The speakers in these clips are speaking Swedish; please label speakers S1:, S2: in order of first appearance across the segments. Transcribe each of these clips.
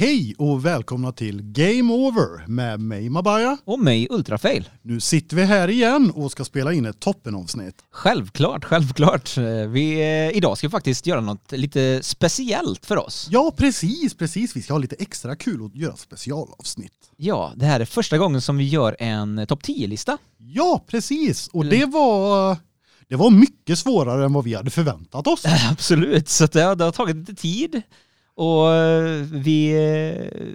S1: Hej och välkomna till Game Over med mig Mabaya.
S2: Och mig Ultrafail.
S1: Nu sitter vi här igen och ska spela in ett toppenavsnitt.
S2: Självklart, självklart. Vi, eh, idag ska vi faktiskt göra något lite speciellt för oss.
S1: Ja, precis, precis. Vi ska ha lite extra kul och göra specialavsnitt.
S2: Ja, det här är första gången som vi gör en topp 10-lista.
S1: Ja, precis. Och det var det var mycket svårare än vad vi hade förväntat oss.
S2: Absolut, så det har, det har tagit lite tid. Och eh, vi, eh,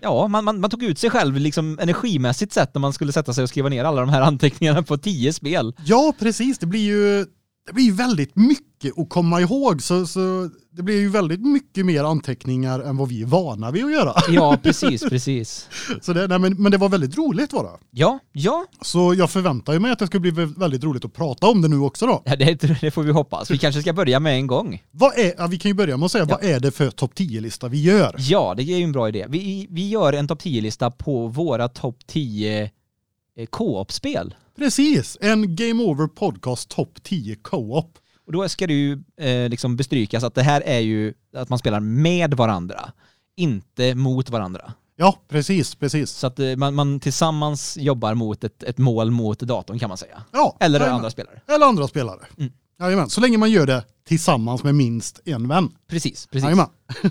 S2: ja, man, man, man, tog ut sig själv liksom energimässigt sett när man skulle sätta sig och skriva ner alla de här anteckningarna på tio spel.
S1: Ja, precis. Det blir ju det blir väldigt mycket att komma ihåg så, så det blir ju väldigt mycket mer anteckningar än vad vi är vana vid att göra.
S2: Ja, precis, precis.
S1: så det, nej, men, men det var väldigt roligt var det.
S2: Ja, ja.
S1: Så jag förväntar mig att det ska bli väldigt roligt att prata om det nu också då.
S2: Ja, det, det får vi hoppas. Vi kanske ska börja med en gång.
S1: Vad är, ja, vi kan ju börja med att säga, ja. vad är det för topp 10-lista vi gör?
S2: Ja, det är ju en bra idé. Vi, vi gör en topp 10-lista på våra topp 10 eh, co-op-spel.
S1: Precis, en Game Over Podcast topp 10 co-op.
S2: Och då ska det ju eh, liksom bestrykas att det här är ju att man spelar med varandra, inte mot varandra.
S1: Ja, precis, precis.
S2: Så att eh, man, man, tillsammans jobbar mot ett, ett mål mot datorn kan man säga.
S1: Ja.
S2: Eller andra spelare.
S1: Eller andra spelare. Mm. Jajamän, så länge man gör det tillsammans med minst en vän.
S2: Precis, precis.
S1: Jajamän.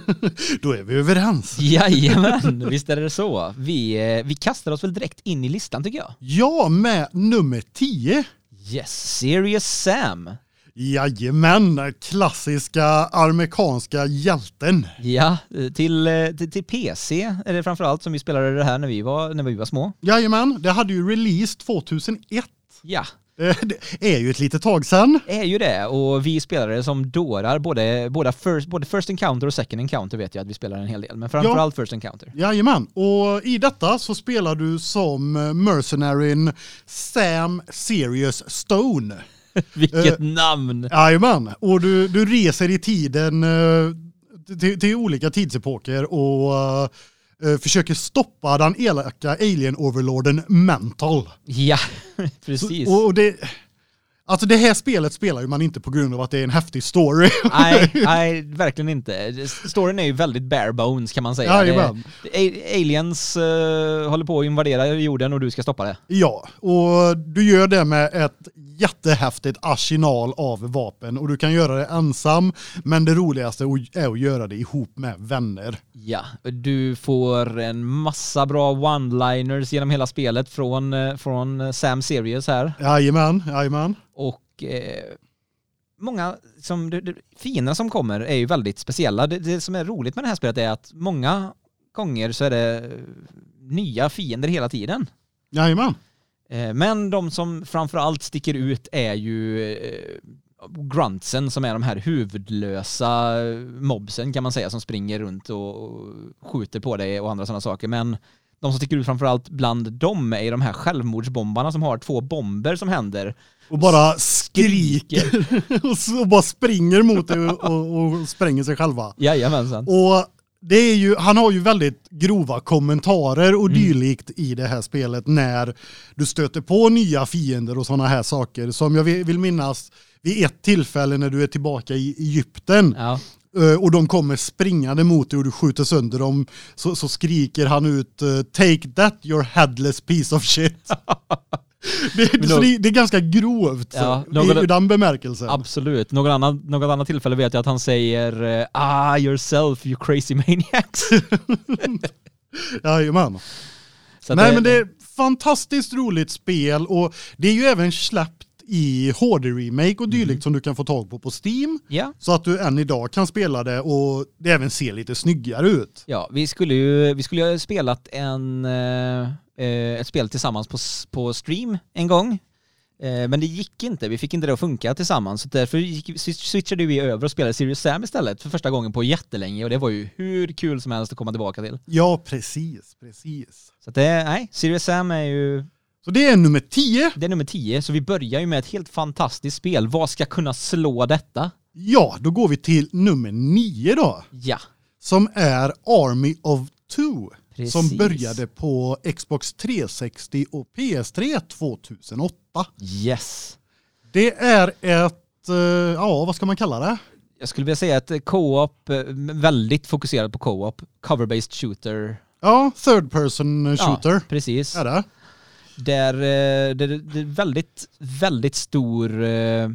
S1: Då är vi överens.
S2: Jajamän, visst är det så. Vi, eh, vi kastar oss väl direkt in i listan tycker jag.
S1: Ja, med nummer 10.
S2: Yes, Serious Sam.
S1: Jajamän, klassiska amerikanska hjälten.
S2: Ja, till, eh, till, till, PC är det framförallt som vi spelade det här när vi var, när vi var små.
S1: Jajamän, det hade ju release 2001.
S2: Ja,
S1: Eh, det är ju ett litet tag sedan.
S2: Det är ju det och vi spelade som dårar, både, både, first, både first encounter och second encounter vet jag att vi spelar en hel del, men framförallt ja. first encounter.
S1: Jajamän, och i detta så spelar du som eh, mercenaryn Sam Serious Stone.
S2: Vilket uh, namn!
S1: Jajamän, och du, du reser i tiden uh, till, till, olika tidsepoker och uh, Eh, försöker stoppa den elaka alien-overlorden Mental.
S2: Ja, precis.
S1: Så, och det, alltså det här spelet spelar ju man inte på grund av att det är en häftig story.
S2: Nej, nej verkligen inte. Storyn är ju väldigt bare bones kan man säga. Det, aliens uh, håller på att invadera jorden och du ska stoppa det.
S1: Ja, och du gör det med ett jättehäftigt arsenal av vapen och du kan göra det ensam men det roligaste är att göra det ihop med vänner.
S2: Ja, du får en massa bra one-liners genom hela spelet från, eh, från Sam Serious här.
S1: Jajamän, jajamän.
S2: Och eh, många som, fienderna som kommer är ju väldigt speciella. Det, det som är roligt med det här spelet är att många gånger så är det nya fiender hela tiden.
S1: Jajamän.
S2: Eh, men de som framförallt sticker ut är ju eh, gruntsen som är de här huvudlösa mobsen kan man säga som springer runt och skjuter på dig och andra sådana saker. Men de som sticker ut framförallt bland dem är de här självmordsbombarna som har två bomber som händer.
S1: Och bara skriker och bara springer mot dig och, och, och spränger sig själva.
S2: Jajamensan.
S1: Och det är ju, han har ju väldigt grova kommentarer och mm. dylikt i det här spelet när du stöter på nya fiender och sådana här saker. Som jag vill minnas vid ett tillfälle när du är tillbaka i Egypten.
S2: Ja.
S1: Eh, och de kommer springande mot dig och du skjuter sönder dem. Så, så skriker han ut eh, Take that your headless piece of shit. Det, det, det, det, är ganska grovt ja, någon, i den bemärkelsen.
S2: Absolut. Någon annan, något annat tillfälle vet jag att han säger eh, Ah yourself you crazy maniacs.
S1: Jajamän. Nej det, men det är fantastiskt roligt spel och det är ju även släppt i HD-remake och dylikt mm. som du kan få tag på på Steam.
S2: Ja.
S1: Så att du än idag kan spela det och det även ser lite snyggare ut.
S2: Ja, vi skulle ju vi skulle ha spelat en eh, eh, ett spel tillsammans på, på stream en gång. Eh, men det gick inte, vi fick inte det att funka tillsammans. Så därför gick, switchade vi över och spelade Serious Sam istället för första gången på jättelänge och det var ju hur kul som helst att komma tillbaka till.
S1: Ja, precis, precis.
S2: Så det, nej, Serious Sam är ju...
S1: Så det är nummer 10.
S2: Det är nummer 10, så vi börjar ju med ett helt fantastiskt spel. Vad ska kunna slå detta?
S1: Ja, då går vi till nummer 9 då.
S2: Ja.
S1: Som är Army of Two. Precis. som började på Xbox 360 och PS3 2008.
S2: Yes.
S1: Det är ett, eh, ja vad ska man kalla det?
S2: jag skulle vilja säga att co-op, eh, väldigt fokuserad på co-op, cover-based shooter.
S1: Ja, third person shooter.
S2: Ja, precis.
S1: Är det?
S2: Där eh, det, är väldigt, väldigt stor, eh,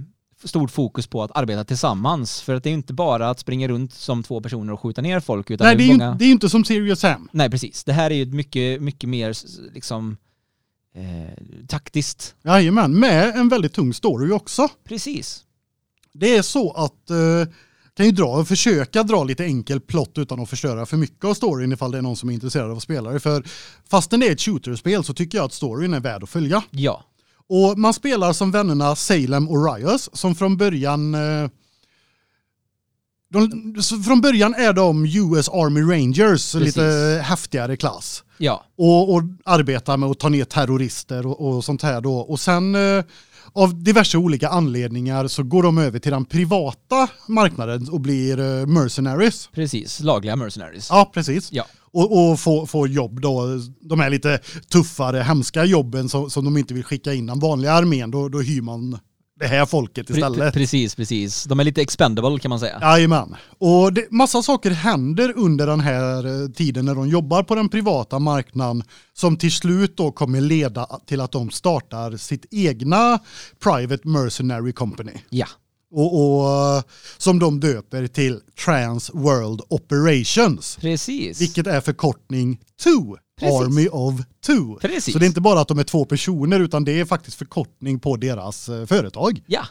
S2: stort fokus på att arbeta tillsammans. För att det är inte bara att springa runt som två personer och skjuta ner folk. Utan
S1: Nej, det är,
S2: många...
S1: ju, det är inte som Serious Sam.
S2: Nej, precis. Det här är ju mycket, mycket mer liksom eh, taktiskt.
S1: Jajamän, med en väldigt tung story också.
S2: Precis.
S1: Det är så att eh, kan ju dra, försöka dra lite enkel plott utan att förstöra för mycket av storyn ifall det är någon som är intresserad av att spela det. För fastän det är ett shooterspel så tycker jag att storyn är värd att följa.
S2: Ja.
S1: Och man spelar som vännerna Salem och Rios som från början eh, de, från början är de US Army Rangers,
S2: Precis.
S1: lite häftigare klass.
S2: Ja.
S1: Och, och arbetar med att ta ner terrorister och, och sånt här då. Och sen eh, av diverse olika anledningar så går de över till den privata marknaden och blir eh, mercenaries.
S2: Precis. Lagliga mercenaries.
S1: Ja, precis.
S2: Ja.
S1: Och, och få, få jobb då, de här lite tuffare, hemska jobben som, som de inte vill skicka in den vanliga armén, då, då hyr man det här folket istället.
S2: precis, precis. De är lite expendable kan man säga.
S1: Jajamän. Och det, massa saker händer under den här eh, tiden när de jobbar på den privata marknaden som till slut då kommer leda till att de startar sitt egna Private Mercenary Company.
S2: Ja.
S1: Och, och som de döper till Trans World Operations.
S2: Precis.
S1: Vilket är förkortning TWO.
S2: Precis.
S1: Army of Two.
S2: Precis.
S1: Så det är inte bara att de är två personer utan det är faktiskt förkortning på deras eh, företag.
S2: Ja.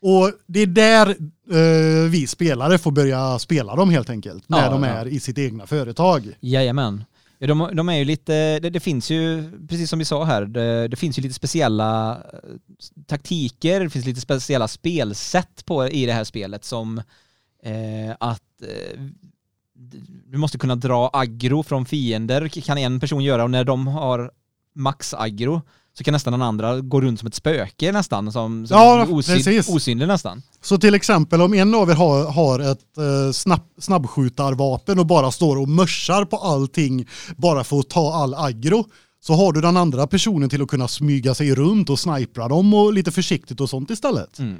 S1: Och det är där eh, vi spelare får börja spela dem helt enkelt. När
S2: Ja,
S1: de
S2: ja.
S1: är i sitt egna företag.
S2: Jajamän. Ja, de, de är ju lite, det, det finns ju, precis som vi sa här, det, det finns ju lite speciella eh, taktiker, det finns lite speciella spelsätt på, i det här spelet som eh, att eh, du måste kunna dra aggro från fiender, kan en person göra och när de har max aggro så kan nästan den andra gå runt som ett spöke nästan, som, som
S1: Ja,
S2: osyn, osynlig nästan.
S1: Så till exempel om en av er har, har ett eh, snabb, snabbskjutarvapen och bara står och mörsar på allting bara för att ta all aggro så har du den andra personen till att kunna smyga sig runt och snipra dem och lite försiktigt och sånt istället.
S2: Mm.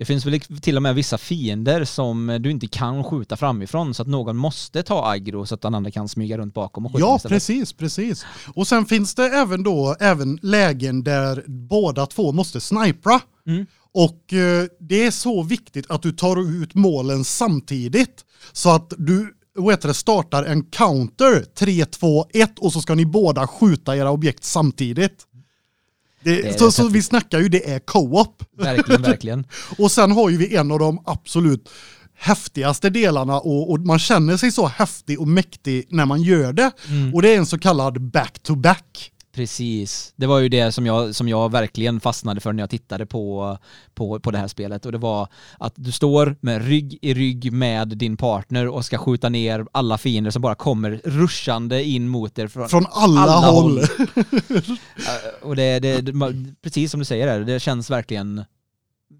S2: Det finns väl till och med vissa fiender som du inte kan skjuta framifrån så att någon måste ta aggro så att den andra kan smyga runt bakom och skjuta
S1: Ja,
S2: istället.
S1: precis, precis. Och sen finns det även då även lägen där båda två måste snipra.
S2: Mm.
S1: Och eh, det är så viktigt att du tar ut målen samtidigt så att du heter det, startar en counter 3 2 1 och så ska ni båda skjuta era objekt samtidigt. Det,
S2: Det
S1: så, så vi snackar ju det är co-op.
S2: Verkligen, verkligen.
S1: Och sen har ju vi en av de absolut häftigaste delarna och, och man känner sig så häftig och mäktig när man gör det.
S2: Mm.
S1: Och det är en så kallad back-to-back.
S2: Precis. Det var ju det som jag, som jag verkligen fastnade för när jag tittade på, på, på det här spelet och det var att du står med rygg i rygg med din partner och ska skjuta ner alla fiender som bara kommer ruschande in mot er från,
S1: Från alla,
S2: alla
S1: håll.
S2: håll. Och det, det, det, precis som du säger det känns verkligen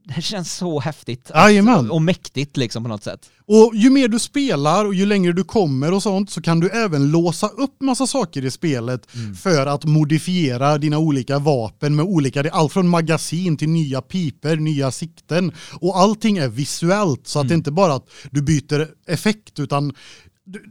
S2: det känns så häftigt
S1: Jajamän.
S2: och mäktigt liksom på något sätt.
S1: Och ju mer du spelar och ju längre du kommer och sånt så kan du även låsa upp massa saker i spelet för att modifiera dina olika vapen med olika, det är allt från magasin till nya piper, nya sikten och allting är visuellt så att det inte bara att du byter effekt utan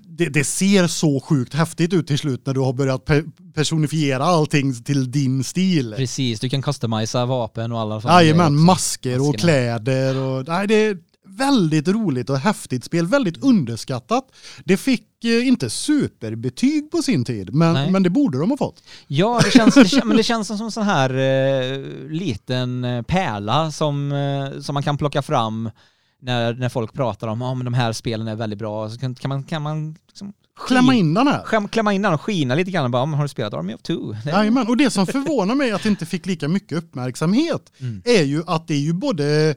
S1: det, det ser så sjukt häftigt ut till slut när du har börjat pe personifiera allting till din stil.
S2: Precis, du kan customisa vapen och alla sådana också.
S1: masker och
S2: Maskerna.
S1: kläder och nej det är väldigt roligt och häftigt spel, väldigt underskattat. Det fick eh, inte superbetyg på sin tid, men,
S2: Nej.
S1: men det borde de ha fått.
S2: Ja, det känns, det, men det känns som en sån här eh, liten eh, pärla som, eh, som man kan plocka fram när, när folk pratar om att de här spelen är väldigt bra. Så kan, kan man, kan man liksom
S1: Klämma in den här.
S2: skäm- klämma in den och skina lite grann bara, "Ja, men har du spelat Army of Two?
S1: Jajamän, och det som förvånar mig att det inte fick lika mycket uppmärksamhet
S2: Mm.
S1: är ju att det är ju både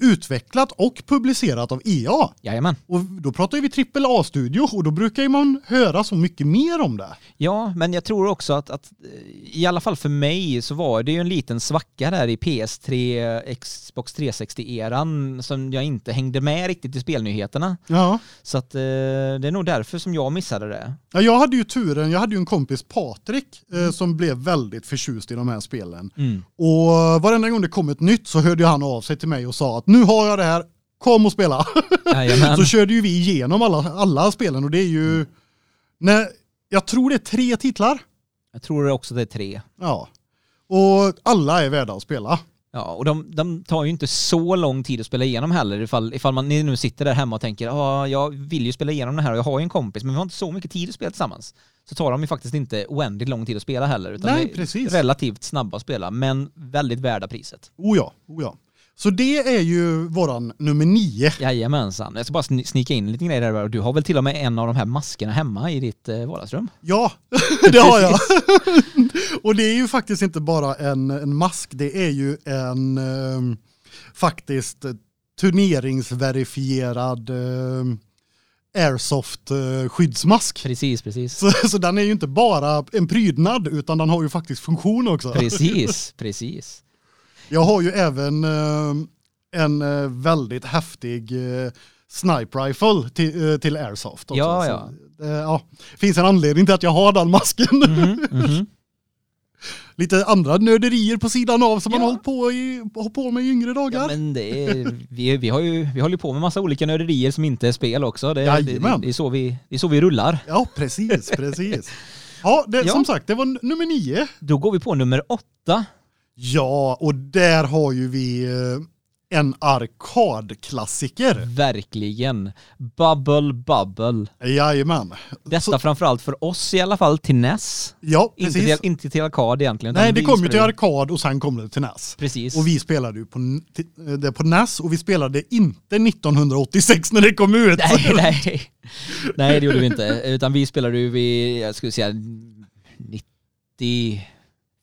S1: utvecklat och publicerat av EA.
S2: Jajamän.
S1: Och då pratar vi trippel A-studio och då brukar man höra så mycket mer om det.
S2: Ja, men jag tror också att, att eh, i alla fall för mig så var det ju en liten svacka där i PS3, Xbox 360-eran som jag inte hängde med riktigt i spelnyheterna.
S1: Ja.
S2: Så att eh, det är nog därför som jag missade det.
S1: Ja, jag hade ju turen, jag hade ju en kompis Patrik eh, som blev väldigt förtjust i de här spelen.
S2: Mm.
S1: Och varenda gång det kom ett nytt så hörde han av sig till mig och sa att nu har jag det här, kom och spela. Så körde ju vi igenom alla, alla spelen och det är ju, när, jag tror det är tre titlar.
S2: Jag tror också det är tre.
S1: Ja. Och alla är värda att spela.
S2: Ja, och de, de tar ju inte så lång tid att spela igenom heller ifall, ifall man ni nu sitter där hemma och tänker ja, jag vill ju spela igenom det här och jag har ju en kompis men vi har inte så mycket tid att spela tillsammans. Så tar de ju faktiskt inte oändligt lång tid att spela heller utan
S1: Nej,
S2: det är
S1: precis.
S2: relativt snabba att spela men väldigt värda priset.
S1: Oh ja, oh ja. Så det är ju våran nummer nio.
S2: Jajamensan. Jag ska bara sn- snika in lite grejer där. Du har väl till och med en av de här maskerna hemma i ditt eh, vardagsrum?
S1: Ja, det har jag. och det är ju faktiskt inte bara en, en mask, det är ju en eh, faktiskt turneringsverifierad eh, airsoft eh, skyddsmask.
S2: Precis, precis.
S1: Så, så den är ju inte bara en prydnad utan den har ju faktiskt funktion också.
S2: Precis, precis.
S1: Jag har ju även eh, en eh, väldigt häftig eh, sniper rifle till, till airsoft också.
S2: Ja,
S1: Så,
S2: ja.
S1: eh, ja. Finns en anledning till att jag har den masken.
S2: Mhm, mhm.
S1: Lite andra nörderier på sidan av som man
S2: Ja.
S1: har hållit på, i, hållit på med i yngre dagar.
S2: Ja, men det är, vi, vi, har ju, vi håller på med massa olika nörderier som inte är spel också. Det, det, det, det, är, så vi, det är så vi rullar.
S1: Ja, precis, precis. Ja, det,
S2: Ja.
S1: som sagt, det var nummer nio.
S2: Då går vi på nummer åtta.
S1: Ja, och där har ju vi eh, en arkadklassiker.
S2: Verkligen. Bubble Bubble.
S1: Jajamän.
S2: Detta
S1: Så-
S2: framförallt för oss i alla fall till NES.
S1: Ja,
S2: Inte
S1: precis.
S2: till, inte till arkad egentligen.
S1: Nej, det kom ju till arkad och sen kom det till NES.
S2: Precis.
S1: Och vi spelade ju på, ti- det på NES och vi spelade inte 1986 när det kom ut.
S2: Nej, nej. Nej, det gjorde vi inte. Utan vi spelade ju vid, jag skulle säga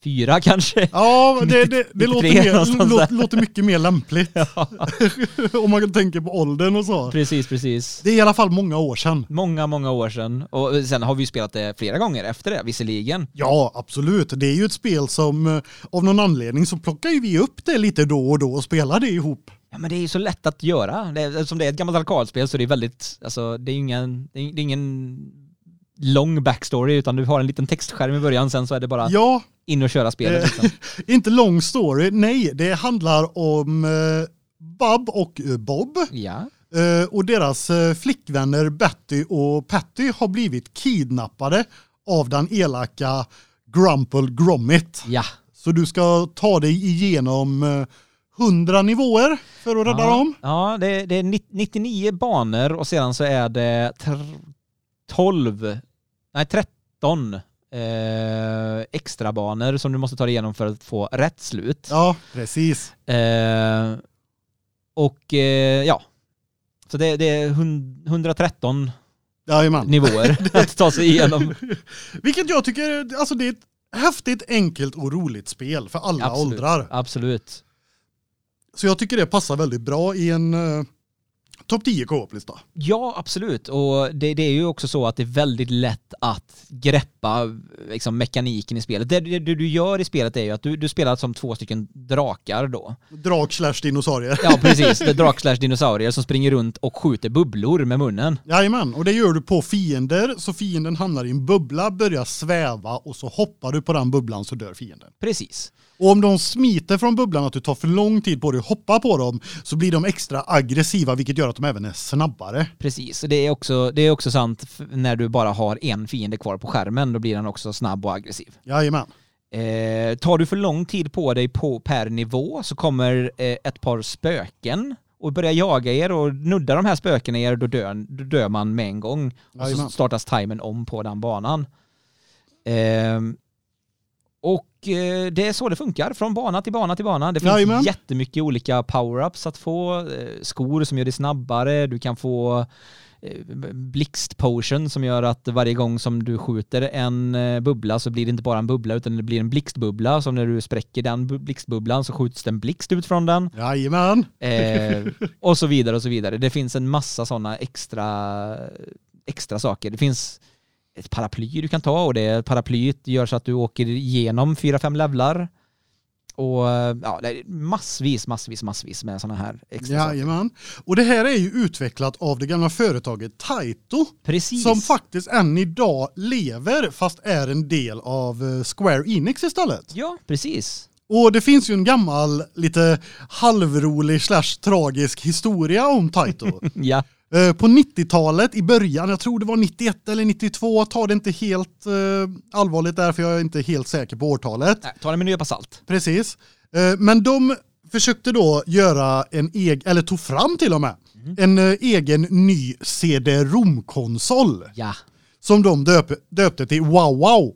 S2: 94 kanske.
S1: Ja, det, det, det
S2: 93
S1: låter, mer, låter, låter mycket mer lämpligt. Om man tänker på åldern och så.
S2: Precis, precis.
S1: Det är i alla fall många år sedan.
S2: Många, många år sedan. Och sen har vi ju spelat det flera gånger efter det, visserligen.
S1: Ja, absolut. Det är ju ett spel som eh, av någon anledning så plockar ju vi upp det lite då och då och spelar det ihop.
S2: Ja men det är ju så lätt att göra. Det, är- eftersom det är ett gammalt arkadspel så det är väldigt, alltså det är ingen, det är ingen lång backstory utan du har en liten textskärm i början sen så är det bara
S1: Ja,
S2: in och köra spelet.
S1: Eh,
S2: Liksom.
S1: inte lång story. Nej, det handlar om eh, Bob och eh, Bob.
S2: Ja,
S1: Eh, och deras eh, flickvänner Betty och Patty har blivit kidnappade av den elaka Grumple Gromit.
S2: ja.
S1: Så du ska ta dig igenom eh, 100 nivåer för att rädda
S2: ja,
S1: dem.
S2: Ja, det, det är 99 banor och sedan så är det tr- 12, nej 13 eh, extra banor som du måste ta dig igenom för att få rätt slut.
S1: Ja, precis.
S2: Eh, och eh, ja, så det, det är hun- 113
S1: Jajamän.
S2: nivåer att ta sig igenom.
S1: Vilket jag tycker, alltså det är ett häftigt, enkelt och roligt spel för alla
S2: Absolut.
S1: åldrar.
S2: Absolut.
S1: Så jag tycker det passar väldigt bra i en uh, topp 10 co-op-lista.
S2: Ja, absolut. Och det, det är ju också så att det är väldigt lätt att greppa liksom, mekaniken i spelet. Det, det, det du gör i spelet är ju att du, du spelar som två stycken drakar då.
S1: Drak slash dinosaurier.
S2: Ja, precis. Det drak slash dinosaurier som springer runt och skjuter bubblor med munnen.
S1: Jajamän, och det gör du på fiender så fienden hamnar i en bubbla, börjar sväva och så hoppar du på den bubblan så dör fienden.
S2: Precis.
S1: Och om de smiter från bubblan att du tar för lång tid på dig att hoppa på dem så blir de extra aggressiva vilket gör att de även är snabbare.
S2: Precis, och det är också, det är också sant när du bara har en fiende kvar på skärmen, då blir den också snabb och aggressiv.
S1: Jajamän.
S2: Eh, tar du för lång tid på dig på, per nivå så kommer eh, ett par spöken och börjar jaga er och nudda de här spökena er, då dör, då dör man med en gång. Och så
S1: Jajamän.
S2: startas timern om på den banan. Ehm, och eh, det är så det funkar, från bana till bana till bana. Det finns
S1: Jajamän.
S2: jättemycket olika power-ups att få. Eh, skor som gör dig snabbare, du kan få eh, blixtpotion som gör att varje gång som du skjuter en eh, bubbla så blir det inte bara en bubbla utan det blir en blixtbubbla. Så när du spräcker den bu- blixtbubblan så skjuts det en blixt ut från den.
S1: Jajamän.
S2: Eh, och så vidare och så vidare. Det finns en massa sådana extra, extra saker. Det finns ett paraply du kan ta och det paraplyet gör så att du åker igenom fyra fem levlar. Och eh, ja, det är massvis, massvis, massvis med sådana här extra saker.
S1: Jajamän. Och det här är ju utvecklat av det gamla företaget Taito
S2: Precis.
S1: som faktiskt än idag lever fast är en del av eh, Square Enix istället.
S2: Ja, precis.
S1: Och det finns ju en gammal, lite halvrolig slash tragisk historia om Taito.
S2: Ja.
S1: Eh, På 90-talet i början, jag tror det var 91 eller 92, ta det inte helt eh, allvarligt där för jag är inte helt säker på årtalet.
S2: Nej, ta det med en nypa salt.
S1: Precis. Eh, Men de försökte då göra en egen, eller tog fram till och med, en eh, egen ny CD-ROM-konsol
S2: Ja.
S1: som de döp, döpte till Wow Wow,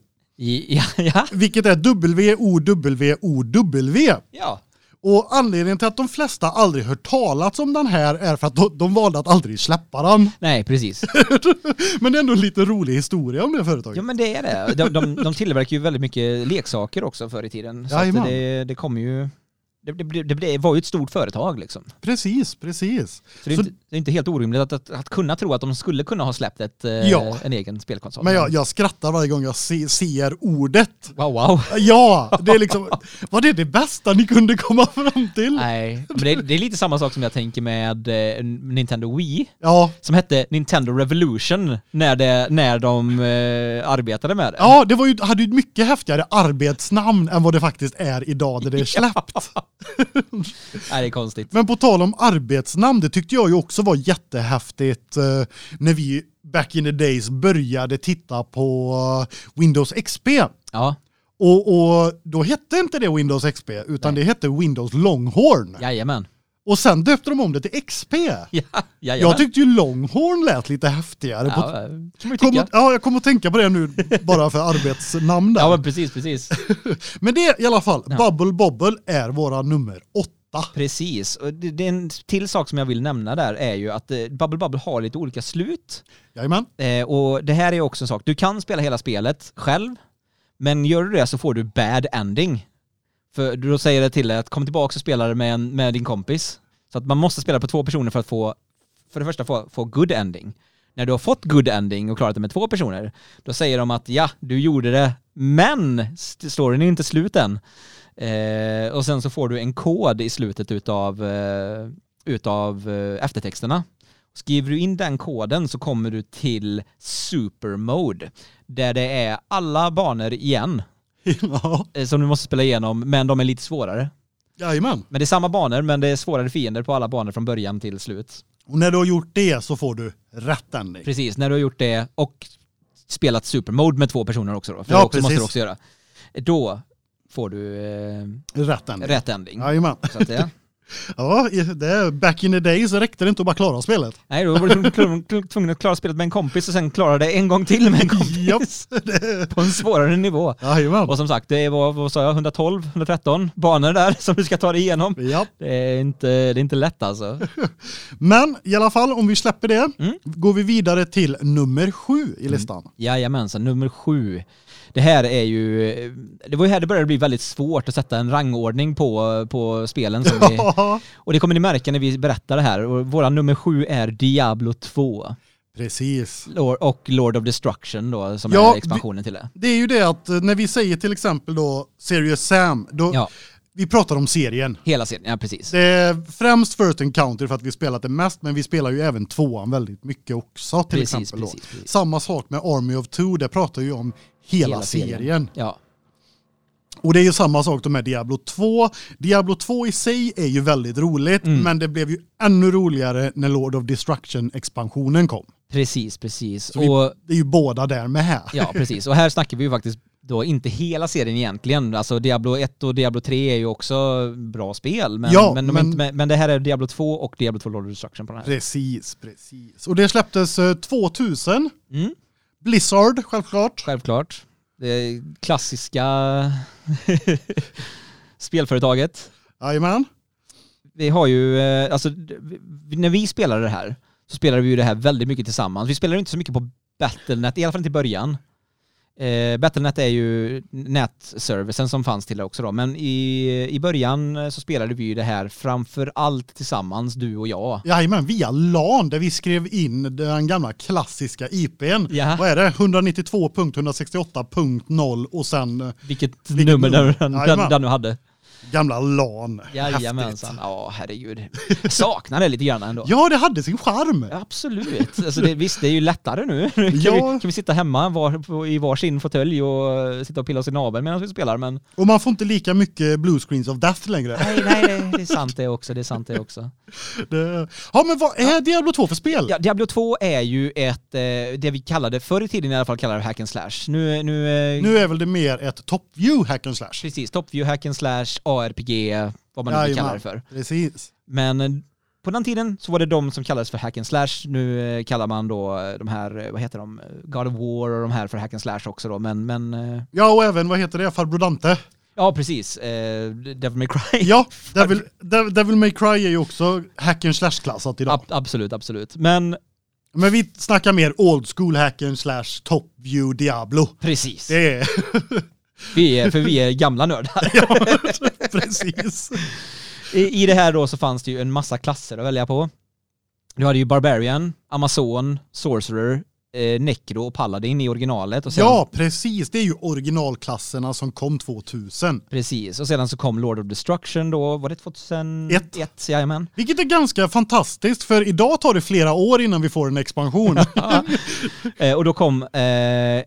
S2: Ja, ja.
S1: vilket är W-O-W-O-W.
S2: Ja.
S1: Och anledningen till att de flesta aldrig hört talats om den här är för att de, de valde att aldrig släppa den.
S2: Nej, precis.
S1: Men det är ändå en lite rolig historia om det företaget.
S2: Ja men det är det. De, de, de tillverkar ju väldigt mycket leksaker också förr i tiden. Så det, det kommer ju... Det, det, det, det var ju ett stort företag liksom.
S1: Precis, precis.
S2: Så det är,
S1: Så-
S2: inte, det är inte helt orimligt att, att, att kunna tro att de skulle kunna ha släppt ett, eh,
S1: Ja.
S2: en egen spelkonsol.
S1: Men jag, jag skrattar varje gång jag se, ser ordet.
S2: Wow, wow.
S1: Ja, det är liksom, var det det bästa ni kunde komma fram till?
S2: Nej, men det är, det är lite samma sak som jag tänker med eh, Nintendo Wii.
S1: Ja,
S2: Som hette Nintendo Revolution när, det, när de eh, arbetade med det.
S1: ja det var ju, hade ju ett mycket häftigare arbetsnamn än vad det faktiskt är idag när det är släppt.
S2: Nej, det är konstigt.
S1: Men på tal om arbetsnamn, det tyckte jag ju också var jättehäftigt eh, när vi back in the days började titta på eh, Windows XP.
S2: Ja,
S1: Och, och då hette inte det Windows XP, utan det hette Windows Longhorn.
S2: jajamän.
S1: Och sen döpte de om det till XP.
S2: Ja, jajamän.
S1: Jag tyckte ju Longhorn lät lite häftigare. på,
S2: Ja, kan ju
S1: kom, ja, jag kommer att tänka på det nu bara för arbetsnamn där.
S2: Ja,
S1: men,
S2: men precis, precis.
S1: det i alla fall,
S2: Ja.
S1: Bubble Bobble är våra nummer åtta.
S2: Precis. Och det, det är en till sak som jag vill nämna där är ju att eh, Bubble Bubble har lite olika slut.
S1: Jajamän.
S2: Eh, och det här är också en sak. Du kan spela hela spelet själv, men gör du det så får du bad ending. För då säger det till dig att kom tillbaka och spela det med, en, med din kompis. Så att man måste spela på två personer för att få, för det första få, få good ending. När du har fått good ending och klarat det med två personer, då säger de att ja, du gjorde det, men storyn är inte slut än. Eh, och sen så får du en kod i slutet utav, eh, utav eh, eftertexterna. Skriver du in den koden så kommer du till super mode där det är alla banor igen
S1: ja,
S2: eh, som du måste spela igenom men de är lite svårare.
S1: jajamän.
S2: Men det är samma banor men det är svårare fiender på alla banor från början till slut.
S1: Och när du har gjort det så får du rätt ending.
S2: Precis, när du har gjort det och spelat super mode med två personer också då, för
S1: Ja,
S2: det också måste du också göra. Då får du eh,
S1: Rätt ending.
S2: rätt ending.
S1: Jajamän.
S2: Så att säga.
S1: Ja, det back in the days så räckte det inte att bara klara spelet.
S2: Nej, då var du tvungen- att klara spelet med en kompis och sen klara det en gång till med en kompis.
S1: Det-
S2: På en svårare nivå.
S1: Jajamän.
S2: Och som sagt, det var, vad sa jag, 112, 113 banor där som du ska ta dig igenom.
S1: Ja.
S2: Det är inte, det är inte lätt alltså.
S1: Men i alla fall, om vi släpper det,
S2: Mm.
S1: går vi vidare till nummer sju i listan.
S2: Jajamensan, nummer sju. Det här är ju, det var ju här det började bli väldigt svårt att sätta en rangordning på, på spelen. Som vi, och det kommer ni märka när vi berättar det här. Och våra nummer sju är Diablo 2.
S1: precis.
S2: Och Lord of Destruction då, som
S1: Ja,
S2: är expansionen till det.
S1: Det är ju det att eh, när vi säger till exempel då Serious Sam, då
S2: Ja,
S1: vi pratar om serien.
S2: hela serien, ja precis.
S1: Det är främst First Encounter för att vi spelat det mest, men vi spelar ju även tvåan väldigt mycket också till
S2: Precis,
S1: exempel.
S2: Precis, precis.
S1: Samma sak med Army of Two, det pratar ju om hela,
S2: Hela
S1: serien.
S2: serien. Ja,
S1: Och det är ju samma sak med Diablo 2. Diablo 2 i sig är ju väldigt roligt,
S2: Mm.
S1: men det blev ju ännu roligare när Lord of Destruction-expansionen kom.
S2: precis, precis.
S1: vi-
S2: Och
S1: Det är ju båda där med här.
S2: Ja, precis. Och här snackar vi ju faktiskt då inte hela serien egentligen. Alltså Diablo 1 och Diablo 3 är ju också bra spel. Men,
S1: Ja,
S2: men,
S1: men-
S2: inte men det här är Diablo 2 och Diablo 2 Lord of Destruction på den här.
S1: Precis, precis. Och det släpptes eh, 2000.
S2: Mm,
S1: Blizzard, självklart.
S2: självklart. Det klassiska spelföretaget.
S1: Jajamän.
S2: Vi har ju, eh, alltså när vi spelade det här så spelade vi ju det här väldigt mycket tillsammans. Vi spelade inte så mycket på Battlenet, i alla fall inte i början. Eh, Battlenet är ju nätservicen som fanns till det också då, men i, i början eh, så spelade vi ju det här framför allt tillsammans, du och jag.
S1: Jajamän, via LAN där vi skrev in den gamla klassiska IPn.
S2: Ja.
S1: Vad är det? 192.168.0 och sen eh,
S2: Vilket
S1: Vilket
S2: nummer
S1: nummer?
S2: den, den,
S1: Jajamän.
S2: den du hade.
S1: Gamla LAN.
S2: Jajamensan. Ja, herregud. Saknar det lite grann ändå.
S1: Ja, det hade sin charm.
S2: Absolut. Alltså det, visst, det är ju lättare nu. Kan,
S1: Ja.
S2: vi, kan vi sitta hemma var, i varsin fåtölj och sitta och pilla oss i naveln medan vi spelar, men
S1: Och man får inte lika mycket blue screens of death längre.
S2: nej, nej, det, det är sant det också. Det är sant det också.
S1: Det... Ja, men vad är Diablo 2 för spel?
S2: Ja, Diablo 2 är ju ett, eh, det vi kallade, förr i tiden i alla fall kallade hack and slash. Nu, nu, eh,
S1: Nu är väl det mer ett top view hack and slash.
S2: precis, top view hack and slash, ARPG, vad man nu vill kalla det för.
S1: Precis.
S2: Men eh, på den tiden så var det de som kallades för hack and slash. Nu eh, kallar man då eh, de här, vad heter de, God of War och de här för hack and slash också då. Men, men
S1: Ja, och även, vad heter det, Farbror Dante?
S2: ja precis, eh, Devil May Cry.
S1: Ja, Devil, Devil, May Cry är ju också hack and slash-klassat idag.
S2: Ab- absolut, absolut. Men
S1: Men vi snackar mer old school hack and slash top view Diablo.
S2: precis,
S1: Det är,
S2: vi är, för vi är gamla nördar.
S1: ja, precis.
S2: I, I det här då så fanns det ju en massa klasser att välja på. Du hade ju Barbarian, Amazon, Sorcerer, eh, Necro och Paladin i originalet. Och sen,
S1: Ja, precis. Det är ju originalklasserna som kom 2000.
S2: Precis, och sedan så kom Lord of Destruction då, var det 2001?
S1: Ett.
S2: Jajamän.
S1: Vilket är ganska fantastiskt, för idag tar det flera år innan vi får en expansion.
S2: Eh, och då kom eh,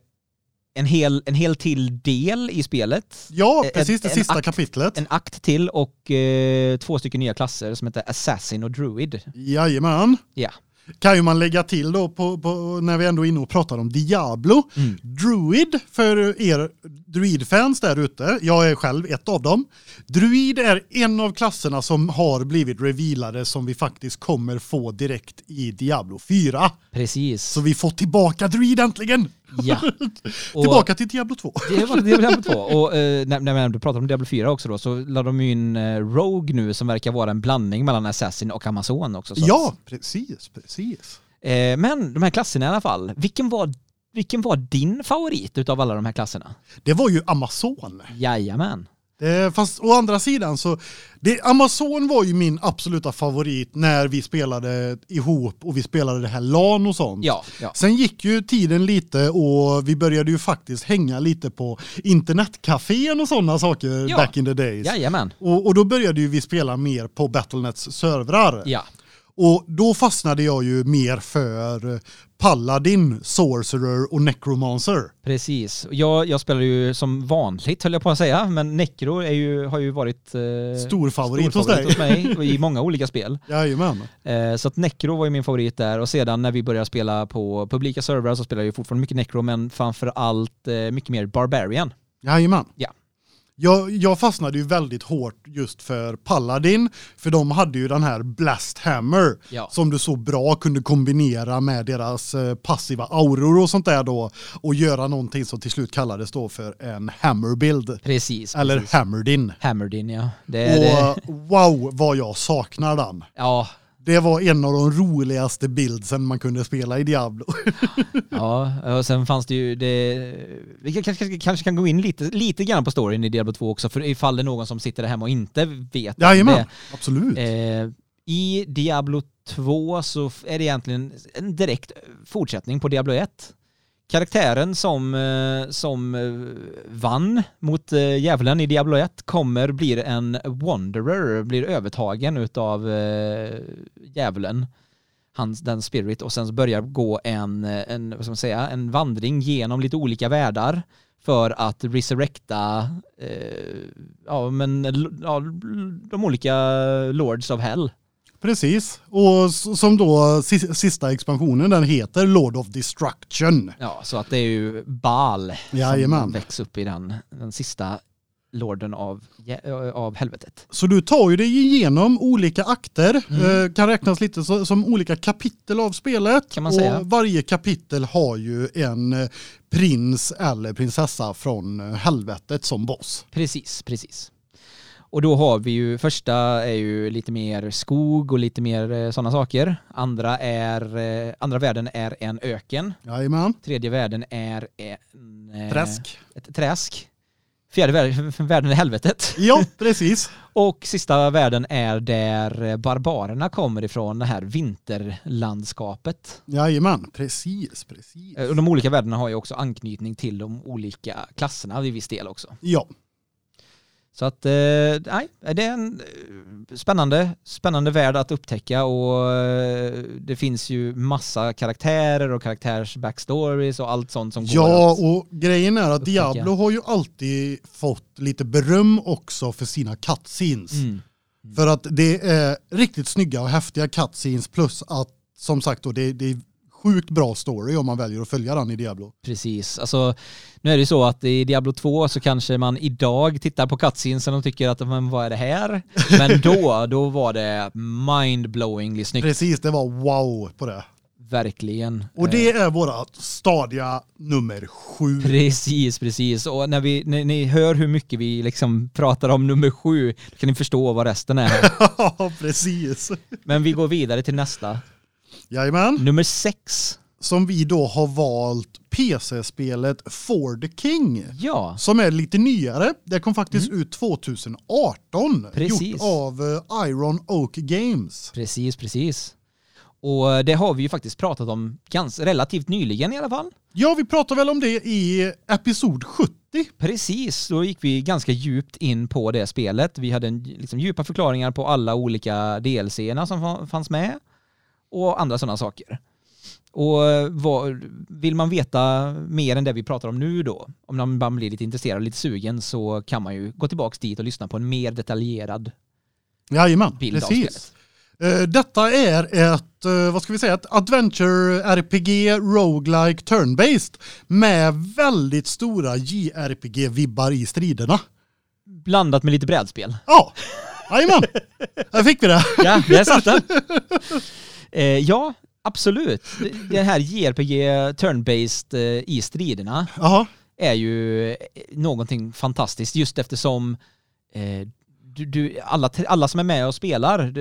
S2: en, hel, en hel till del i spelet.
S1: ja,
S2: En-
S1: precis. Det
S2: en
S1: sista
S2: akt-
S1: kapitlet.
S2: En akt till och eh, två stycken nya klasser som heter Assassin och Druid.
S1: Jajamän.
S2: Ja.
S1: Kan ju man lägga till då på, på, när vi ändå är inne och pratar om Diablo.
S2: Mm.
S1: Druid för er Druid-fans där ute. Jag är själv ett av dem. Druid är en av klasserna som har blivit revealade som vi faktiskt kommer få direkt i Diablo 4.
S2: Precis.
S1: Så vi får tillbaka Druid äntligen!
S2: Ja. Och
S1: Tillbaka till Diablo 2.
S2: Det var Diablo 2. Och eh, när, när du pratar om Diablo 4 också då, så lade de ju in eh, Rogue nu som verkar vara en blandning mellan Assassin och Amazon också. Så
S1: Ja, precis, precis.
S2: eh, men de här klasserna i alla fall, vilken var, vilken var din favorit utav alla de här klasserna?
S1: Det var ju Amazon.
S2: Jajamän.
S1: Eh, fast å andra sidan så, det, Amazon var ju min absoluta favorit när vi spelade ihop och vi spelade det här LAN och sånt.
S2: Ja, ja.
S1: Sen gick ju tiden lite och vi började ju faktiskt hänga lite på internetcafén och sådana saker
S2: Ja.
S1: back in the days.
S2: Jajamän.
S1: Och, och då började ju vi spela mer på Battlenets servrar.
S2: Ja.
S1: Och då fastnade jag ju mer för Paladin, Sorcerer och Necromancer.
S2: Precis. Jag, jag spelar ju som vanligt höll jag på att säga, men Necro är ju, har ju varit eh,
S1: Stor favorit hos dig.
S2: hos mig i många olika spel.
S1: Jajamän.
S2: Eh, så att Necro var ju min favorit där och sedan när vi började spela på publika servrar så spelar jag ju fortfarande mycket Necro men framför allt eh, mycket mer Barbarian.
S1: Jajamän.
S2: Ja.
S1: Jag, jag fastnade ju väldigt hårt just för Paladin, för de hade ju den här Blast Hammer
S2: Ja.
S1: som du så bra kunde kombinera med deras eh, passiva auror och sånt där då och göra någonting som till slut kallades då för en Hammer build
S2: Precis.
S1: eller
S2: precis.
S1: Hammerdin.
S2: Hammerdin ja. Det är det.
S1: Och wow vad jag saknar den.
S2: Ja,
S1: Det var en av de roligaste bildsen man kunde spela i Diablo.
S2: ja, och sen fanns det ju det... Vi kan- kanske, kanske kan gå in lite, lite grann på storyn i Diablo 2 också för ifall det är någon som sitter där hemma och inte vet
S1: Jajamän,
S2: det.
S1: absolut.
S2: Eh, I Diablo 2 så är det egentligen en direkt fortsättning på Diablo 1. Karaktären som, eh, som eh, vann mot eh, djävulen i Diablo 1 kommer, blir en wanderer, blir övertagen utav djävulen, hans, den spirit, och sen börjar gå en, en, vad ska man säga, en vandring genom lite olika världar för att resurrecta eh, ja, men, ja, de olika Lords of Hell.
S1: Precis. Och som då si- sista expansionen den heter Lord of Destruction.
S2: Ja, så att det är ju Baal som
S1: Jajamän.
S2: väcks upp i den, den sista lorden av, av helvetet.
S1: Så du tar ju dig igenom olika akter,
S2: Mm.
S1: eh, kan räknas lite som olika kapitel av spelet.
S2: Kan man
S1: och
S2: säga.
S1: varje kapitel har ju en eh, prins eller prinsessa från eh, helvetet som boss.
S2: Precis, precis. Och då har vi ju, första är ju lite mer skog och lite mer sådana saker. Andra är, eh, andra världen är en öken.
S1: Jajamän.
S2: Tredje världen är en... eh,
S1: Träsk.
S2: Ett träsk. Fjärde världen, världen är helvetet.
S1: Ja, precis.
S2: Och sista världen är där barbarerna kommer ifrån, det här vinterlandskapet.
S1: Jajamän, precis, precis.
S2: Eh, Och de olika världarna har ju också anknytning till de olika klasserna i viss del också.
S1: Ja,
S2: Så att, eh, nej, det är en eh, spännande, spännande värld att upptäcka och eh, det finns ju massa karaktärer och karaktärs backstories och allt sånt som går
S1: Ja, och grejen är att
S2: upptäcka.
S1: Diablo har ju alltid fått lite beröm också för sina cutscenes.
S2: Mm.
S1: För att det är riktigt snygga och häftiga cutscenes plus att som sagt då det, det är sjukt bra story om man väljer att följa den i Diablo.
S2: Precis. Alltså, nu är det ju så att i Diablo 2 så kanske man idag tittar på cutscenesen och tycker att men vad är det här? Men då, då var det mindblowingly snyggt.
S1: Precis, det var wow på det.
S2: Verkligen.
S1: Och det är våra stadiga nummer sju.
S2: Precis, precis. Och när, vi, när ni hör hur mycket vi liksom pratar om nummer sju, då kan ni förstå vad resten är.
S1: Ja, precis.
S2: Men vi går vidare till nästa.
S1: Jajamän.
S2: Nummer sex.
S1: Som vi då har valt PC-spelet For the King.
S2: Ja,
S1: Som är lite nyare. Det kom faktiskt ut 2018.
S2: Mm. Precis.
S1: Gjort av eh, Iron Oak Games.
S2: precis, precis. Och det har vi ju faktiskt pratat om ganska relativt nyligen i alla fall.
S1: Ja, vi pratade väl om det i episod 70.
S2: Precis, då gick vi ganska djupt in på det spelet. Vi hade en, liksom, djupa förklaringar på alla olika DLC-erna som fa- fanns med och andra sådana saker. Och eh, vad, vill man veta mer än det vi pratar om nu då, om man blir lite intresserad och lite sugen så kan man ju gå tillbaka dit och lyssna på en mer detaljerad
S1: Jajamän,
S2: bild av
S1: precis.
S2: spelet.
S1: Eh, Detta är ett, eh, vad ska vi säga, ett adventure RPG roguelike turn-based med väldigt stora JRPG-vibbar i striderna.
S2: Blandat med lite brädspel.
S1: Ja, jajamän, där fick vi det.
S2: Ja, där satt den. Eh, ja, absolut. Det- här JRPG turn-based eh, i striderna
S1: Jaha,
S2: är ju eh, någonting fantastiskt just eftersom eh, du, du, alla, alla som är med och spelar,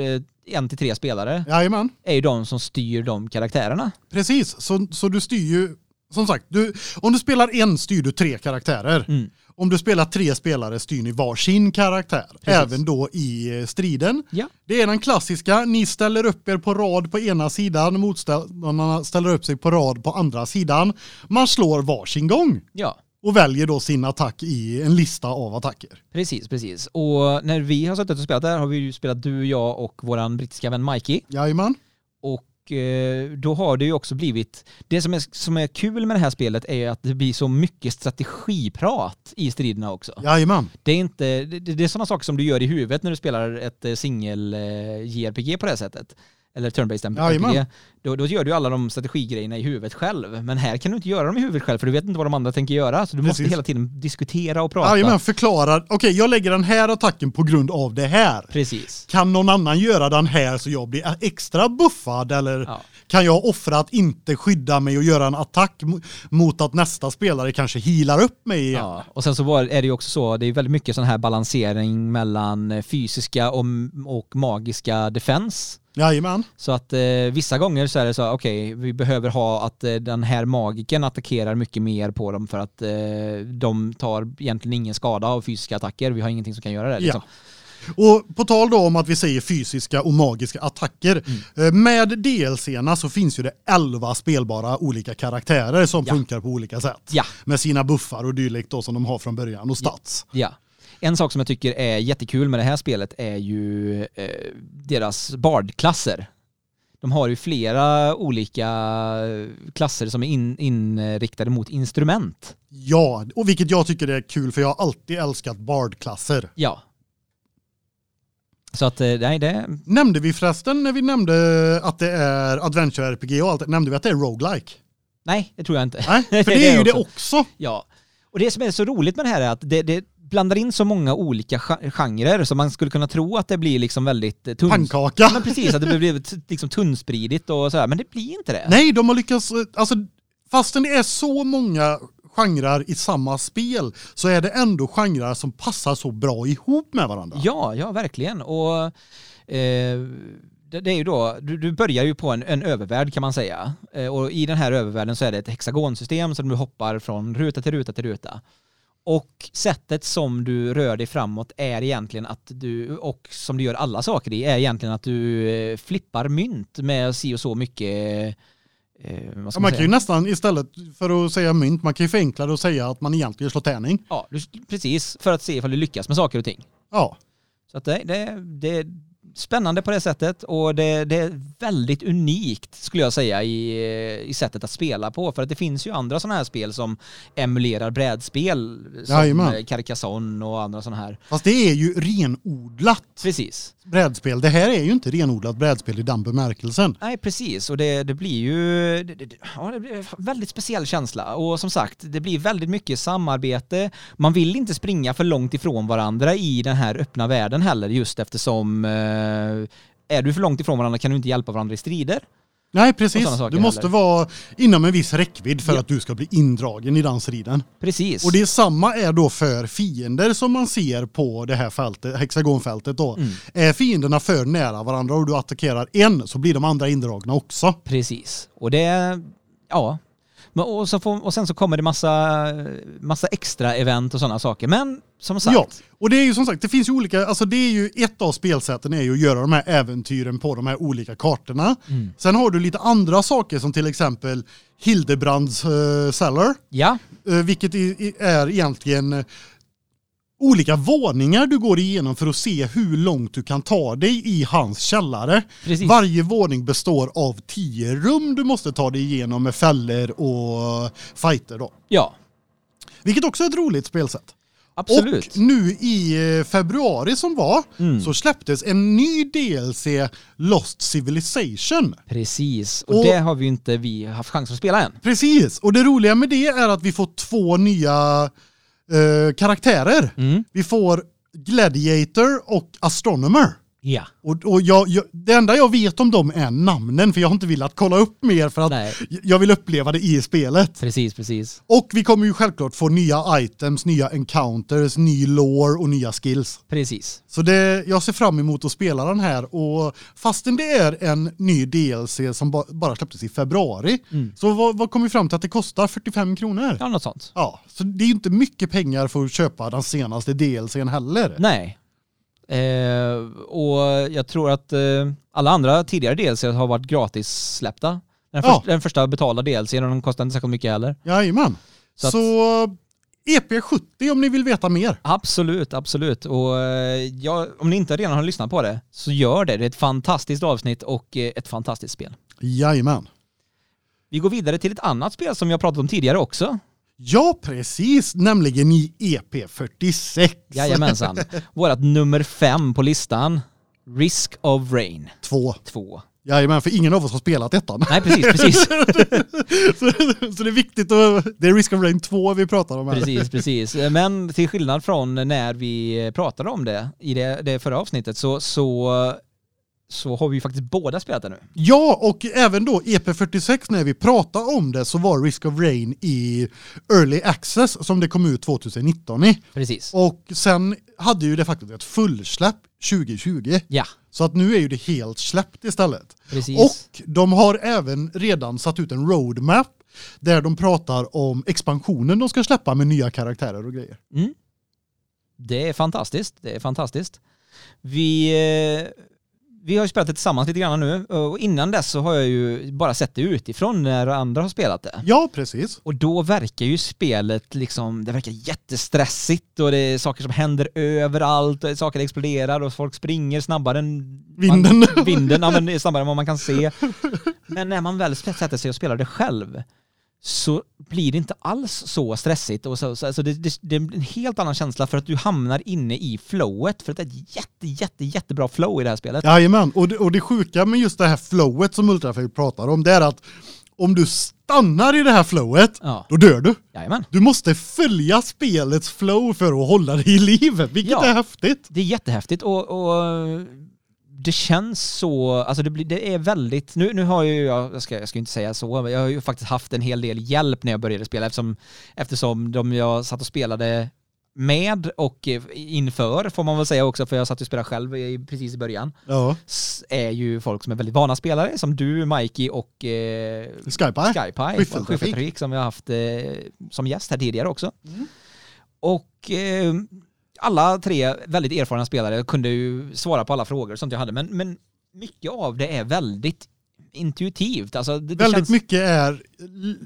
S2: en till tre spelare,
S1: jajamän,
S2: är ju de som styr de karaktärerna.
S1: precis. Så, så du styr ju, som sagt, du, om du spelar en styr du tre karaktärer.
S2: Mm.
S1: Om du spelar tre spelare styr ni varsin karaktär,
S2: Precis.
S1: även då i eh, striden.
S2: Ja.
S1: Det är den klassiska, ni ställer upp er på rad på ena sidan, motståndarna ställer upp sig på rad på andra sidan. Man slår varsin gång
S2: Ja,
S1: och väljer då sin attack i en lista av attacker.
S2: precis, precis. Och när vi har suttit och spelat där har vi ju spelat du, jag och våran brittiska vän Mikey.
S1: Jajamän.
S2: Och eh, då har det ju också blivit, det som är, som är kul med det här spelet är att det blir så mycket strategiprat i striderna också.
S1: Jajamän.
S2: Det är inte, det, det är sådana saker som du gör i huvudet när du spelar ett eh, singel eh, JRPG på det här sättet. Eller turn-based. RPG. Då, då gör du alla de strategigrejerna i huvudet själv. Men här kan du inte göra dem i huvudet själv för du vet inte vad de andra tänker göra. Så du måste
S1: Precis.
S2: hela tiden diskutera och prata.
S1: Jajamän, förklarar, okej jag lägger den här attacken på grund av det här.
S2: Precis.
S1: Kan någon annan göra den här så jag blir extra buffad eller
S2: Ja.
S1: Kan jag offra att inte skydda mig och göra en attack mo- mot att nästa spelare kanske healar upp mig igen?
S2: Ja, och sen så var, är det ju också så, det är väldigt mycket sån här balansering mellan eh, fysiska och, och magiska defense.
S1: Jajamän.
S2: Så att eh, vissa gånger så är det så, okej, vi behöver ha att eh, den här magiken attackerar mycket mer på dem för att eh, de tar egentligen ingen skada av fysiska attacker. Vi har ingenting som kan göra det. Liksom.
S1: Ja. Och på tal då om att vi säger fysiska och magiska attacker.
S2: Mm.
S1: eh, Med DLC-erna så finns ju det 11 spelbara olika karaktärer som
S2: Ja.
S1: funkar på olika sätt.
S2: Ja.
S1: Med sina buffar och dylikt då som de har från början och stats.
S2: Ja. En sak som jag tycker är jättekul med det här spelet är ju eh, deras bardklasser. De har ju flera olika klasser som är in, inriktade mot instrument.
S1: Ja, och vilket jag tycker är kul för jag har alltid älskat bardklasser.
S2: Ja. Så att, eh, nej det...
S1: Nämnde vi förresten när vi nämnde att det är adventure RPG och allt, nämnde vi att det är roguelike?
S2: Nej, det tror jag inte.
S1: Nej, för det är ju det
S2: också. Ja. Och det som är så roligt med det här är att det, det blandar in så många olika gen- genrer så man skulle kunna tro att det blir liksom väldigt eh, tunn...
S1: Pannkaka.
S2: Men precis, att det blir liksom tunnspridigt och sådär, men det blir inte det.
S1: Nej, de har lyckats, eh, alltså fastän det är så många genrer i samma spel så är det ändå genrer som passar så bra ihop med varandra.
S2: Ja, ja verkligen. Och eh, det, det är ju då, du, du börjar ju på en, en övervärld kan man säga. Eh, och i den här övervärlden så är det ett hexagonsystem som du hoppar från ruta till ruta till ruta. Och sättet som du rör dig framåt är egentligen att du, och som du gör alla saker i, är egentligen att du eh, flippar mynt med si och så mycket eh, vad
S1: Ja, man
S2: man
S1: kan ju nästan istället för att säga mynt, man kan ju förenkla det och säga att man egentligen slår tärning.
S2: Ja, precis. För att se ifall du lyckas med saker och ting.
S1: Ja.
S2: Så att det, det, det spännande på det sättet och det, det är väldigt unikt skulle jag säga i, i sättet att spela på. För att det finns ju andra sådana här spel som emulerar brädspel. Som
S1: Jajamän.
S2: Carcassonne och andra sådana här.
S1: Fast det är ju renodlat
S2: Precis.
S1: brädspel. Det här är ju inte renodlat brädspel i den bemärkelsen.
S2: Nej, precis. Och det, det blir ju det, ja, det blir en väldigt speciell känsla. Och som sagt, det blir väldigt mycket samarbete. Man vill inte springa för långt ifrån varandra i den här öppna världen heller, just eftersom eh, är du för långt ifrån varandra kan du inte hjälpa varandra i strider.
S1: Nej, precis. Du måste
S2: heller.
S1: vara inom en viss räckvidd för
S2: Ja.
S1: att du ska bli indragen i den striden.
S2: Precis.
S1: Och det är samma är då för fiender som man ser på det här fältet, hexagonfältet då.
S2: Mm.
S1: Är fienderna för nära varandra och du attackerar en så blir de andra indragna också.
S2: Precis. Och det, ja. Men, och, så får, och sen så kommer det massa, massa extra event och sådana saker. Men som sagt,
S1: Ja, och det är ju som sagt, det finns ju olika, alltså det är ju ett av spelsätten är ju att göra de här äventyren på de här olika kartorna.
S2: Mm.
S1: Sen har du lite andra saker som till exempel Hildebrands uh, Cellar,
S2: ja,
S1: eh, vilket är egentligen eh, olika våningar du går igenom för att se hur långt du kan ta dig i hans källare.
S2: precis.
S1: Varje våning består av tio rum du måste ta dig igenom med fällor och fighter då.
S2: ja,
S1: Vilket också är ett roligt spelsätt.
S2: absolut.
S1: Och nu i eh, februari som var
S2: Mm.
S1: så släpptes en ny DLC Lost Civilization.
S2: Precis, och,
S1: Och-
S2: det har vi inte vi haft chans att spela än.
S1: Precis, och det roliga med det är att vi får två nya eh, karaktärer.
S2: Mm.
S1: Vi får Gladiator och Astronomer.
S2: Ja.
S1: Och, och jag, jag, det enda jag vet om dem är namnen för jag har inte velat kolla upp mer för att
S2: Nej,
S1: jag vill uppleva det i spelet.
S2: precis, precis.
S1: Och vi kommer ju självklart få nya items, nya encounters, ny lore och nya skills.
S2: Precis.
S1: Så det, jag ser fram emot att spela den här och fastän det är en ny DLC som ba, bara släpptes i februari
S2: Mm.
S1: så vad, vad kom vi fram till att det kostar 45 kronor?
S2: Ja, något sånt.
S1: Ja, så det är ju inte mycket pengar för att köpa den senaste DLCn heller.
S2: Nej. Eh, och jag tror att eh, alla andra tidigare DLC har varit gratis släppta. Den,
S1: Ja.
S2: första, den första betalda DLC, den kostar inte särskilt mycket heller.
S1: Jajamän.
S2: Så
S1: Så,
S2: att-
S1: EP70 om ni vill veta mer.
S2: Absolut, absolut. Och eh, ja, om ni inte redan har lyssnat på det, så gör det. Det är ett fantastiskt avsnitt och eh, ett fantastiskt spel.
S1: Jajamän.
S2: Vi går vidare till ett annat spel som jag pratat om tidigare också.
S1: Ja, precis. Nämligen i EP46.
S2: Jajamensan. Vårat nummer fem på listan. Risk of Rain
S1: Två.
S2: 2.
S1: Jajamän, för ingen av oss har spelat ettan.
S2: Nej, precis, precis.
S1: så, så det är viktigt att... Det är Risk of Rain 2 vi pratar om här.
S2: Precis, precis. Men till skillnad från när vi pratade om det i det, det förra avsnittet så, så, så har vi ju faktiskt båda spelat det nu.
S1: Ja, och även då EP46 när vi pratade om det så var Risk of Rain i Early Access som det kom ut 2019 i.
S2: Precis.
S1: Och sen hade ju det faktiskt ett fullsläpp 2020.
S2: Ja,
S1: Så att nu är ju det helt släppt istället.
S2: precis.
S1: Och de har även redan satt ut en roadmap där de pratar om expansionen de ska släppa med nya karaktärer och grejer.
S2: Mm. Det är fantastiskt. Det är fantastiskt. Vi, eh, vi har ju spelat det tillsammans lite grann nu och innan dess så har jag ju bara sett det utifrån när andra har spelat det.
S1: Ja, precis.
S2: Och då verkar ju spelet liksom, det verkar jättestressigt och det är saker som händer överallt, och saker exploderar och folk springer snabbare än
S1: Vinden.
S2: Man, vinden, ja, men snabbare än vad man kan se. Men när man väl sätter sig och spelar det själv så blir det inte alls så stressigt och så, så alltså det, det, det är en helt annan känsla för att du hamnar inne i flowet för att det är ett jätte, jätte, jättebra flow i det här spelet.
S1: Jajamän, och det, och det sjuka med just det här flowet som Ultrafail pratar om, det är att om du stannar i det här flowet,
S2: Ja,
S1: då dör du.
S2: jajamän.
S1: Du måste följa spelets flow för att hålla dig i livet, vilket
S2: Ja.
S1: är häftigt.
S2: Det är jättehäftigt och, och det känns så, alltså det, blir, det är väldigt, nu, nu har ju jag, jag ska, jag ska inte säga så, men jag har ju faktiskt haft en hel del hjälp när jag började spela eftersom, eftersom de jag satt och spelade med och eh, inför får man väl säga också för jag satt och spelade själv i, precis i början
S1: Ja,
S2: är ju folk som är väldigt vana spelare som du, Mikey och eh,
S1: Skype.
S2: Skypie,
S1: Skiffeltrafik.
S2: Skiffeltrafik som vi har haft eh, som gäst här tidigare också.
S1: Mm.
S2: Och eh, alla tre väldigt erfarna spelare kunde ju svara på alla frågor och sånt jag hade, men, men mycket av det är väldigt intuitivt. Alltså, det, det
S1: Väldigt
S2: känns,
S1: mycket är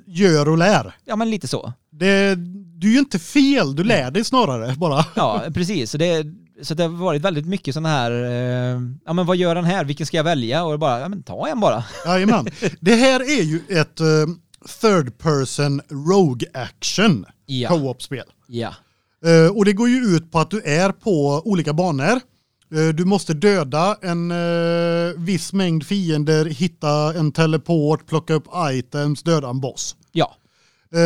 S1: gör och lär.
S2: Ja, men lite så.
S1: Det, du är ju inte fel, du lär dig snarare bara.
S2: Ja, precis. Så det, så det har varit väldigt mycket sådana här, eh, ja men vad gör den här, vilken ska jag välja? Och bara, ja men ta en bara.
S1: Jajamän. Det här är ju ett eh, third person rogue action
S2: Ja.
S1: co-op-spel.
S2: Ja.
S1: Eh, och det går ju ut på att du är på olika banor. Eh, du måste döda en eh, viss mängd fiender, hitta en teleport, plocka upp items, döda en boss.
S2: Ja,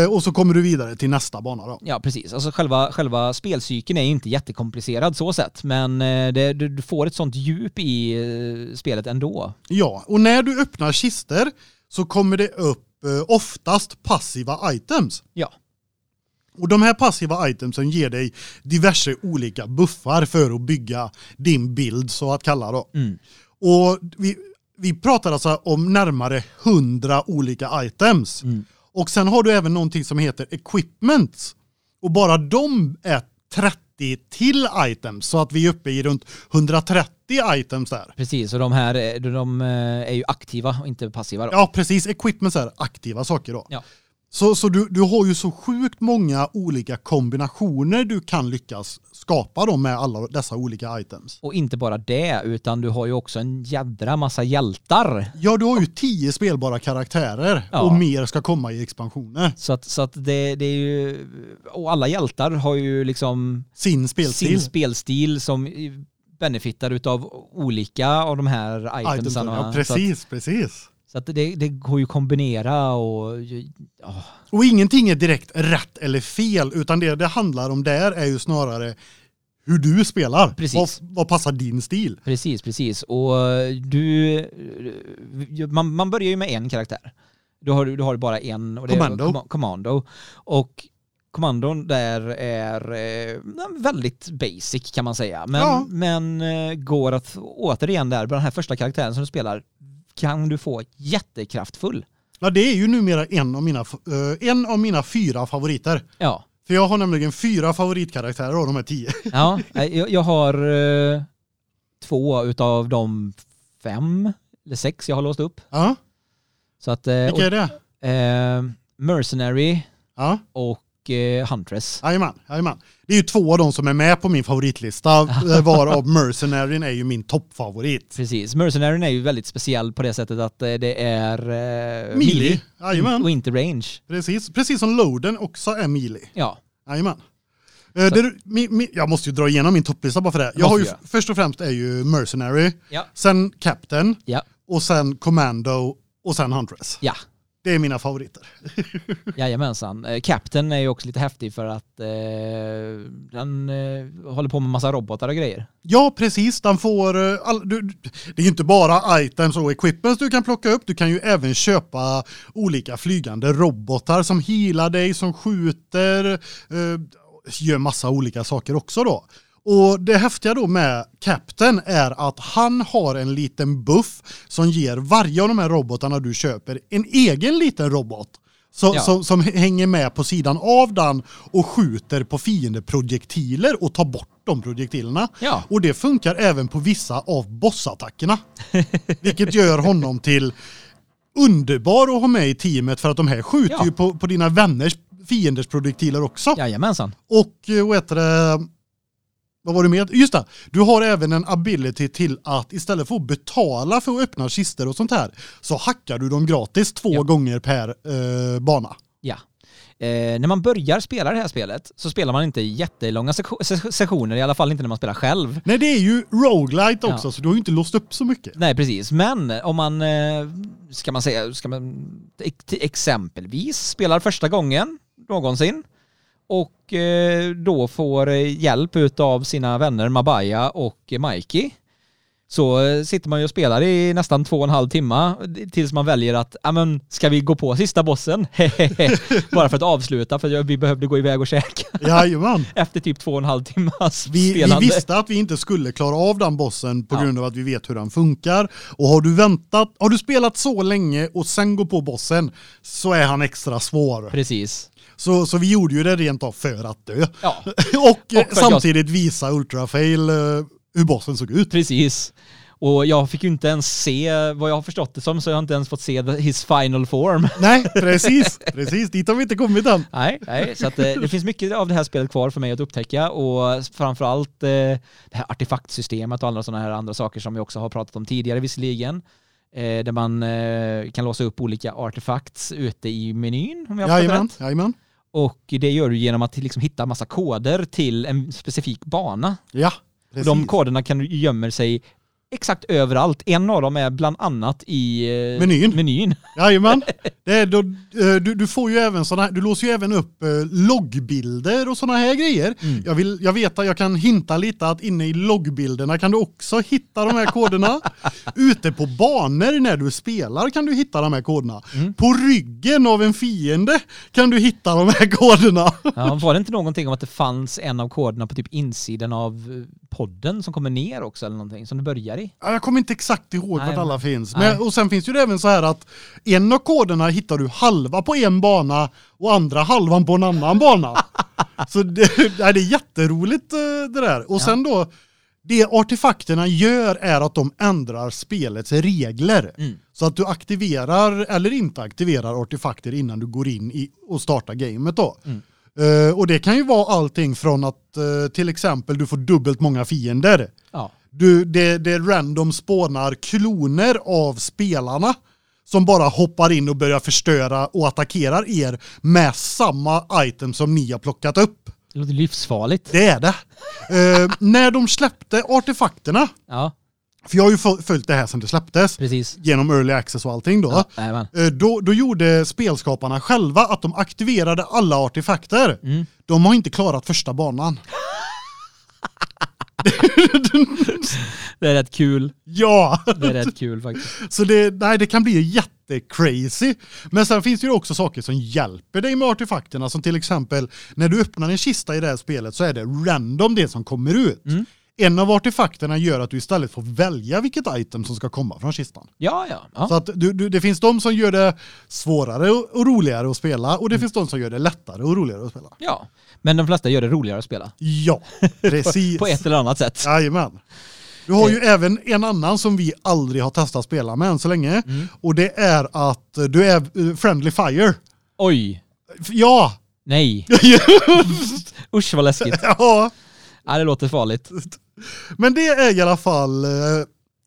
S1: och så kommer du vidare till nästa bana då.
S2: ja precis. Alltså själva, själva spelcykeln är ju inte jättekomplicerad så sett, men det, du, får ett sånt djup i spelet ändå.
S1: Ja, och när du öppnar kister så kommer det upp oftast passiva items.
S2: Ja.
S1: Och de här passiva itemsen ger dig diverse olika buffar för att bygga din bild så att kalla då.
S2: Mm.
S1: Och vi, vi pratar alltså om närmare 100 olika items.
S2: Mm.
S1: Och sen har du även någonting som heter equipments. Och bara de är 30 till items så att vi är uppe i runt 130 items där.
S2: Precis, och de här eh, de, de eh, är ju aktiva och inte passiva då.
S1: Ja, precis. Equipments är aktiva saker då.
S2: Ja.
S1: Så, så du, du har ju så sjukt många olika kombinationer du kan lyckas skapa då med alla dessa olika items.
S2: Och inte bara det, utan du har ju också en jädra massa hjältar.
S1: Ja, du har ju tio spelbara karaktärer
S2: Ja.
S1: och mer ska komma i expansioner.
S2: Så att, så att det, det är ju, och alla hjältar har ju liksom
S1: Sin spelstil.
S2: sin spelstil som benefitar utav olika av de här
S1: Itemsen,
S2: itemsen.
S1: ja,
S2: Så att,
S1: precis, precis.
S2: Så att det, det går ju att kombinera och ja,
S1: Och ingenting är direkt rätt eller fel, utan det det handlar om där är ju snarare hur du spelar.
S2: Precis.
S1: Vad, vad passar din stil?
S2: precis, precis. Och du, man, man börjar ju med en karaktär. Du har, du har bara en och det
S1: Commando.
S2: är Comma- Commando. Och kommandon där är eh, väldigt basic kan man säga. Men,
S1: Ja.
S2: men eh, går att återigen där, på den här första karaktären som du spelar, kan du få jättekraftfull.
S1: Ja, det är ju numera en av mina, eh, en av mina fyra favoriter.
S2: Ja,
S1: För jag har nämligen fyra favoritkaraktärer av de här tio.
S2: ja jag, jag har eh, två utav de fem eller sex jag har låst upp.
S1: Ja,
S2: Så att, eh,
S1: vilka är det?
S2: och, eh, Mercenary
S1: Ja,
S2: och eh, Huntress.
S1: jajamän, jajamän. Det är ju två av dem som är med på min favoritlista, eh, varav Mercenaryn är ju min toppfavorit.
S2: Precis. Mercenary är ju väldigt speciell på det sättet att eh, det är eh,
S1: Melee,
S2: melee och inte range.
S1: Precis, precis som Loden också är melee.
S2: Ja,
S1: Jajamän. Eh, det, mi, mi, jag måste ju dra igenom min topplista bara för det. Jag har ju,
S2: Måste
S1: först och främst är ju Mercenary,
S2: Ja.
S1: sen Captain
S2: ja,
S1: och sen Commando och sen Huntress.
S2: ja.
S1: Det är mina favoriter.
S2: Jajamensan. Eh, Captain är ju också lite häftig för att eh, den eh, håller på med massa robotar och grejer.
S1: Ja, precis. Den får, eh, all, du, det är ju inte bara items och equipments du kan plocka upp. Du kan ju även köpa olika flygande robotar som healar dig, som skjuter, eh, gör massa olika saker också då. Och det häftiga då med Captain är att han har en liten buff som ger varje av de här robotarna du köper en egen liten robot. Så,
S2: Ja.
S1: som, som hänger med på sidan av den och skjuter på fiendeprojektiler och tar bort de projektilerna.
S2: Ja.
S1: Och det funkar även på vissa av bossattackerna. Vilket gör honom till underbar att ha med i teamet för att de här skjuter
S2: Ja.
S1: ju på, på dina vänners fienders projektiler också.
S2: Jajamensan.
S1: Och eh, vad heter det? Vad var det med? Just det. Du har även en ability till att istället för att betala för att öppna kister och sånt här så hackar du dem gratis två
S2: Ja.
S1: gånger per eh, bana.
S2: Ja. Eh, när man börjar spela det här spelet så spelar man inte jättelånga sessioner, i alla fall inte när man spelar själv.
S1: Nej, det är ju roguelite också
S2: Ja.
S1: så du har ju inte låst upp så mycket.
S2: Nej, precis. Men om man, eh, ska man säga, ska man ex- exempelvis spelar första gången någonsin och eh, då får eh, hjälp utav sina vänner Mabaya och Mikey så eh, sitter man ju och spelar i nästan två och en halv timme tills man väljer att, ja men ska vi gå på sista bossen? Bara för att avsluta för vi behövde gå iväg och käka
S1: Jajamän.
S2: efter typ två och en halv timmas
S1: Vi, vi
S2: spelande.
S1: visste att vi inte skulle klara av den bossen på
S2: Ja.
S1: grund av att vi vet hur den funkar. Och har du väntat, har du spelat så länge och sen går på bossen så är han extra svår.
S2: Precis.
S1: Så, så vi gjorde ju det rent av för att dö.
S2: Ja,
S1: och
S2: att jag-
S1: samtidigt visa Ultrafail eh, hur bossen såg ut.
S2: Precis. Och jag fick ju inte ens se, vad jag har förstått det som, så jag har inte ens fått se his final form.
S1: Nej, precis. Precis, dit har vi inte kommit än.
S2: Nej, nej, så att eh, det finns mycket av det här spelet kvar för mig att upptäcka och framförallt eh, det här artefaktsystemet och alla sådana här andra saker som vi också har pratat om tidigare visserligen. Eh, där man eh, kan låsa upp olika artefakts ute i menyn om jag har förstått rätt.
S1: jajamän.
S2: Och det gör du genom att liksom hitta massa koder till en specifik bana.
S1: Ja,
S2: Och
S1: precis.
S2: de koderna kan du gömmer sig exakt överallt. En av dem är bland annat i eh,
S1: Menyn.
S2: menyn.
S1: Jajamän. Det är då, eh, du, du får ju även såna du låser ju även upp eh, loggbilder och såna här grejer.
S2: Mm.
S1: Jag, vill, jag vet att jag kan hinta lite att inne i loggbilderna kan du också hitta de här koderna. Ute på banor när du spelar kan du hitta de här koderna.
S2: Mm.
S1: På ryggen av en fiende kan du hitta de här koderna.
S2: Ja, var det inte någonting om att det fanns en av koderna på typ insidan av podden som kommer ner också eller någonting som du börjar i?
S1: Ja, Jag kommer inte exakt ihåg
S2: Nej,
S1: vart alla finns. Men, och sen finns ju det även så här att en av koderna hittar du halva på en bana och andra halvan på en annan bana. så det, det är jätteroligt eh, det där. Och sen då, det artefakterna gör är att de ändrar spelets regler.
S2: Mm.
S1: Så att du aktiverar eller inte aktiverar artefakter innan du går in i och startar gamet då.
S2: Mm.
S1: Eh, och det kan ju vara allting från att eh, till exempel du får dubbelt många fiender.
S2: Ja.
S1: Du, det, det random spånar kloner av spelarna som bara hoppar in och börjar förstöra och attackerar er med samma item som ni har plockat upp.
S2: Det låter livsfarligt.
S1: Det är det. Eh, när de släppte artefakterna,
S2: Ja,
S1: för jag har ju föl- följt det här sedan det släpptes,
S2: precis.
S1: genom early access och allting då.
S2: Ja.
S1: Eh, Då, då gjorde spelskaparna själva att de aktiverade alla artefakter.
S2: Mm.
S1: De har inte klarat första banan.
S2: Det är rätt kul.
S1: Ja!
S2: Det är rätt kul faktiskt.
S1: Så det, nej, det kan bli jättecrazy. Men sen finns det ju också saker som hjälper dig med artefakterna. Som till exempel när du öppnar en kista i det här spelet så är det random det som kommer ut.
S2: Mm.
S1: En av artefakterna gör att du istället får välja vilket item som ska komma från kistan.
S2: Ja, ja. ja.
S1: Så att du, du, det finns de som gör det svårare och, och roligare att spela och det finns de som gör det lättare och roligare att spela.
S2: ja. Men de flesta gör det roligare att spela.
S1: Ja, precis.
S2: På ett eller annat sätt.
S1: Jajamän. Du har ju även en annan som vi aldrig har testat spela med än så länge.
S2: Mm.
S1: Och det är att du är eh, friendly fire.
S2: Oj.
S1: Ja!
S2: Nej. Usch vad läskigt.
S1: ja!
S2: Ja, det låter farligt.
S1: Men det är i alla fall eh,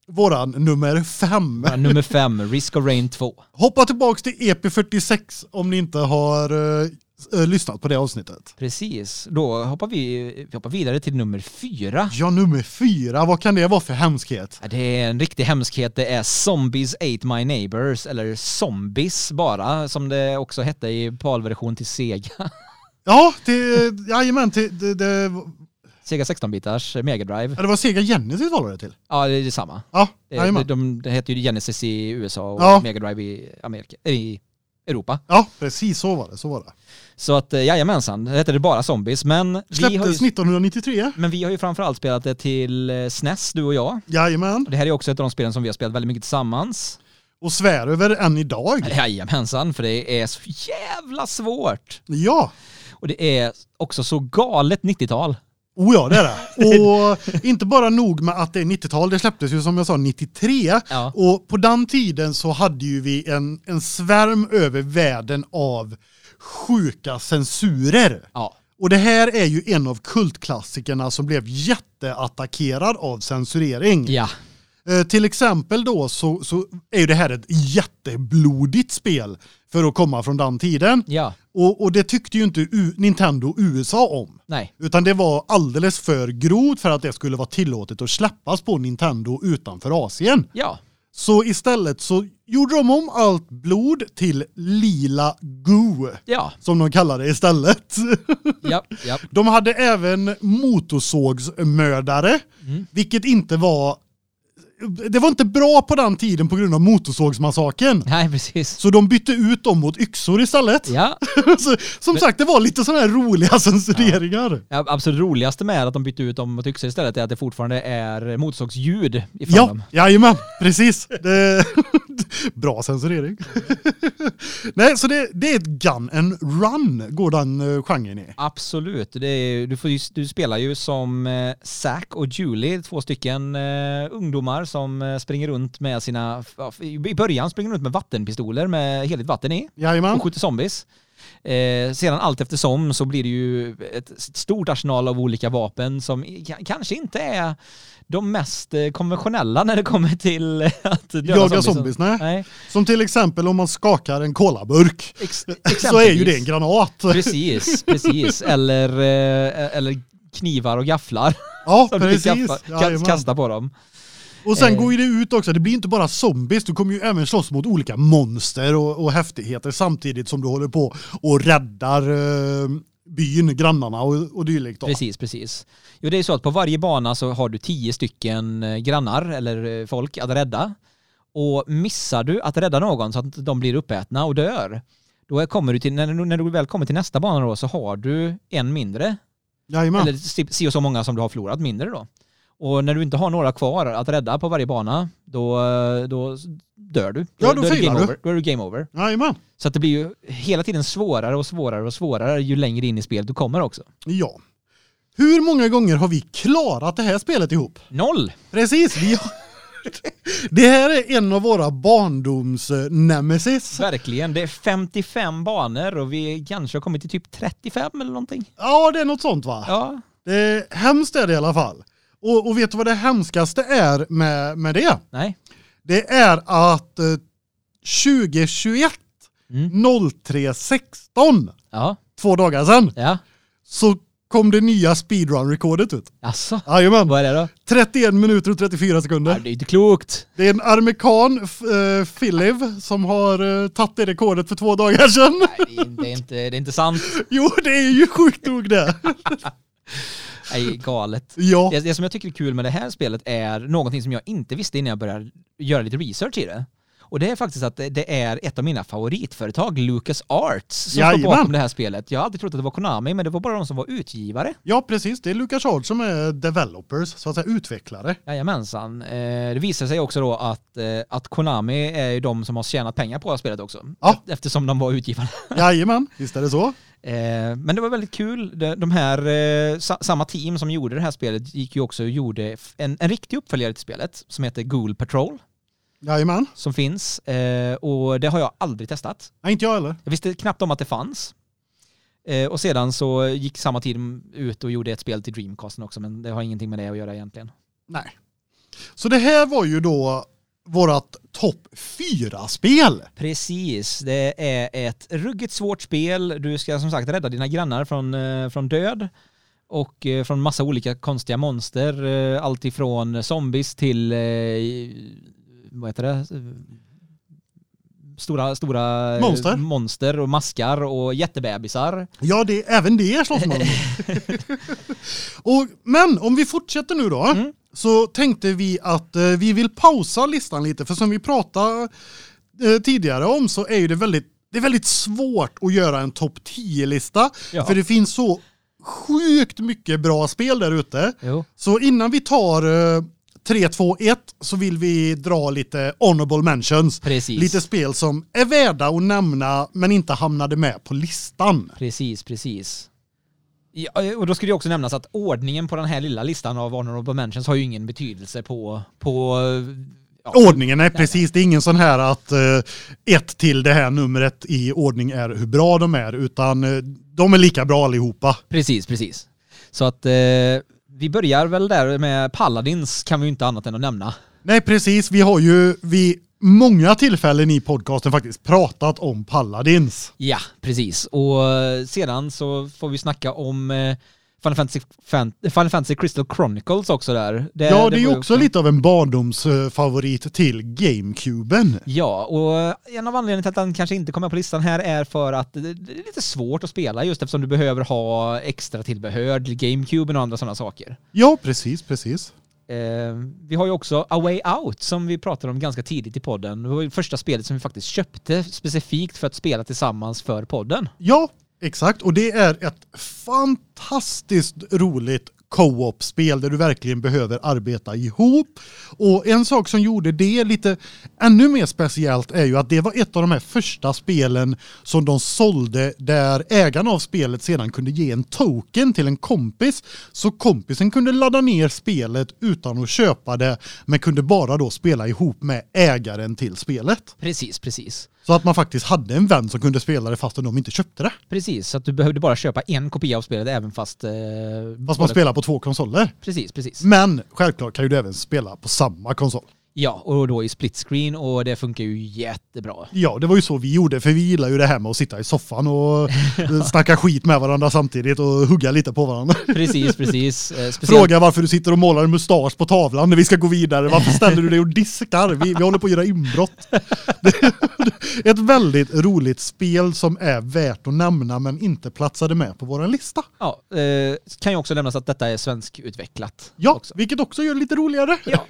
S1: våran nummer fem.
S2: Ja, Nummer fem, Risk of Rain 2.
S1: Hoppa tillbaks till EP46 om ni inte har eh, eh, lyssnat på det avsnittet.
S2: Precis. Då hoppar vi, vi hoppar vidare till nummer fyra.
S1: Ja, nummer fyra. Vad kan det vara för hemskhet?
S2: Ja, Det är en riktig hemskhet. Det är Zombies Ate My Neighbors, eller Zombies bara, som det också hette i PAL-version till Sega.
S1: Ja, det, jajamän, det, det, det,
S2: Sega 16-bitars Mega Drive.
S1: ja, det var Sega Genesis var det till.
S2: Ja, det är detsamma.
S1: Ja,
S2: Det, de, de, det heter ju Genesis i USA och
S1: Ja.
S2: Mega Drive i, Amerika, äh, i Europa.
S1: Ja, precis så var det. Så var det.
S2: Så att eh, jajamensan, det hette det bara Zombies. Men vi, har
S1: Släpptes
S2: ju,
S1: 1993.
S2: men vi har ju framförallt spelat det till eh, SNES, du och jag.
S1: Jajamän.
S2: Det här är också ett av de spelen som vi har spelat väldigt mycket tillsammans.
S1: Och svär över än idag.
S2: Jajamensan, för det är så jävla svårt.
S1: Ja.
S2: Och det är också så galet 90-tal.
S1: Oh ja, det är det. Och inte bara nog med att det är 90-tal, det släpptes ju som jag sa 93.
S2: Ja.
S1: Och på den tiden så hade ju vi en, en svärm över världen av sjuka censurer.
S2: Ja.
S1: Och det här är ju en av kultklassikerna som blev jätteattackerad av censurering.
S2: Ja.
S1: Eh, till exempel då så, så är ju det här ett jätteblodigt spel för att komma från den tiden.
S2: Ja.
S1: Och, och det tyckte ju inte U Nintendo USA om.
S2: Nej.
S1: Utan det var alldeles för grovt för att det skulle vara tillåtet att släppas på Nintendo utanför Asien.
S2: Ja.
S1: Så istället så gjorde de om allt blod till lila goo,
S2: Ja.
S1: som de kallar det istället.
S2: Ja. Ja.
S1: De hade även motorsågsmördare,
S2: Mm.
S1: vilket inte var det var inte bra på den tiden på grund av motorsågsmassaken.
S2: Nej, precis.
S1: Så de bytte ut dem mot yxor istället.
S2: Ja.
S1: Så, som sagt, det var lite sådana här roliga censureringar.
S2: Ja, absolut roligaste med att de bytte ut dem mot yxor istället är att det fortfarande är motorsågsljud ifrån
S1: Ja,
S2: dem.
S1: jajamän, precis. Det, bra censurering. Nej, så det, det är ett gun and run, går den uh, genren i.
S2: Absolut. Är, du, får, du spelar ju som eh, Zack och Julie, två stycken eh, ungdomar grannar som eh, springer runt med sina, i början springer runt med vattenpistoler med heligt vatten i
S1: Jajamän.
S2: och skjuter zombies. Eh, sedan allt eftersom så blir det ju ett stort arsenal av olika vapen som kanske inte är de mest eh, konventionella när det kommer till att döda
S1: Jaga
S2: zombies.
S1: zombies, nej.
S2: Nej,
S1: Som till exempel om man skakar en kolaburk.
S2: ex-
S1: Så är ju det en granat.
S2: Precis, precis. Eller, eh, eller knivar och gafflar
S1: Ja,
S2: som du
S1: precis.
S2: kasta, kasta på dem.
S1: Och sen
S2: Eh.
S1: går ju det ut också, det blir inte bara zombies, du kommer ju även slåss mot olika monster och, och häftigheter samtidigt som du håller på och räddar eh, byn, grannarna och, och dylikt. Då.
S2: Precis, precis. Jo, det är så att på varje bana så har du tio stycken eh, grannar eller eh, folk att rädda. Och missar du att rädda någon så att de blir uppätna och dör, då kommer du till, när du, när du väl kommer till nästa bana då så har du en mindre.
S1: Jajamän.
S2: Eller si si och så många som du har förlorat mindre då. Och när du inte har några kvar att rädda på varje bana, då, då dör du.
S1: Ja, då
S2: är
S1: failar
S2: game
S1: du.
S2: over. Då är det game over.
S1: Jajamän.
S2: Så att det blir ju hela tiden svårare och svårare och svårare ju längre in i spelet du kommer också.
S1: Ja. Hur många gånger har vi klarat det här spelet ihop?
S2: Noll!
S1: Precis, vi har... Det här är en av våra barndoms eh.
S2: Verkligen. Det är 55 banor och vi kanske har kommit till typ 35 eller någonting.
S1: Ja, det är något sånt va?
S2: Ja.
S1: Det är hemskt är det i alla fall. Och, och vet du vad det hemskaste är med, med det?
S2: Nej.
S1: Det är att eh, 2021
S2: Mm.
S1: 03.16,
S2: Ja.
S1: två dagar sedan,
S2: Ja.
S1: så kom det nya speedrun-rekordet ut.
S2: Alltså.
S1: Jajamän,
S2: Vad är det då?
S1: 31 minuter och 34
S2: Ja,
S1: sekunder.
S2: det är inte klokt.
S1: Det är en amerikan, uh, Philiv, som har uh, tagit det rekordet för två dagar sedan.
S2: Nej, det är, inte- det, är inte, det är inte sant.
S1: Jo, det är ju sjukt nog det.
S2: Nej, galet.
S1: Ja,
S2: Det, det som jag tycker är kul med det här spelet är någonting som jag inte visste innan jag började göra lite research i det. Och det är faktiskt att det- är ett av mina favoritföretag, Lucas Arts, som står
S1: Jajamän.
S2: bakom det här spelet. Jag har alltid trott att det var Konami, men det var bara de som var utgivare.
S1: ja, precis. Det är Lucas Ard som är developers, så att säga utvecklare.
S2: Jajamensan. Eh, det visar sig också då att, eh, att Konami är ju de som har tjänat pengar på det här spelet också.
S1: Ja.
S2: Eftersom de var utgivare.
S1: Jajamän, visst är det så.
S2: Eh, men det var väldigt kul. De, här, sa, samma team som gjorde det här spelet gick ju också och gjorde en, en riktig uppföljare till spelet som heter Ghoul Patrol
S1: Jajamän.
S2: som finns. Eh, och det har jag aldrig testat.
S1: Nej, inte jag heller.
S2: Jag visste knappt om att det fanns. Eh, och sedan så gick samma team ut och gjorde ett spel till Dreamcasten också, men det har ingenting med det att göra egentligen.
S1: Nej. Så det här var ju då vårat topp fyra spel
S2: Precis, det är ett ruggigt svårt spel. Du ska som sagt rädda dina grannar från, eh, från död och eh, från massa olika konstiga monster. Eh, Allt ifrån zombies till, vad heter det? Stora, stora eh,
S1: Monster.
S2: monster och maskar och jättebebisar.
S1: Ja, det, även det slåss man och, Men om vi fortsätter nu då,
S2: Mm.
S1: så tänkte vi att eh, vi vill pausa listan lite, för som vi pratade eh, tidigare om så är ju det väldigt, det är väldigt svårt att göra en topp 10-lista,
S2: Ja.
S1: för det finns så sjukt mycket bra spel där ute. Så innan vi tar eh, 3, 2, 1 så vill vi dra lite honorable mentions.
S2: Precis.
S1: Lite spel som är värda att nämna men inte hamnade med på listan.
S2: Precis, precis. Ja, och då skulle det också nämnas att ordningen på den här lilla listan av honorable mentions har ju ingen betydelse på, på ja,
S1: Ordningen är precis, det är ingen sån här att eh, ett till det här numret i ordning är hur bra de är, utan eh, de är lika bra allihopa.
S2: Precis, precis. Så att eh, vi börjar väl där med Paladins kan vi ju inte annat än att nämna.
S1: Nej, precis, vi har ju vid många tillfällen i podcasten faktiskt pratat om Paladins.
S2: Ja, precis. Och eh, sedan så får vi snacka om eh, Final Fantasy, Fan, Final Fantasy Crystal Chronicles också där. Det,
S1: ja, det är
S2: var
S1: ju också lite av en barndomsfavorit till GameCuben.
S2: Ja, och en av anledningarna till att den kanske inte kommer på listan här är för att det det är lite svårt att spela just eftersom du behöver ha extra tillbehör till GameCuben och andra sådana saker.
S1: Ja, precis, precis.
S2: Eh, vi har ju också A Way Out som vi pratade om ganska tidigt i podden. Det var ju första spelet som vi faktiskt köpte specifikt för att spela tillsammans för podden.
S1: Ja, Exakt, och det är ett fantastiskt roligt co-op-spel där du verkligen behöver arbeta ihop. Och en sak som gjorde det lite ännu mer speciellt är ju att det var ett av de här första spelen som de sålde där ägaren av spelet sedan kunde ge en token till en kompis så kompisen kunde ladda ner spelet utan att köpa det men kunde bara då spela ihop med ägaren till spelet.
S2: Precis, precis.
S1: Så att man faktiskt hade en vän som kunde spela det fastän de inte köpte det.
S2: Precis, så att du behövde bara köpa en kopia av spelet även fast... Eh,
S1: fast man spelar på två konsoler.
S2: Precis, precis.
S1: Men självklart kan ju du även spela på samma konsol.
S2: Ja, och då i split screen och det funkar ju jättebra.
S1: Ja, det var ju så vi gjorde för vi gillar ju det här med att sitta i soffan och snacka skit med varandra samtidigt och hugga lite på varandra.
S2: Precis, precis.
S1: Eh, Fråga varför du sitter och målar en mustasch på tavlan när vi ska gå vidare. Varför ställer du dig och diskar? Vi, vi håller på att göra inbrott. Ett väldigt roligt spel som är värt att nämna men inte platsade med på vår lista.
S2: Ja, eh, kan ju också nämnas att detta är svenskutvecklat.
S1: Ja,
S2: också.
S1: vilket också gör det lite roligare.
S2: Ja.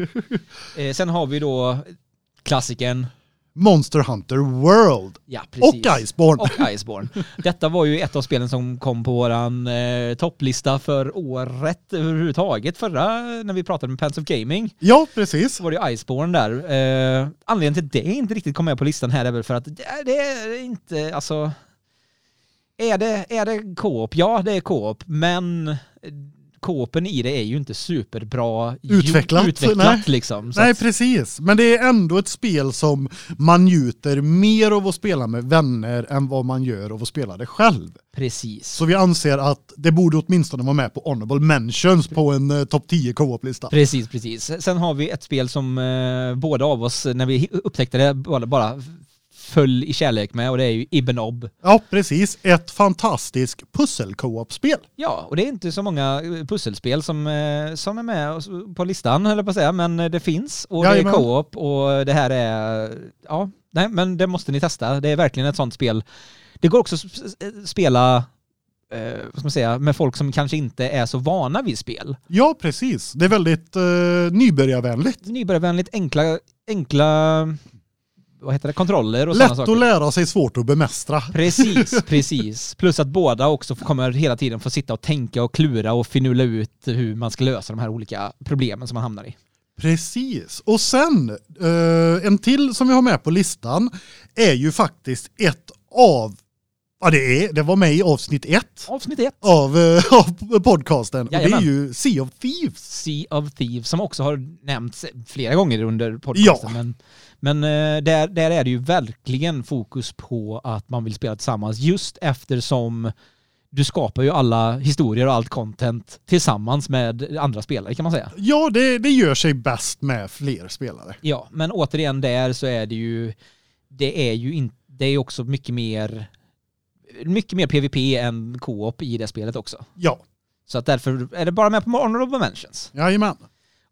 S2: Eh, sen har vi då klassikern
S1: Monster Hunter World.
S2: Ja, precis.
S1: Och Iceborne.
S2: Och Iceborne. Detta var ju ett av spelen som kom på våran eh, topplista för året överhuvudtaget. Förra, när vi pratade med Pants of Gaming.
S1: Ja, precis.
S2: Var det ju Iceborne där. Eh, anledningen till det inte riktigt kom med på listan här är väl för att det, det är inte, alltså... Är det, är det co-op? Ja, det är co-op, men kåpen i det är ju inte superbra
S1: utvecklat,
S2: utvecklat
S1: nej.
S2: liksom.
S1: nej, precis. Men det är ändå ett spel som man njuter mer av att spela med vänner än vad man gör av att spela det själv.
S2: Precis.
S1: Så vi anser att det borde åtminstone vara med på honorable mentions på en uh, topp 10 co-op-lista.
S2: Precis, precis. Sen har vi ett spel som uh, båda av oss, när vi upptäckte det, bara, bara föll i kärlek med och det är ju Ibn Ob.
S1: Ja, precis. Ett fantastiskt pussel-co-op-spel.
S2: Ja, och det är inte så många eh, pusselspel som, eh, som är med på listan, höll jag på att säga, men det finns och Jajamän. det är co-op och det här är, ja, nej, men det måste ni testa. Det är verkligen ett sånt spel. Det går också att spela eh, vad ska man säga, med folk som kanske inte är så vana vid spel.
S1: Ja, precis. Det är väldigt eh, nybörjarvänligt.
S2: Nybörjarvänligt, enkla, enkla vad heter det, kontroller och
S1: Lätt
S2: sådana saker.
S1: att lära sig, svårt att bemästra.
S2: Precis, precis. Plus att båda också kommer hela tiden få sitta och tänka och klura och finula ut hur man ska lösa de här olika problemen som man hamnar i.
S1: Precis. Och sen, uh, en till som vi har med på listan är ju faktiskt ett av Ja, det, är, det var med i avsnitt ett.
S2: Avsnitt ett.
S1: Av, uh, av podcasten.
S2: Jajamän.
S1: Och det är ju Sea of Thieves.
S2: Sea of Thieves, som också har nämnts flera gånger under podcasten. Ja. Men men eh, där, där är det ju verkligen fokus på att man vill spela tillsammans just eftersom du skapar ju alla historier och allt content tillsammans med andra spelare kan man säga.
S1: Ja, det, det gör sig bäst med fler spelare.
S2: Ja, men återigen där så är det ju, det är ju inte, det är också mycket mer, mycket mer PVP än co-op i det spelet också.
S1: Ja.
S2: Så att därför är det bara med på Honorable Mentions.
S1: Jajamän.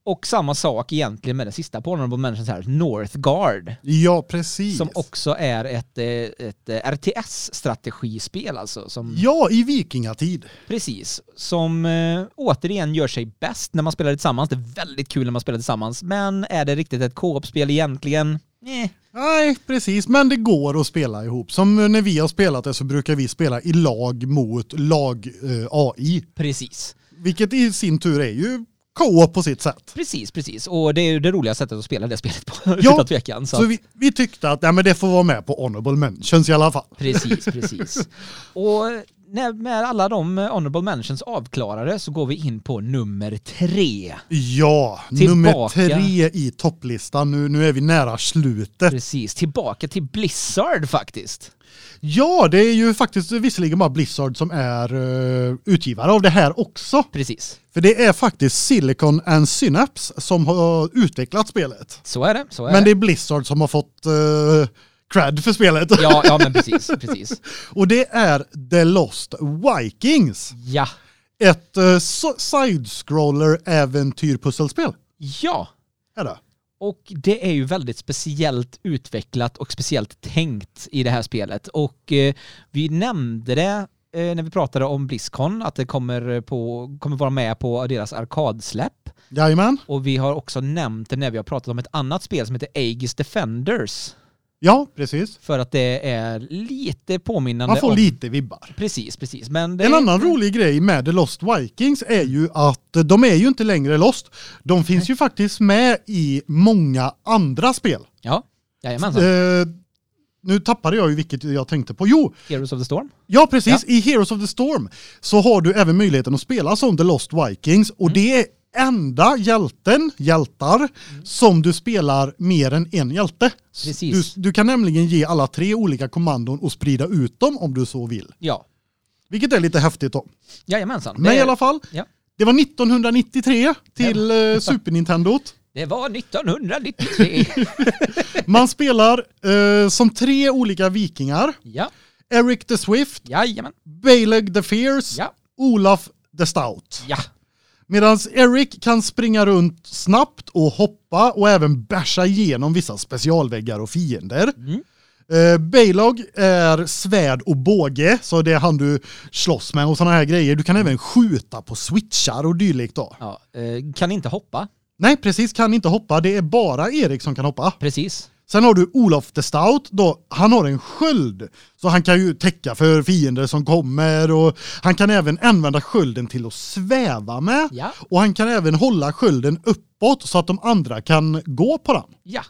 S2: Och samma sak egentligen med det sista på Honorable Mentions här, Northgard.
S1: Ja, precis.
S2: Som också är ett, eh, ett eh, RTS-strategispel alltså. Som,
S1: ja, i vikingatid.
S2: Precis. Som äh, återigen gör sig bäst när man spelar tillsammans. Det är väldigt kul när man spelar tillsammans. Men är det riktigt ett co-op-spel egentligen?
S1: Nej. Nej, precis. Men det går att spela ihop. Som när vi har spelat det så brukar vi spela i lag mot lag eh, AI.
S2: Precis.
S1: Vilket i sin tur är ju co-op på sitt sätt.
S2: Precis, precis. Och det är ju det roliga sättet att spela det spelet på, ja, utan tvekan.
S1: Så, så vi, vi, tyckte att ja, men det får vara med på Honorable Mentions i alla fall.
S2: Precis, precis. och när, med alla de Honorable Mentions avklarade så går vi in på nummer tre.
S1: Ja, tillbaka. nummer tre i topplistan. Nu, nu är vi nära slutet.
S2: Precis, tillbaka till Blizzard faktiskt.
S1: Ja, det är ju faktiskt visserligen bara Blizzard som är uh, utgivare av det här också.
S2: Precis.
S1: För det är faktiskt Silicon and Synapse som har utvecklat spelet.
S2: Så är det, så är
S1: Men
S2: det.
S1: är Blizzard som har fått uh, cred för spelet.
S2: Ja, ja men precis, precis.
S1: Och det är The Lost Vikings.
S2: Ja.
S1: Ett uh, side-scroller äventyrpusselspel.
S2: Ja.
S1: Är det?
S2: Och det är ju väldigt speciellt utvecklat och speciellt tänkt i det här spelet. Och eh, vi nämnde det eh, när vi pratade om Blizzcon, att det kommer, på, kommer vara med på deras arkadsläpp.
S1: Jajamän.
S2: Och vi har också nämnt det när vi har pratat om ett annat spel som heter Aegis Defenders.
S1: Ja, precis.
S2: För att det är lite påminnande
S1: Man får
S2: om...
S1: lite vibbar.
S2: Precis, precis. Men det
S1: En annan rolig grej med The Lost Vikings är ju att de är ju inte längre Lost. De finns ju faktiskt med i många andra spel.
S2: Ja, jajamensan.
S1: Eh, nu tappade jag ju vilket jag tänkte på. Jo,
S2: Heroes of the Storm.
S1: ja precis. I Heroes of the Storm så har du även möjligheten att spela som The Lost Vikings och
S2: Mm.
S1: det är enda hjälten, hjältar, som du spelar mer än en hjälte.
S2: Precis.
S1: Du, du kan nämligen ge alla tre olika kommandon och sprida ut dem om du så vill.
S2: Ja,
S1: Vilket är lite häftigt då.
S2: jajamensan.
S1: Men
S2: det,
S1: i alla fall,
S2: ja.
S1: det var 1993 till eh, Super Nintendo.
S2: det var 1993.
S1: Man spelar eh, som tre olika vikingar.
S2: ja,
S1: Eric the Swift,
S2: jajamän.
S1: Balag the Fierce,
S2: Ja,
S1: Olaf the Stout.
S2: ja.
S1: Medan Eric kan springa runt snabbt och hoppa och även basha igenom vissa specialväggar och fiender.
S2: Mm.
S1: Eh, Baylog är svärd och båge, så det är han du slåss med och sådana här grejer. Du kan även skjuta på switchar och dylikt då.
S2: ja. Eh, kan inte hoppa.
S1: Nej, precis, kan inte hoppa. Det är bara Erik som kan hoppa.
S2: Precis.
S1: Sen har du Olof the Stout då, han har en sköld. Så han kan ju täcka för fiender som kommer och han kan även använda skölden till att sväva med.
S2: Ja,
S1: Och han kan även hålla skölden uppåt så att de andra kan gå på den.
S2: ja.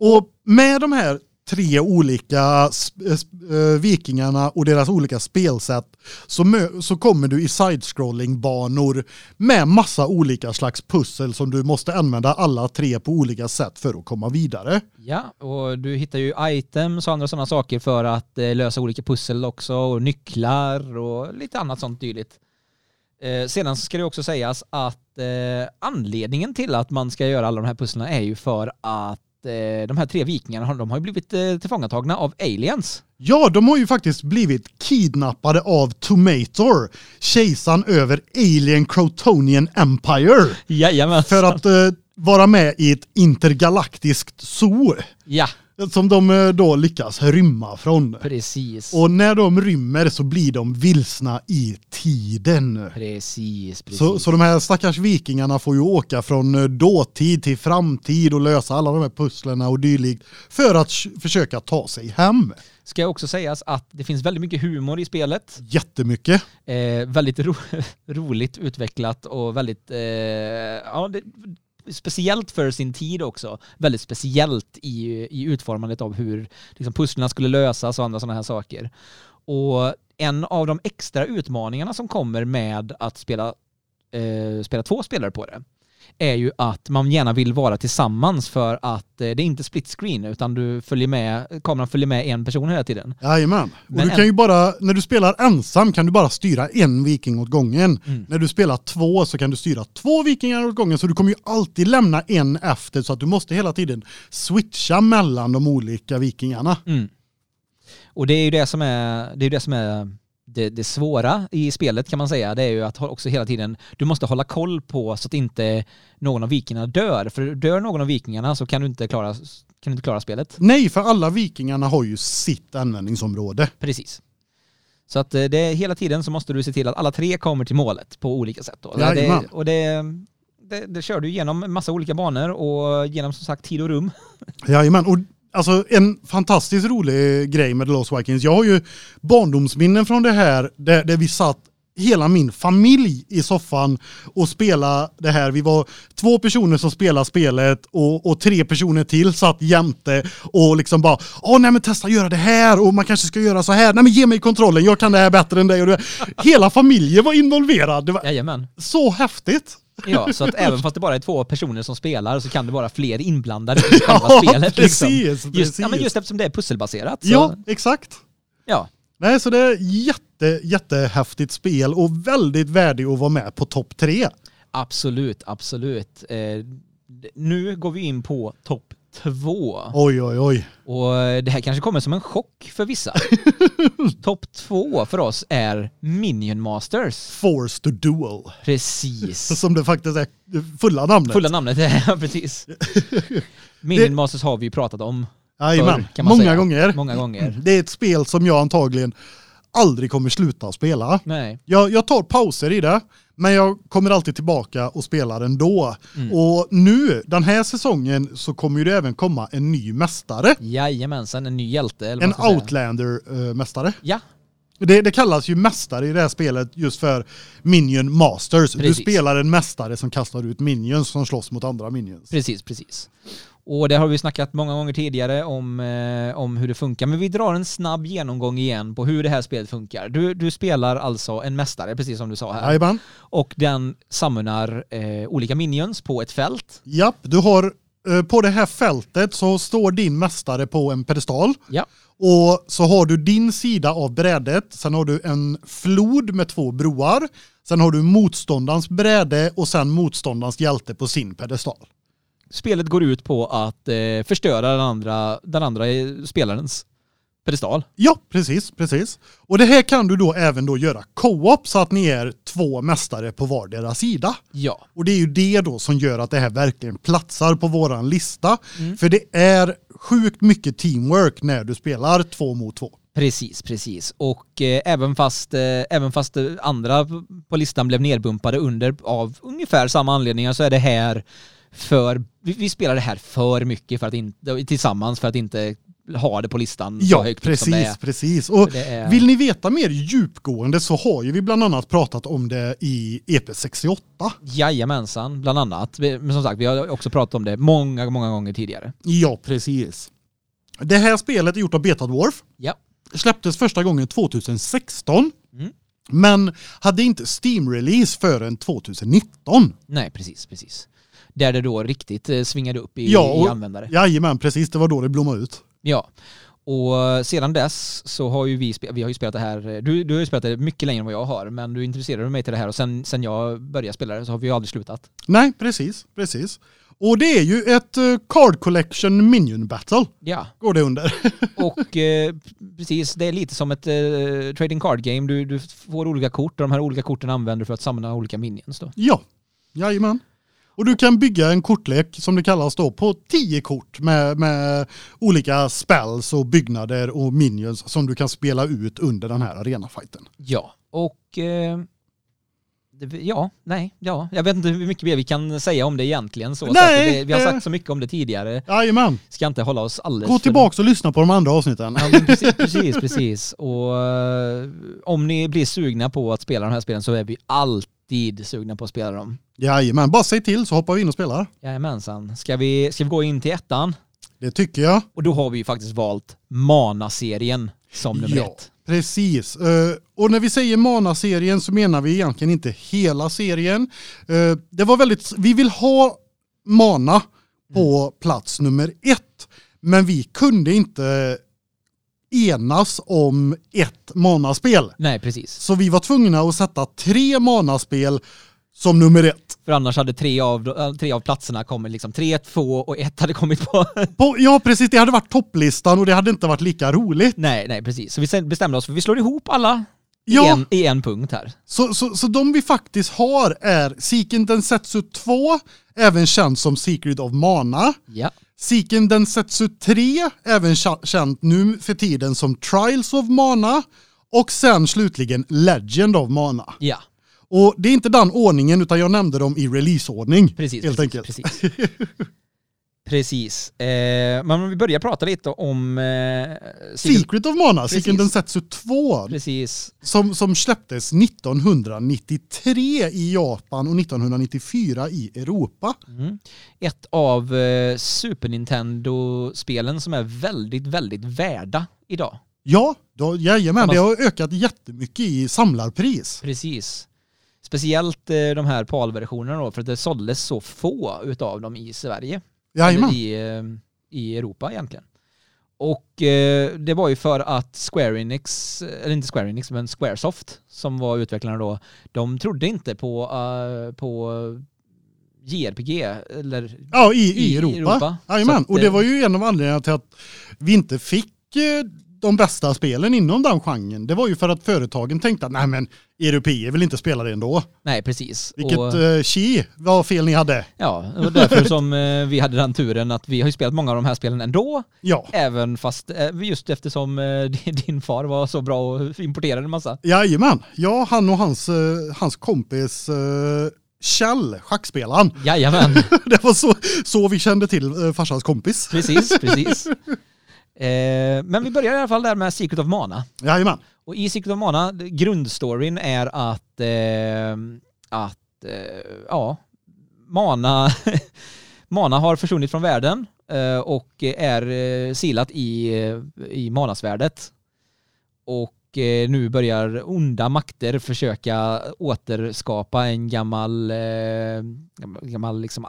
S1: Och med de här tre olika eh, eh, vikingarna och deras olika spelsätt så, så kommer du i side-scrolling-banor med massa olika slags pussel som du måste använda alla tre på olika sätt för att komma vidare.
S2: Ja, och du hittar ju items och andra sådana saker för att eh, lösa olika pussel också och nycklar och lite annat sånt dylikt. Eh, sedan så ska det också sägas att eh, anledningen till att man ska göra alla de här pusslen är ju för att de här tre vikingarna har- de har ju blivit eh, tillfångatagna av aliens.
S1: Ja, de har ju faktiskt blivit kidnappade av Tomator, kejsaren över Alien Crotonian Empire,
S2: Jajamän.
S1: för att eh, vara med i ett intergalaktiskt zoo
S2: Ja,
S1: som de eh, då lyckas rymma från.
S2: precis.
S1: Och när de rymmer så blir de vilsna i tiden.
S2: Precis, precis.
S1: Så, så de här stackars vikingarna får ju åka från eh, dåtid till framtid och lösa alla de här pusslerna och dylikt för att försöka ta sig hem.
S2: Ska jag också sägas att det finns väldigt mycket humor i spelet.
S1: Jättemycket.
S2: Eh, väldigt ro roligt utvecklat och väldigt, eh, ja, det, speciellt för sin tid också. Väldigt speciellt i, i utformandet av hur liksom, pusslen skulle lösas och andra sådana här saker. Och en av de extra utmaningarna som kommer med att spela, eh, spela två spelare på det är ju att man gärna vill vara tillsammans för att eh, det är inte split screen utan du följer med, kameran följer med en person hela tiden.
S1: Jajamän. Och
S2: Men
S1: du
S2: en-
S1: kan ju bara, när du spelar ensam kan du bara styra en viking åt gången.
S2: Mm.
S1: När du spelar två så kan du styra två vikingar åt gången så du kommer ju alltid lämna en efter så att du måste hela tiden switcha mellan de olika vikingarna.
S2: Mm. Och det är ju det som är det, är ju det, som är det, det svåra i spelet kan man säga. Det är ju att också hela tiden, du måste hålla koll på så att inte någon av vikingarna dör. För dör någon av vikingarna så kan du inte klara, kan du inte klara spelet.
S1: Nej, för alla vikingarna har ju sitt användningsområde.
S2: Precis. Så att eh, det hela tiden så måste du se till att alla tre kommer till målet på olika sätt. Då. Det, och det, det, det kör du genom en massa olika banor och genom som sagt tid och rum.
S1: Jajamän, och alltså en fantastiskt rolig grej med The Lost Vikings. Jag har ju barndomsminnen från det här där, där vi satt hela min familj i soffan och spela det här. Vi var två personer som spelade spelet och, och tre personer till satt jämte och liksom bara åh nej men testa göra det här och man kanske ska göra så här. Nej men ge mig kontrollen, jag kan det här bättre än dig. Och det. Hela familjen var involverad. Det var
S2: Jajamän.
S1: så häftigt.
S2: Ja, så att även fast det bara är två personer som spelar så kan det vara fler inblandade i själva
S1: Ja,
S2: spelet. Liksom.
S1: precis,
S2: Just, ja, men
S1: precis.
S2: just eftersom det är pusselbaserat. Så,
S1: Ja, exakt.
S2: ja.
S1: Nej, så det är jätte, jättehäftigt spel och väldigt värdig att vara med på topp tre.
S2: Absolut, absolut. Eh, nu går vi in på topp två.
S1: Oj, oj, oj.
S2: Och det här kanske kommer som en chock för vissa. topp två för oss är Minion Masters.
S1: Force to Duel.
S2: Precis.
S1: Som det faktiskt är fulla namnet.
S2: Fulla namnet, ja precis. Minion Masters har vi ju pratat om
S1: Jajamän, många
S2: säga.
S1: gånger.
S2: många gånger.
S1: Det är ett spel som jag antagligen aldrig kommer sluta spela.
S2: Nej.
S1: Jag, jag tar pauser i det, men jag kommer alltid tillbaka och spelar ändå.
S2: Mm.
S1: Och nu, den här säsongen, så kommer ju det även komma en ny mästare.
S2: Jajamensan, en ny hjälte. Eller
S1: En. Outlander-mästare.
S2: Ja,
S1: Det, det kallas ju mästare i det här spelet just för Minion Masters. Du
S2: Precis.
S1: spelar en mästare som kastar ut minions som slåss mot andra minions.
S2: precis, precis. Och det har vi snackat många gånger tidigare om, eh, om hur det funkar. Men vi drar en snabb genomgång igen på hur det här spelet funkar. Du, du spelar alltså en mästare, precis som du sa här.
S1: Jajamän.
S2: Och den summonar eh, olika minions på ett fält.
S1: Japp, du har eh, på det här fältet så står din mästare på en pedestal.
S2: Ja.
S1: Och så har du din sida av brädet, sen har du en flod med två broar, sen har du motståndarens bräde och sen motståndarens hjälte på sin pedestal.
S2: Spelet går ut på att eh, förstöra den andra, den andra eh, spelarens pedestal.
S1: Ja, precis, precis. Och det här kan du då även då göra co-op så att ni är två mästare på vardera sida.
S2: Ja.
S1: Och det är ju det då som gör att det här verkligen platsar på våran lista.
S2: Mm.
S1: För det är sjukt mycket teamwork när du spelar två mot två.
S2: Precis, precis. Och eh, även fast, eh, även fast andra på listan blev nerbumpade under av ungefär samma anledningar så är det här för, vi, spelar det här för mycket för att inte, tillsammans för att inte ha det på listan så
S1: Ja,
S2: högt upp som det
S1: precis,
S2: är.
S1: precis. Och
S2: är-
S1: vill ni veta mer djupgående så har ju vi bland annat pratat om det i E EP68.
S2: Jajamensan, bland annat. Men som sagt, vi har också pratat om det många, många gånger tidigare.
S1: Ja, precis. Det här spelet är gjort av Beta Dwarf.
S2: Ja.
S1: Släpptes första gången 2016.
S2: Mm.
S1: Men hade inte Steam-release förrän 2019.
S2: Nej, precis, precis. Där det då riktigt eh, svingade upp i,
S1: Ja,
S2: i
S1: och-
S2: användare.
S1: Jajamän, precis. Det var då det blommade ut.
S2: Ja. Och sedan dess så har ju vi, vi har ju spelat det här, du, du har ju spelat det mycket längre än vad jag har, men du intresserade mig till det här och sen, sen jag började spela det så har vi ju aldrig slutat.
S1: Nej, precis, precis. Och det är ju ett eh, Card Collection Minion Battle,
S2: Ja,
S1: går det under.
S2: och eh, precis, det är lite som ett eh, trading card game. Du, du får olika kort och de här olika korten använder du för att samla olika minions då.
S1: ja, jajamän. Och du kan bygga en kortlek som det kallas då på 10 kort med, med olika spells och byggnader och minions som du kan spela ut under den här arenafighten.
S2: Ja, och eh, det, ja, nej, ja, jag vet inte hur mycket mer vi kan säga om det egentligen. Så, så
S1: Nej,
S2: att det, vi har
S1: eh.
S2: sagt så mycket om det tidigare.
S1: Jajamän.
S2: Ska inte hålla oss alldeles
S1: Gå tillbaka och lyssna på de andra avsnitten.
S2: Ja, precis, precis, precis. Och eh, om ni blir sugna på att spela de här spelen så är vi alltid sugna på att spela dem.
S1: Jajamän, bara säg till så hoppar vi in och spelar.
S2: Jajamensan. Ska vi, ska vi gå in till ettan?
S1: Det tycker jag.
S2: Och då har vi ju faktiskt valt Mana-serien som nummer
S1: Ja.
S2: ett.
S1: Precis. Eh, och när vi säger Mana-serien så menar vi egentligen inte hela serien. Eh, det var väldigt, vi vill ha Mana på plats nummer ett. Men vi kunde inte enas om ett Mana-spel.
S2: Nej, precis.
S1: Så vi var tvungna att sätta tre Mana-spel som nummer ett.
S2: För annars hade tre av, äh, tre av platserna kommit liksom, tre, två och ett hade kommit på.
S1: På, ja precis, det hade varit topplistan och det hade inte varit lika roligt.
S2: nej, nej, precis. Så vi bestämde oss för vi slår ihop alla i,
S1: Ja.
S2: en, i en punkt här.
S1: Så, så, så de vi faktiskt har är Seeken Densetsu 2, även känd som Secret of Mana.
S2: Ja.
S1: Seeken Densetsu 3, även kä- känt nu för tiden som Trials of Mana. Och sen slutligen Legend of Mana.
S2: Ja,
S1: Och det är inte den ordningen utan jag nämnde dem i releaseordning.
S2: precis.
S1: helt
S2: precis,
S1: enkelt.
S2: Precis. precis. Eh, men vi börjar prata lite om... Eh, Secret-
S1: Secret of Mana. Seeken Densetsu 2.
S2: Precis.
S1: Som, som släpptes 1993 i Japan och 1994 i Europa.
S2: Mm. Ett av eh, Super Nintendo-spelen som är väldigt, väldigt värda idag.
S1: Ja, då, jajamän,
S2: Man-
S1: det har ökat jättemycket i samlarpris.
S2: Precis. Speciellt eh, de här PAL-versionerna då, för att det såldes så få utav dem i Sverige.
S1: Jajamän.
S2: I, eh, i Europa egentligen. Och eh, det var ju för att Square Enix, eller inte Square Enix, men Squaresoft som var utvecklarna då, de trodde inte på, eh, på JRPG eller
S1: Ja, i, i,
S2: i
S1: Europa.
S2: Europa.
S1: Jajamän, och det
S2: eh,
S1: var ju en av anledningarna till att vi inte fick eh, de bästa spelen inom den genren. Det var ju för att företagen tänkte att nej men europeer vill inte spela det ändå.
S2: Nej, precis.
S1: Vilket
S2: Och,
S1: eh, chi vad fel ni hade.
S2: ja, och därför som eh, vi hade den turen att vi har ju spelat många av de här spelen ändå.
S1: Ja.
S2: Även fast, eh, just eftersom eh, din- far var så bra och importerade en massa.
S1: Jajamän. Ja, han och hans, hans kompis Kjell, schackspelaren.
S2: Jajamän,
S1: Det var så, så vi kände till eh, farsans kompis.
S2: precis, precis. Eh, men vi börjar i alla fall där med Secret of Mana.
S1: Jajamän.
S2: Och i Secret of Mana, grundstoryn är att, eh, att eh, ja, Mana, Mana har försvunnit från världen eh, och är eh, silat i, eh, i Manasvärdet. Och nu börjar onda makter försöka återskapa en gammal, gammal, liksom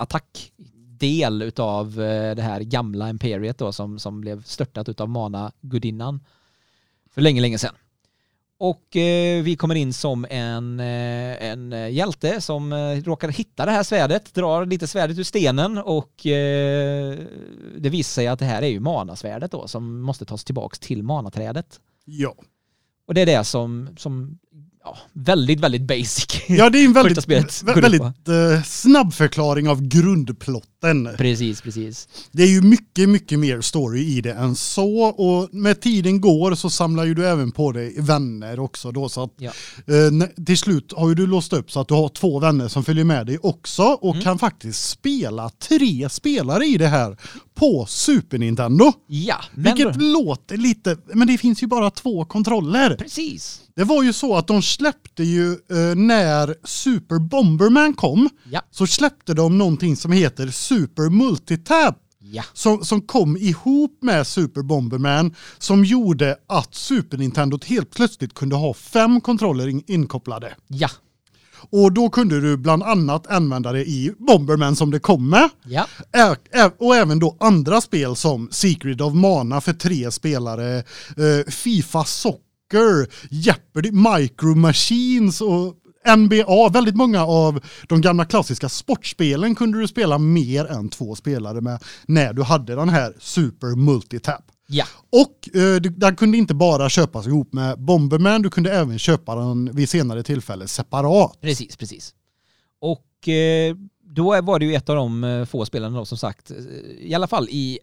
S2: attackdel utav eh, det här gamla imperiet då som, som blev störtat utav Mana-gudinnan för länge, länge sedan. Och eh, vi kommer in som en, eh, en eh, hjälte som eh, råkar hitta det här svärdet, drar lite svärdet ur stenen och eh, det visar sig att det här är ju manasvärdet då som måste tas tillbaks till manaträdet.
S1: Ja.
S2: Och det är det som, som ja, väldigt, väldigt basic.
S1: ja, det är en väldigt,
S2: spelet
S1: väldigt eh, snabb förklaring av grundplotten.
S2: precis, precis.
S1: Det är ju mycket, mycket mer story i det än så och med tiden går så samlar ju du även på dig vänner också då så att
S2: Ja.
S1: nä- till slut har ju du låst upp så att du har två vänner som följer med dig också och
S2: Mm.
S1: kan faktiskt spela tre spelare i det här på Super Nintendo.
S2: Ja, men
S1: Vilket låter lite, men det finns ju bara två kontroller.
S2: precis.
S1: Det var ju så att de släppte ju eh, när Super Bomberman kom
S2: Ja,
S1: så släppte de någonting som heter Super Multitap
S2: ja,
S1: som, som kom ihop med Super Bomberman som gjorde att Super Nintendo helt plötsligt kunde ha fem kontroller in, inkopplade.
S2: ja,
S1: Och då kunde du bland annat använda det i Bomberman som det kom med.
S2: ja,
S1: Och även då andra spel som Secret of Mana för tre spelare, eh, Fifa Soccer, Jeopardy, Micro Machines och NBA. Väldigt många av de gamla klassiska sportspelen kunde du spela mer än två spelare med när du hade den här Super Multitap.
S2: ja.
S1: Och eh, du- den kunde inte bara köpas ihop med Bomberman, du kunde även köpa den vid senare tillfälle separat.
S2: Precis, precis. Och eh, då var det ju ett av de eh, få spelen då som sagt, eh, i alla fall i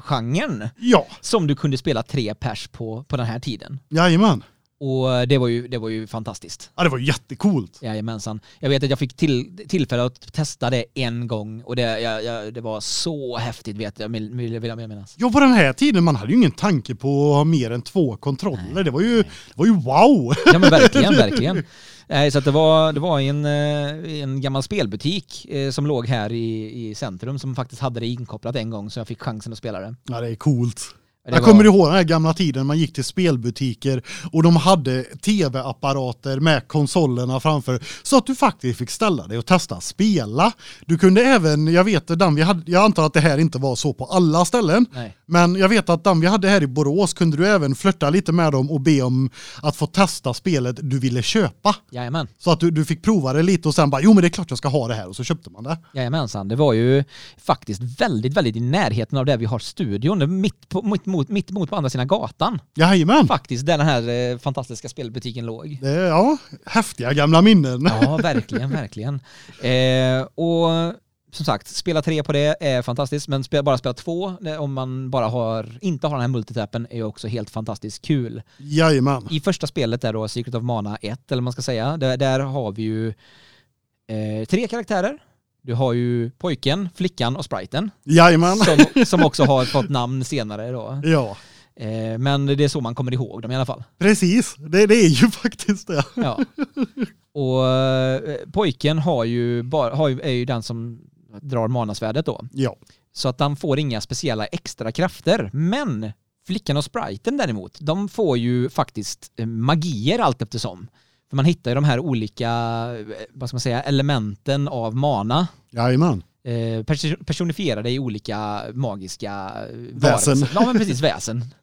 S2: RPG-genren,
S1: Ja,
S2: som du kunde spela tre pers på, på den här tiden.
S1: jajamän.
S2: Och det var ju, det var ju fantastiskt.
S1: Ja, det var jättecoolt.
S2: Jajamensan. Jag vet att jag fick till, tillfälle att testa det en gång och det, jag, jag, det var så häftigt vet jag, vill, vill, jag minnas.
S1: Ja, på den här tiden man hade ju ingen tanke på att ha mer än två kontroller.
S2: Nej,
S1: det var ju,
S2: nej.
S1: det var ju wow!
S2: Ja men verkligen, verkligen. Nej, så det var, det var en, eh, en gammal spelbutik eh, som låg här i, i centrum som faktiskt hade det inkopplat en gång så jag fick chansen att spela det.
S1: Ja, det är coolt.
S2: Det
S1: jag
S2: var-
S1: kommer ihåg den här gamla tiden man gick till spelbutiker och de hade tv-apparater med konsolerna framför så att du faktiskt fick ställa dig och testa spela. Du kunde även, jag vet den vi hade, jag antar att det här inte var så på alla ställen,
S2: Nej.
S1: Men jag vet att den vi hade här i Borås kunde du även flörta lite med dem och be om att få testa spelet du ville köpa.
S2: Jajamän.
S1: Så att du, du fick prova det lite och sen bara, jo men det är klart jag ska ha det här och så köpte man det.
S2: Jajamensan, det var ju faktiskt väldigt, väldigt i närheten av där vi har studion, mitt, på, mitt, mot, mitt mot på andra sidan gatan.
S1: Jajamän.
S2: Faktiskt, där den här eh, fantastiska spelbutiken låg.
S1: Det ja, häftiga gamla minnen.
S2: Ja, verkligen, verkligen. Eh, och som sagt, spela tre på det är fantastiskt, men spela, bara spela två om man bara har, inte har den här multitappen är också helt fantastiskt kul.
S1: Jajamän.
S2: I första spelet där då, Secret of Mana 1, eller man ska säga, där, där har vi ju eh, tre karaktärer. Du har ju pojken, flickan och spriten,
S1: Jajamän.
S2: som, som också har fått namn senare då.
S1: Ja,
S2: Eh, men det är så man kommer ihåg dem i alla fall.
S1: precis. Det, det är ju faktiskt det.
S2: Ja. Och eh, pojken har ju bara, har ju, är ju den som drar manasvärdet då.
S1: Ja,
S2: Så att han får inga speciella extra krafter. Men flickan och spriten däremot, de får ju faktiskt eh, magier allt eftersom. För man hittar ju de här olika, eh, vad ska man säga, elementen av mana.
S1: jajamän.
S2: Eh, pers- personifierade i olika magiska
S1: Väsen.
S2: varelser. Ja men precis, väsen.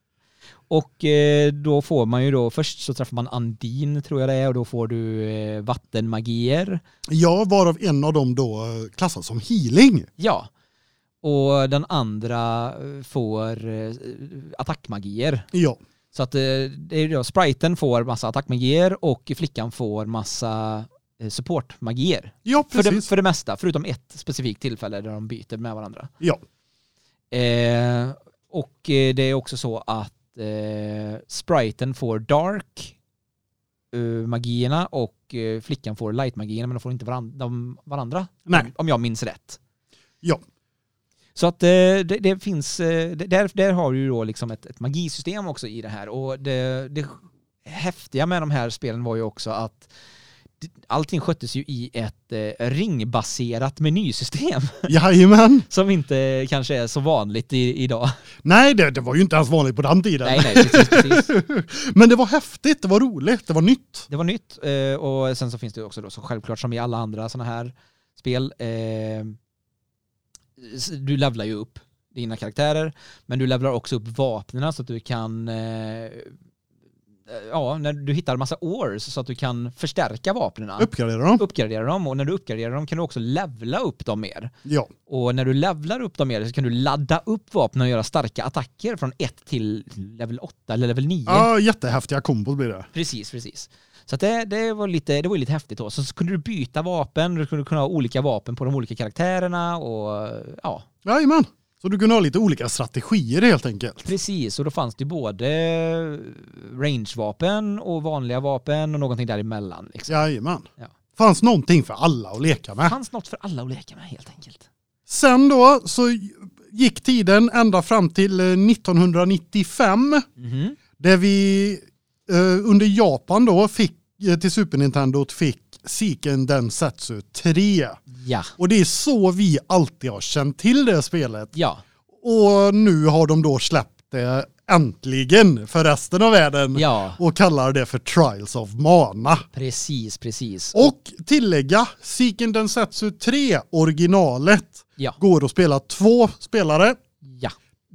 S2: Och eh, då får man ju då, först så träffar man Andin tror jag det är och då får du eh, vattenmagier.
S1: Ja, varav en av dem då eh, klassas som healing.
S2: Ja. Och den andra får attackmagier.
S1: Ja.
S2: Så att det är då, spriten får massa attackmagier och flickan får massa supportmagier.
S1: Ja,
S2: För det,
S1: precis.
S2: för det mesta, förutom ett specifikt tillfälle där de byter med varandra.
S1: Ja.
S2: Eh, och det är också så att eh, spriten får dark eh, magierna och eh, flickan får light magierna men de får inte varan- de varandra.
S1: Nej.
S2: Om, om jag minns rätt.
S1: Ja.
S2: Så att eh, det, det finns, eh, där, där har du ju då liksom ett, ett magisystem också i det här och det, det häftiga med de här spelen var ju också att allting sköttes ju i ett eh, ringbaserat menysystem
S1: Jajamän.
S2: som inte kanske är så vanligt i, idag.
S1: Nej, det, det var ju inte ens vanligt på den tiden.
S2: Nej, nej, precis, precis.
S1: Men det var häftigt, det var roligt, det var nytt.
S2: Det var nytt eh, och sen så finns det också då så självklart som i alla andra sådana här spel eh, du levlar ju upp dina karaktärer men du levlar också upp vapnen så att du kan eh, ja, när du hittar massa ores så att du kan förstärka vapnen.
S1: Uppgradera dem.
S2: Uppgradera dem och när du uppgraderar dem kan du också levla upp dem mer.
S1: Ja.
S2: Och när du levlar upp dem mer så kan du ladda upp vapnen och göra starka attacker från 1 till level 8 eller level 9.
S1: ja, jättehäftiga kombos blir det.
S2: Precis, precis. Så det, det, var lite, det var lite häftigt då. Så, så kunde du byta vapen, du kunde kunna ha olika vapen på de olika karaktärerna och ja,
S1: Jajamän. Så du kunde ha lite olika strategier helt enkelt.
S2: precis. Och då fanns det både rangevapen och vanliga vapen och någonting däremellan. Liksom.
S1: Jajamän.
S2: Ja.
S1: Fanns någonting för alla att leka med.
S2: fanns något för alla att leka med helt enkelt.
S1: Sen då så gick tiden ända fram till eh, 1995
S2: Mhm.
S1: där vi eh, under Japan då fick eh, till Super Nintendo fick Seiken Densetsu 3.
S2: Ja,
S1: Och det är så vi alltid har känt till det spelet.
S2: ja,
S1: Och nu har de då släppt det äntligen för resten av världen
S2: ja.
S1: och kallar det för Trials of Mana.
S2: Precis, precis.
S1: Och tillägga, Seiken Densetsu 3 originalet
S2: Ja,
S1: går att spela två spelare.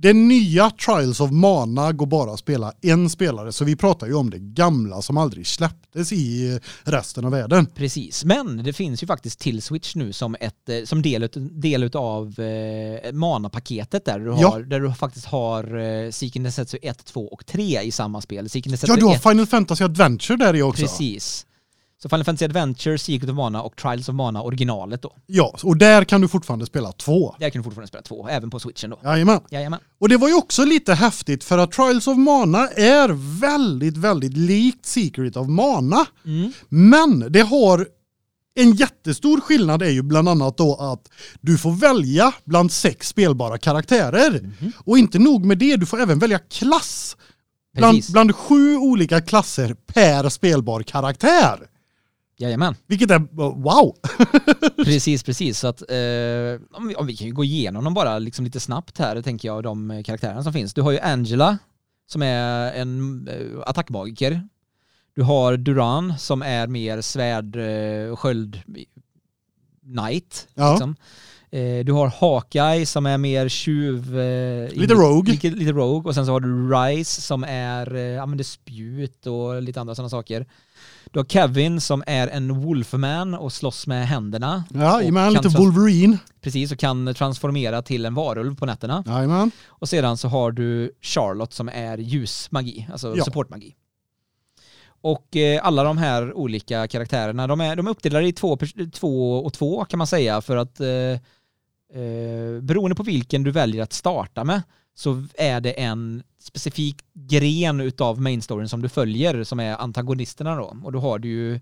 S1: Det nya Trials of Mana går bara att spela en spelare så vi pratar ju om det gamla som aldrig släpptes i resten av världen.
S2: Precis, men det finns ju faktiskt till Switch nu som, ett, eh, som del, del utav eh, Mana-paketet där du, har,
S1: Ja.
S2: där du faktiskt har eh, Seeking Densetsu 1, 2 och 3 i samma spel. Seeking Densetsu
S1: Ja, du har
S2: 1,
S1: Final Fantasy Adventure där i också.
S2: precis. Så Final Fantasy Adventure, Secret of Mana och Trials of Mana originalet då.
S1: Ja, och där kan du fortfarande spela två.
S2: Där kan du fortfarande spela två, även på Switchen då.
S1: Jajamän.
S2: Jajamän.
S1: Och det var ju också lite häftigt för att Trials of Mana är väldigt, väldigt likt Secret of Mana.
S2: Mm.
S1: Men det har en jättestor skillnad är ju bland annat då att du får välja bland sex spelbara karaktärer.
S2: Mhm.
S1: Och inte nog med det, du får även välja klass. Bland, bland sju olika klasser per spelbar karaktär.
S2: Jajamän.
S1: Vilket är wow!
S2: Precis, precis. Så att, eh, om, vi, om vi kan ju gå igenom dem bara liksom lite snabbt här, tänker jag, de karaktärerna som finns. Du har ju Angela, som är en eh, attackmagiker. Du har Duran, som är mer svärd, eh, sköld, knight.
S1: Ja.
S2: Liksom. Eh, du har Hawkeye som är mer tjuv... Eh,
S1: Lite rogue.
S2: Lite, lite rogue. Och sen så har du Rice som är, eh, använder spjut och lite andra sådana saker. Du har Kevin som är en Wolfman och slåss med händerna.
S1: Jajamän, lite Wolverine.
S2: Precis, och kan transformera till en varulv på nätterna.
S1: Jajamän.
S2: Och sedan så har du Charlotte som är ljusmagi, alltså
S1: Ja.
S2: supportmagi. Och eh, alla de här olika karaktärerna, de är, de är uppdelade i två, två och två kan man säga för att eh, eh, beroende på vilken du väljer att starta med så är det en specifik gren utav main storyn som du följer som är antagonisterna då. Och då har du ju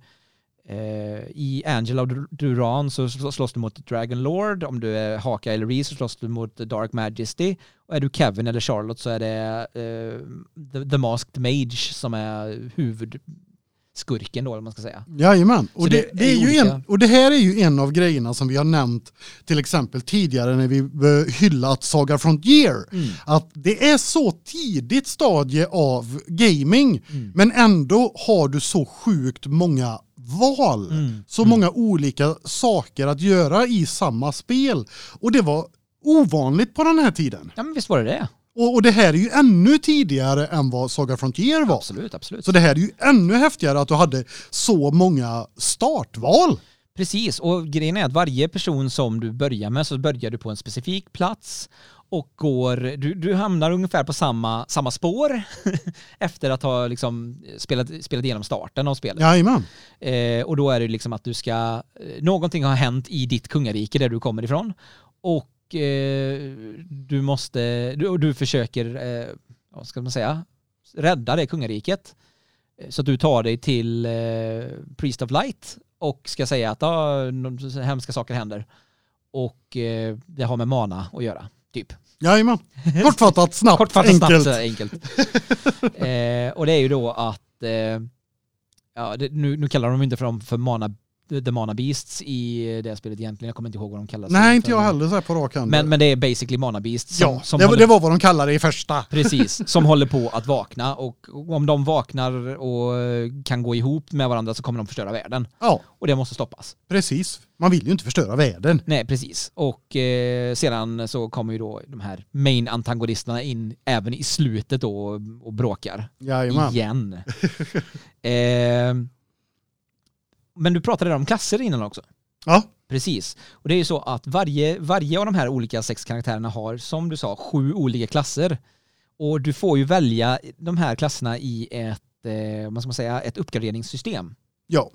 S2: eh, i Angela och Duran så slåss du mot Dragon Lord, om du är Haka eller Reese så slåss du mot Dark Majesty och är du Kevin eller Charlotte så är det eh, the, the Masked Mage som är huvud huvudskurken då, om man ska säga.
S1: Jajamän. Och det,
S2: det
S1: det är
S2: olika.
S1: en, och det här är ju en av grejerna som vi har nämnt till exempel tidigare när vi hyllat Saga Frontier.
S2: Mm.
S1: Att det är så tidigt stadie av gaming
S2: Mm.
S1: men ändå har du så sjukt många val.
S2: Mm.
S1: Så många olika saker att göra i samma spel. Och det var ovanligt på den här tiden.
S2: Ja men visst var det det.
S1: Och, och det här är ju ännu tidigare än vad Saga Frontier var.
S2: Absolut, absolut.
S1: Så det här är ju ännu häftigare att du hade så många startval.
S2: Precis, och grejen är att varje person som du börjar med så börjar du på en specifik plats och går, du, du hamnar ungefär på samma, samma spår efter att ha liksom spelat, spelat igenom starten av spelet.
S1: Jajamän.
S2: Eh, och då är det liksom att du ska, eh, någonting har hänt i ditt kungarike där du kommer ifrån och eh, du måste, du, du försöker, eh, vad ska man säga, rädda det kungariket. Eh, Så att du tar dig till eh, Priest of Light och ska säga att ah, hemska saker händer. Och eh, det har med mana att göra, typ.
S1: Jajamän. Kortfattat, snabbt,
S2: Kortfattat
S1: enkelt.
S2: snabbt enkelt. eh, och det är ju då att, eh, ja, det, nu, nu kallar de inte för dem för mana, The Mana Beasts i det spelet egentligen. Jag kommer inte ihåg vad de kallas.
S1: Nej, inte jag heller så här på rak hand.
S2: Men, men det är basically Mana Beasts som,
S1: ja,
S2: som
S1: det, var-
S2: håller
S1: det var vad de kallade det i första.
S2: Precis, som håller på att vakna och om de vaknar och kan gå ihop med varandra så kommer de förstöra världen.
S1: Ja,
S2: Och det måste stoppas.
S1: precis. Man vill ju inte förstöra världen.
S2: Nej, precis. Och eh, sedan så kommer ju då de här main antagonisterna in även i slutet då och, och bråkar.
S1: Jajamän.
S2: Igen. eh, men du pratade om klasser innan också.
S1: Ja,
S2: Precis. Och det är ju så att varje, varje av de här olika sex karaktärerna har, som du sa, sju olika klasser. Och du får ju välja de här klasserna i ett, eh, vad ska man säga, ett uppgraderingssystem.
S1: ja.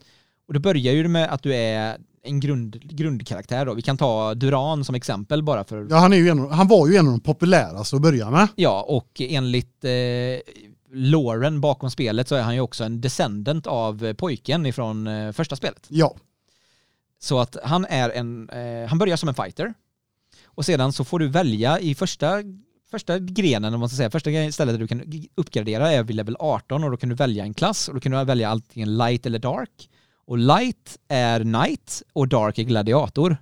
S2: Och då börjar ju med att du är en grund, grundkaraktär då. Vi kan ta Duran som exempel bara för...
S1: ja han, är ju en, han var ju en av de populäraste att börja med.
S2: Ja, och enligt eh, Lauren bakom spelet så är han ju också en descendant av eh, pojken ifrån eh, första spelet.
S1: Ja,
S2: Så att han är en, eh, han börjar som en fighter. Och sedan så får du välja i första, första grenen, om man ska säga, första stället där du kan uppgradera är vid level 18 och då kan du välja en klass och då kan du välja antingen light eller dark. Och light är knight och dark är gladiator.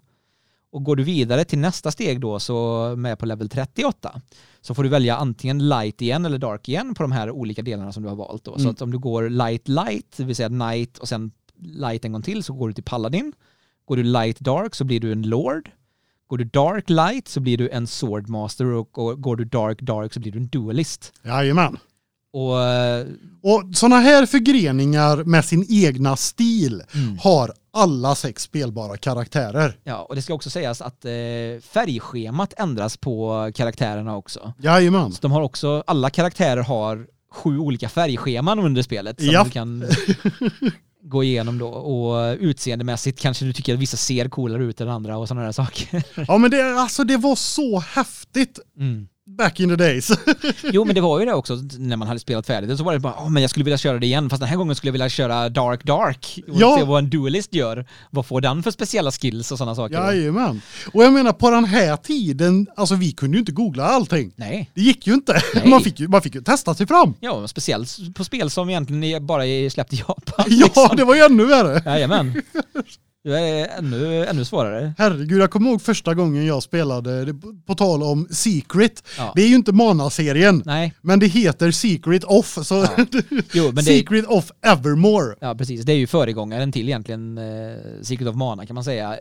S2: Och går du vidare till nästa steg då, så med på level 38, så får du välja antingen light igen eller dark igen på de här olika delarna som du har valt då. Så
S1: Mm.
S2: att om du går light light, det vill säga knight och sen light en gång till så går du till paladin. Går du light dark så blir du en lord. Går du dark light så blir du en swordmaster och går- du dark dark så blir du en duelist.
S1: jajamän.
S2: Och eh,
S1: Och sådana här förgreningar med sin egna stil
S2: Mm.
S1: har alla sex spelbara karaktärer.
S2: ja, och det ska också sägas att eh, färgschemat ändras på karaktärerna också.
S1: Jajamän.
S2: Så de har också, alla karaktärer har sju olika färgscheman under spelet som
S1: Ja.
S2: du kan gå igenom då. Och utseendemässigt kanske du tycker att vissa ser coolare ut än andra och sådana där saker.
S1: Ja men det, alltså, det var så häftigt
S2: Mm.
S1: Back in the days.
S2: Jo men det var ju det också när man hade spelat färdigt så var det bara, "Åh, men jag skulle vilja köra det igen fast den här gången skulle jag vilja köra Dark Dark och
S1: Ja.
S2: se vad en duelist gör. Vad får den för speciella skills och sådana saker?
S1: Jajamän. Och jag menar på den här tiden, alltså vi kunde ju inte googla allting.
S2: Nej.
S1: Det gick ju inte.
S2: Nej.
S1: Man fick ju, man fick ju testa sig fram.
S2: Ja, speciellt på spel som egentligen bara är släppt i Japan.
S1: Ja,
S2: liksom.
S1: det var ju ännu värre.
S2: Jajamän. Det är ännu, ännu svårare.
S1: Herregud, jag kommer ihåg första gången jag spelade, det- på tal om Secret.
S2: Ja.
S1: Det är ju inte Mana-serien,
S2: Nej,
S1: men det heter Secret Off. Så
S2: Ja. Jo, det-
S1: Secret Off Evermore.
S2: ja precis. Det är ju föregångaren till egentligen eh, Secret of Mana kan man säga.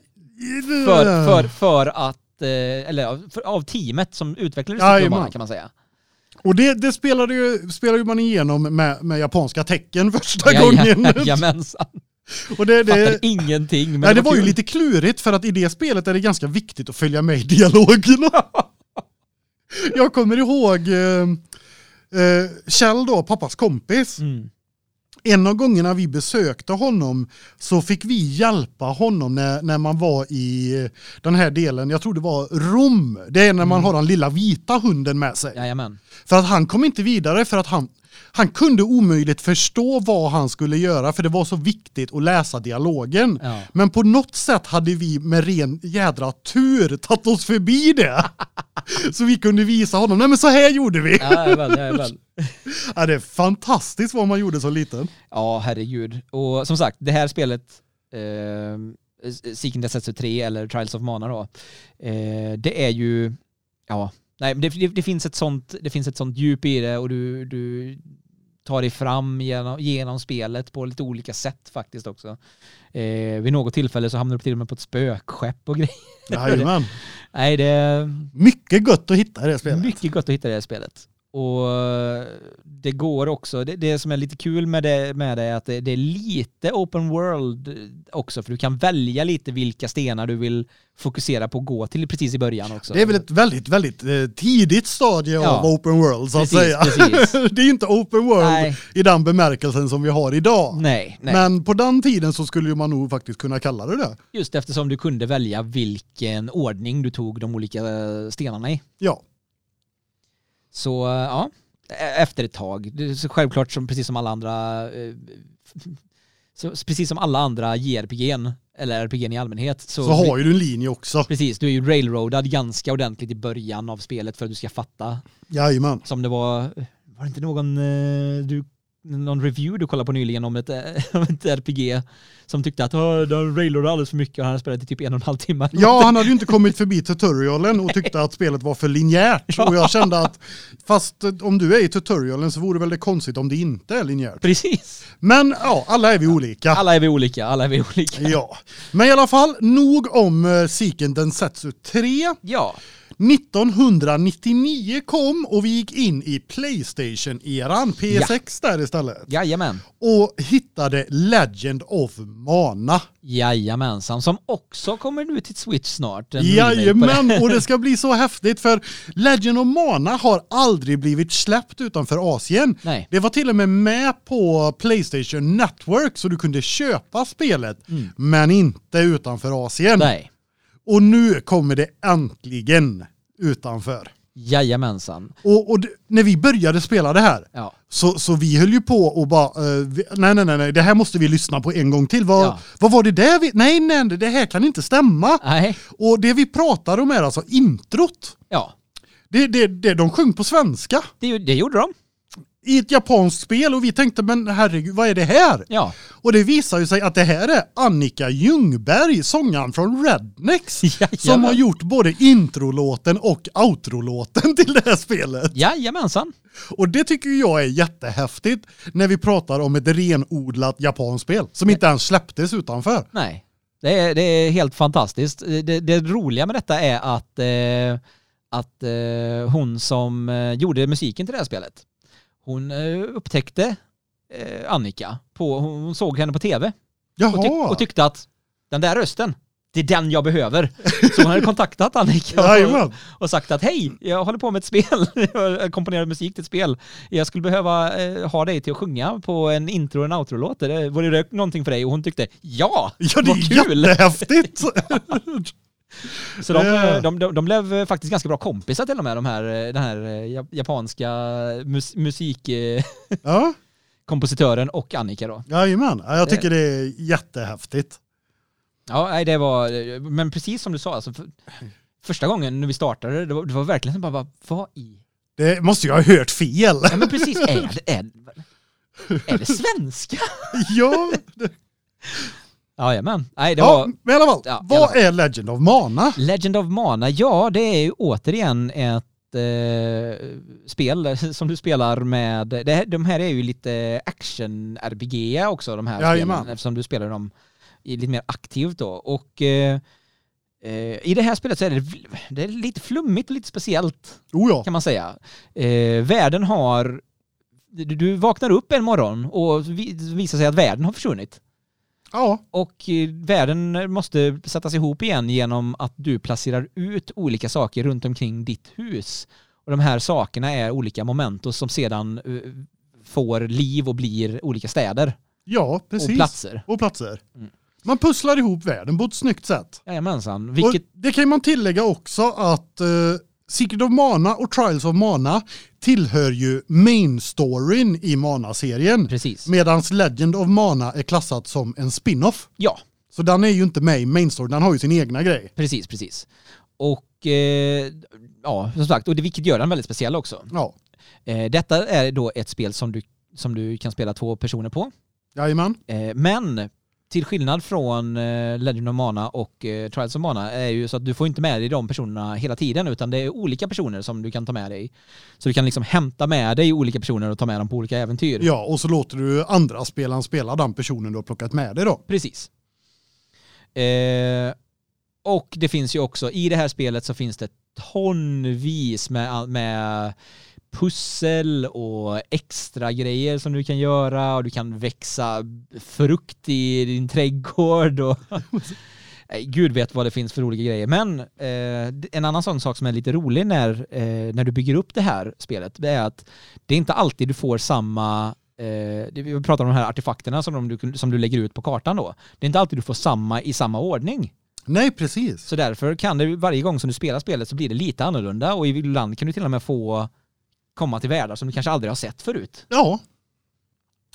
S2: För, för, för att, eh, eller av- för, av teamet som utvecklade Secret of
S1: Jajamän.
S2: Mana kan man säga.
S1: Och det, det spelade, ju, spelade man igenom med, med japanska tecken första
S2: Ja,
S1: gången.
S2: Jajamensan.
S1: Och det, det,
S2: ingenting. Men
S1: nej, det var ju
S2: kul.
S1: lite klurigt för att i det spelet är det ganska viktigt att följa med i dialogerna. Jag kommer ihåg eh, eh, Kjell då, pappas kompis.
S2: Mm.
S1: En av gångerna vi besökte honom så fick vi hjälpa honom när, när man var i den här delen, jag tror det var Rom. Det är när man har den lilla vita hunden med sig.
S2: Jajamän.
S1: För att han kom inte vidare för att han, han kunde omöjligt förstå vad han skulle göra för det var så viktigt att läsa dialogen.
S2: Ja.
S1: Men på något sätt hade vi med ren jädra tur tagit oss förbi det. så vi kunde visa honom, nej men så här gjorde vi.
S2: Jajamän, jajamän.
S1: Ja, det är fantastiskt vad man gjorde så liten.
S2: Ja, herregud. Och som sagt, det här spelet, eh, Seeking Desetsu 3 eller Trials of Mana då, eh, det är ju, ja, nej, det, det, det, finns ett sånt, det finns ett sånt djup i det och du, du tar dig fram genom, genom spelet på lite olika sätt faktiskt också. Eh, vid något tillfälle så hamnar du till och med på ett spökskepp och grejer.
S1: Jajamän.
S2: Nej, det
S1: Mycket gött att hitta i det spelet.
S2: mycket gott att hitta det här spelet. Och det går också, det, det som är lite kul med det, med det är att det, det, är lite open world också, för du kan välja lite vilka stenar du vill fokusera på att gå till precis i början också.
S1: Det är väl ett väldigt, väldigt eh, tidigt stadie ja. av open world så
S2: precis,
S1: att säga.
S2: Precis.
S1: det är inte open world
S2: Nej.
S1: i den bemärkelsen som vi har idag.
S2: Nej, nej.
S1: Men på den tiden så skulle man nog faktiskt kunna kalla det det.
S2: Just eftersom du kunde välja vilken ordning du tog de olika stenarna i.
S1: Ja.
S2: Så ja, e- efter ett tag, så självklart som precis som alla andra eh, så, precis som alla andra JRPG eller RPG i allmänhet så,
S1: Så har ju du en linje också.
S2: precis, du är ju railroadad ganska ordentligt i början av spelet för att du ska fatta
S1: Jajamän.
S2: som det var var det inte någon eh, du någon review du kollade på nyligen om ett, eh, om ett RPG som tyckte att "Åh, de railroadade alldeles för mycket och han spelat i typ en och en halv timme.
S1: Ja, han hade ju inte kommit förbi tutorialen och tyckte att spelet var för linjärt. Och jag kände att, fast eh, om du är i tutorialen så vore väl det konstigt om det inte är linjärt.
S2: Precis.
S1: Men ja, alla är vi olika.
S2: Alla är vi olika, alla är vi olika.
S1: Ja, men i alla fall nog om uh, Seeken Densetsu 3.
S2: Ja,
S1: 1999 kom och vi gick in i Playstation-eran, PS6 där istället.
S2: jajamän.
S1: Och hittade Legend of Mana.
S2: Jajamensan, som också kommer nu till Switch snart. på det.
S1: Jajamän, och det ska bli så häftigt för Legend of Mana har aldrig blivit släppt utanför Asien.
S2: Nej.
S1: Det var till och med med på Playstation Network så du kunde köpa spelet, men inte utanför Asien.
S2: Nej.
S1: Och nu kommer det äntligen utanför.
S2: Jajamensan.
S1: Och, och det, när vi började spela det här
S2: Ja.
S1: så, så vi höll ju på och bara, eh, vi, nej nej nej, nej, det här måste vi lyssna på en gång till. Vad,
S2: Ja.
S1: vad var det där vi, nej nej, det här kan inte stämma.
S2: Nej.
S1: Och det vi pratar om är alltså introt.
S2: Ja,
S1: Det, det, det de sjöng på svenska
S2: det, det gjorde de.
S1: I ett japanskt spel och vi tänkte men herregud vad är det här?
S2: Ja.
S1: Och det visar ju sig att det här är Annika Ljungberg, sångaren från Rednex,
S2: Jajamän.
S1: som har gjort både introlåten och outrolåten till det här spelet.
S2: Jajamensan.
S1: Och det tycker jag är jättehäftigt när vi pratar om ett renodlat japanskt spel som inte ens släpptes utanför.
S2: Nej. Det är, det är helt fantastiskt. Det, det roliga med detta är att, eh, att eh, hon som eh, gjorde musiken till det här spelet, hon eh, upptäckte eh, Annika. På, hon såg henne på tv
S1: Jaha.
S2: och, tyck, och tyckte att den där rösten, det är den jag behöver. Så hon hade kontaktat Annika och, och sagt att hej, jag håller på med ett spel, jag komponerar musik till ett spel. Jag skulle behöva eh, ha dig till att sjunga på en intro och en outro-låt. Vore det någonting för dig? Och hon tyckte ja,
S1: Ja, det
S2: vad
S1: är
S2: kul!
S1: jättehäftigt.
S2: Så de, de, de, de blev faktiskt ganska bra kompisar till och med, de här, eh, den här eh, jap- japanska mus, musikkompositören
S1: ja,
S2: och Annika då.
S1: jajamän. Ja, Jag tycker det är jättehäftigt.
S2: Ja, nej, det var, men precis som du sa, alltså, för, första gången när vi startade, det var, det var verkligen bara, vad- i
S1: Det måste jag ha hört fel.
S2: Ja men precis, är det, är, är det svenska?
S1: ja, det,
S2: Jajamän. Nej, det
S1: ja,
S2: var
S1: men i alla fall.
S2: Ja, i alla
S1: vad
S2: fall.
S1: är Legend of Mana?
S2: Legend of Mana. Ja, det är ju återigen ett eh, spel som du spelar med. Det de här är ju lite action-RPG också, de här
S1: Jajamän.
S2: spelen, eftersom du spelar dem lite mer aktivt då. Och eh, eh, i det här spelet så är det, det är lite flummigt och lite speciellt.
S1: Oh ja.
S2: kan man säga. Eh, världen har... Du, du vaknar upp en morgon och vi, visar sig att världen har försvunnit.
S1: Ja,
S2: Och eh, världen måste sättas ihop igen genom att du placerar ut olika saker runt omkring ditt hus. Och de här sakerna är olika momentos som sedan eh, får liv och blir olika städer
S1: ja precis.
S2: och platser.
S1: Och platser.
S2: Mm.
S1: Man pusslar ihop världen på ett snyggt sätt.
S2: Jajamensan. Vilket,
S1: Och det kan man tillägga också att uh, Secret of Mana och Trials of Mana tillhör ju main storyn i Mana-serien.
S2: precis.
S1: Medan Legend of Mana är klassat som en spin-off.
S2: Ja,
S1: Så den är ju inte med i main storyn, den har ju sin egna grej.
S2: precis, precis. Och eh, ja, som sagt, och det, vilket gör den väldigt speciell också.
S1: Ja,
S2: Eh, detta är då ett spel som du, som du kan spela två personer på.
S1: jajamän.
S2: Eh, men till skillnad från eh, Legend of Mana och eh, Trials of Mana är ju så att du får inte med dig de personerna hela tiden utan det är olika personer som du kan ta med dig. Så du kan liksom hämta med dig olika personer och ta med dem på olika äventyr.
S1: Ja, och så låter du andra spelaren spela den personen du har plockat med dig då.
S2: Precis. Eh, och det finns ju också, i det här spelet så finns det tonvis med, med pussel och extra grejer som du kan göra och du kan växa frukt i din trädgård och Gud vet vad det finns för olika grejer. Men eh, en annan sån sak som är lite rolig när, eh, när du bygger upp det här spelet, det är att det är inte alltid du får samma Eh, vi pratar om de här artefakterna som, du, som du lägger ut på kartan då. Det är inte alltid du får samma i samma ordning.
S1: Nej, precis.
S2: Så därför kan det varje gång som du spelar spelet så blir det lite annorlunda och ibland kan du till och med få komma till världar som du kanske aldrig har sett förut.
S1: Ja.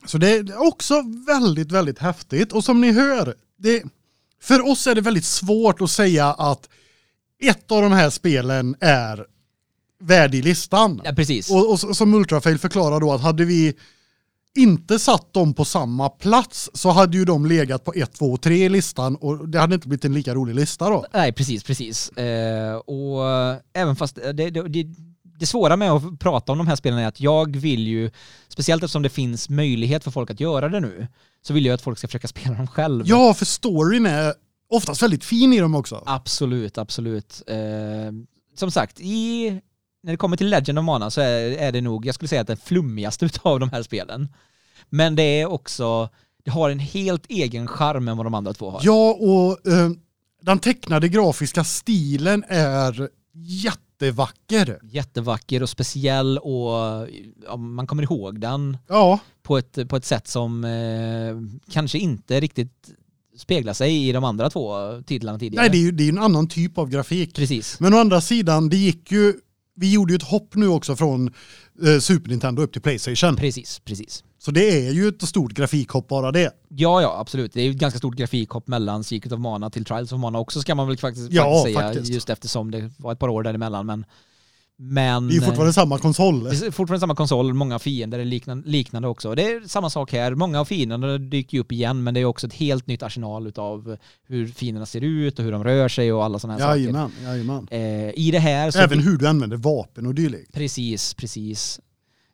S1: Så det är också väldigt, väldigt häftigt. Och som ni hör, det, för oss är det väldigt svårt att säga att ett av de här spelen är värdig listan.
S2: Ja, precis.
S1: Och, och som Ultrafail förklarar då att hade vi inte satt dem på samma plats så hade ju de legat på 1, 2 och 3 i listan och det hade inte blivit en lika rolig lista då.
S2: Nej, precis, precis. Eh, och även fast det, det, det, det svåra med att prata om de här spelen är att jag vill ju, speciellt eftersom det finns möjlighet för folk att göra det nu, så vill jag att folk ska försöka spela dem själv.
S1: Ja, för storyn är oftast väldigt fin i dem också.
S2: Absolut, absolut. Eh, som sagt, i, när det kommer till Legend of Mana så är, är det nog, jag skulle säga att det flummigaste av de här spelen. Men det är också, det har en helt egen charm än vad de andra två har.
S1: Ja, och eh, den tecknade grafiska stilen är jättevacker.
S2: Jättevacker och speciell och ja, man kommer ihåg den
S1: ja.
S2: på, ett, på ett sätt som eh, kanske inte riktigt speglar sig i de andra två titlarna tidigare.
S1: Nej, det är ju det är en annan typ av grafik.
S2: Precis.
S1: Men å andra sidan, det gick ju vi gjorde ju ett hopp nu också från eh, Super Nintendo upp till Playstation.
S2: Precis, precis.
S1: Så det är ju ett stort grafikhopp bara det.
S2: Ja, ja, absolut. Det är ju ett ganska stort grafikhopp mellan Secret of Mana till Trials of Mana också ska man väl faktiskt,
S1: ja,
S2: faktiskt säga.
S1: Faktiskt.
S2: Just eftersom det var ett par år däremellan. Men men,
S1: det är ju fortfarande samma konsol.
S2: Det är fortfarande samma konsol, många fiender är liknande, liknande också. Det är samma sak här, många av fienderna dyker ju upp igen men det är också ett helt nytt arsenal av hur fienderna ser ut och hur de rör sig och alla sådana här
S1: jajamän,
S2: saker.
S1: Jajamän.
S2: Eh, I det här så...
S1: Även hur du använder vapen och dylikt.
S2: Precis, precis.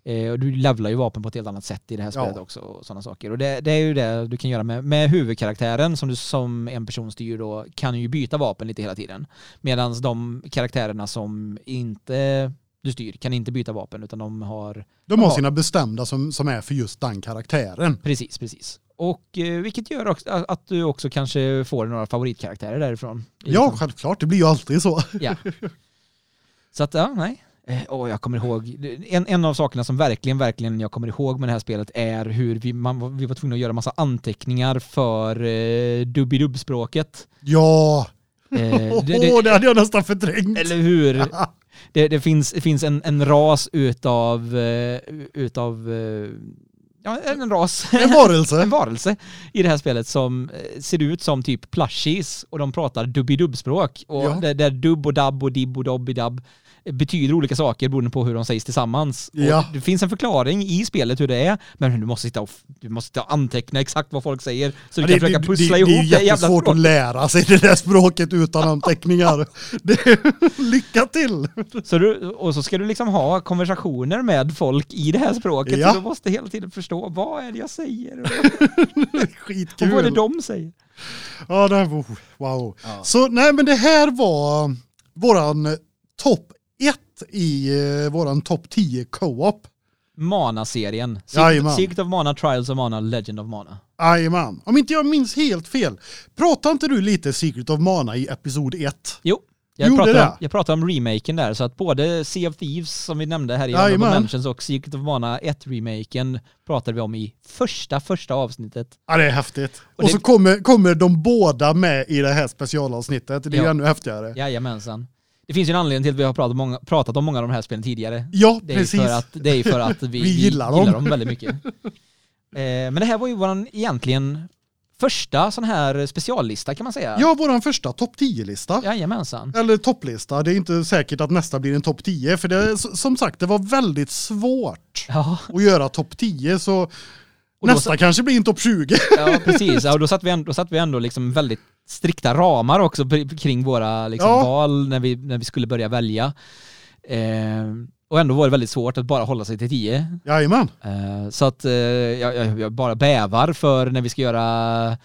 S2: Eh, och du levlar ju vapen på ett helt annat sätt i det här spelet ja. också. Och sådana saker. Och det, det, är ju det du kan göra med, med huvudkaraktären som du som en person styr då kan ju byta vapen lite hela tiden. Medan de karaktärerna som inte du styr kan inte byta vapen utan de har...
S1: De har sina bestämda som, som är för just den karaktären.
S2: Precis, precis. Och eh, vilket gör också att du också kanske får några favoritkaraktärer därifrån.
S1: Ja, självklart. Det blir ju alltid så.
S2: Ja. Så att, ja, nej. Oh, jag kommer ihåg, en, en av sakerna som verkligen, verkligen jag kommer ihåg med det här spelet är hur vi, man, vi var tvungna att göra massa anteckningar för eh, dubbidubb-språket.
S1: Ja! Eh, det, det, det, hade jag nästan förträngt.
S2: Eller hur? det, det, finns, det finns en, en ras utav, uh, utav uh, ja, en ras.
S1: En varelse.
S2: en varelse i det här spelet som ser ut som typ plushies och de pratar dubbidubb-språk. Och ja. det, det är dubb och dabb och dibb och dobbidabb betyder olika saker beroende på hur de sägs tillsammans. Ja. det finns en förklaring i spelet hur det är, men du måste sitta och, du måste anteckna exakt vad folk säger så du ja, kan det, försöka pussla
S1: det,
S2: ihop
S1: det. är ju jättesvårt att lära sig det där språket utan anteckningar. lycka till!
S2: Så du, och så ska du liksom ha konversationer med folk i det här språket, ja. så du måste hela tiden förstå vad är det jag säger?
S1: Skitkul!
S2: Och vad är det de säger?
S1: Ja, det var, wow. Ja. Så nej men det här var våran topp i eh, våran topp 10 co-op.
S2: Mana-serien. Secret, of Mana, Trials of Mana, Legend of Mana.
S1: Jajamän. Om inte jag minns helt fel, pratade inte du lite Secret of Mana i episod 1?
S2: Jo. Jag pratade, om, jag pratade om remaken där, så att både Sea of Thieves som vi nämnde här i Honorable Mentions och Secret of Mana 1-remaken pratade vi om i första, första avsnittet.
S1: Ja, det är häftigt. Och, och så kommer, kommer de båda med i det här specialavsnittet. Det är ja. ännu häftigare.
S2: Jajamensan. Det finns ju en anledning till att vi har pratat, många, pratat om många av de här spelen tidigare.
S1: Ja,
S2: det är
S1: precis.
S2: För att, det är för att vi, vi gillar, vi dem. gillar dem väldigt mycket. eh, men det här var ju våran egentligen första sån här speciallista kan man säga.
S1: Ja, våran första topp 10-lista.
S2: Jajamensan.
S1: Eller topplista. Det är inte säkert att nästa blir en topp 10 för det som sagt, det var väldigt svårt ja. att göra topp 10 så nästa då, kanske blir en topp 20.
S2: Ja, precis. Ja, och då satt vi ändå, då satt vi ändå liksom väldigt strikta ramar också kring våra liksom, ja. val när vi, när vi skulle börja välja. Eh, och ändå var det väldigt svårt att bara hålla sig till tio.
S1: Jajamän.
S2: Eh, så att eh, jag, jag, bara bävar för när vi ska göra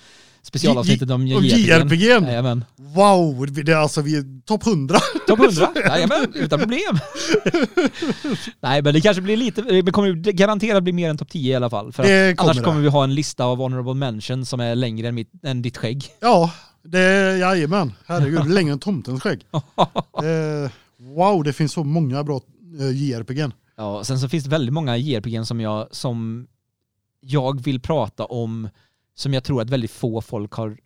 S2: Specialavsnittet om JRPG. Jajamän.
S1: Wow, det är alltså vi är topp 100.
S2: Topp 100? Jajamän, utan problem. Nej, men det kanske blir lite, det kommer garanterat bli mer än topp 10 i alla fall. För
S1: kommer
S2: annars
S1: det.
S2: kommer vi ha en lista av honorable mentions som är längre än, mitt, än ditt skägg.
S1: Ja, det är jajamän. Herregud, längre än tomtens skägg. Eh, wow, det finns så många bra eh, JRPG.
S2: Ja, sen så finns det väldigt många JRPG som jag, som jag vill prata om som jag tror att väldigt få folk har,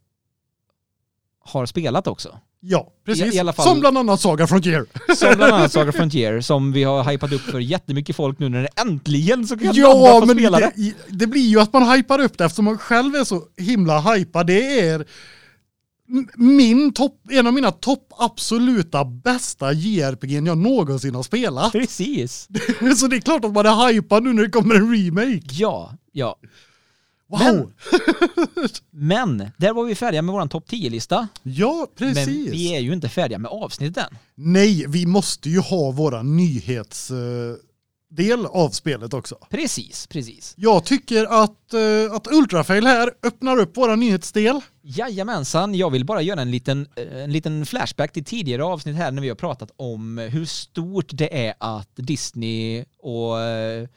S2: har spelat också.
S1: Ja, precis.
S2: I- i fall-
S1: Som bland annat Saga Frontier.
S2: Som bland annat Saga Frontier som vi har hypat upp för jättemycket folk nu när det äntligen så kan andra
S1: Ja,
S2: få
S1: men
S2: spela det.
S1: det, det blir ju att man hypar upp det eftersom man själv är så himla hypad. Det är min topp, en av mina topp absoluta bästa JRPG jag någonsin har spelat.
S2: Precis.
S1: Så det är klart att man är hypad nu när det kommer en remake.
S2: Ja, ja.
S1: Wow!
S2: Men- Men där var vi färdiga med våran topp 10-lista.
S1: ja,
S2: Men
S1: precis.
S2: vi är ju inte färdiga med avsnittet än.
S1: Nej, vi måste ju ha våra nyhetsdel del av spelet också.
S2: Precis, precis.
S1: Jag tycker att, eh, att Ultrafail här öppnar upp våra nyhetsdel.
S2: Jajamensan, jag vill bara göra en liten, eh, en liten flashback till tidigare avsnitt här när vi har pratat om hur stort det är att Disney och eh,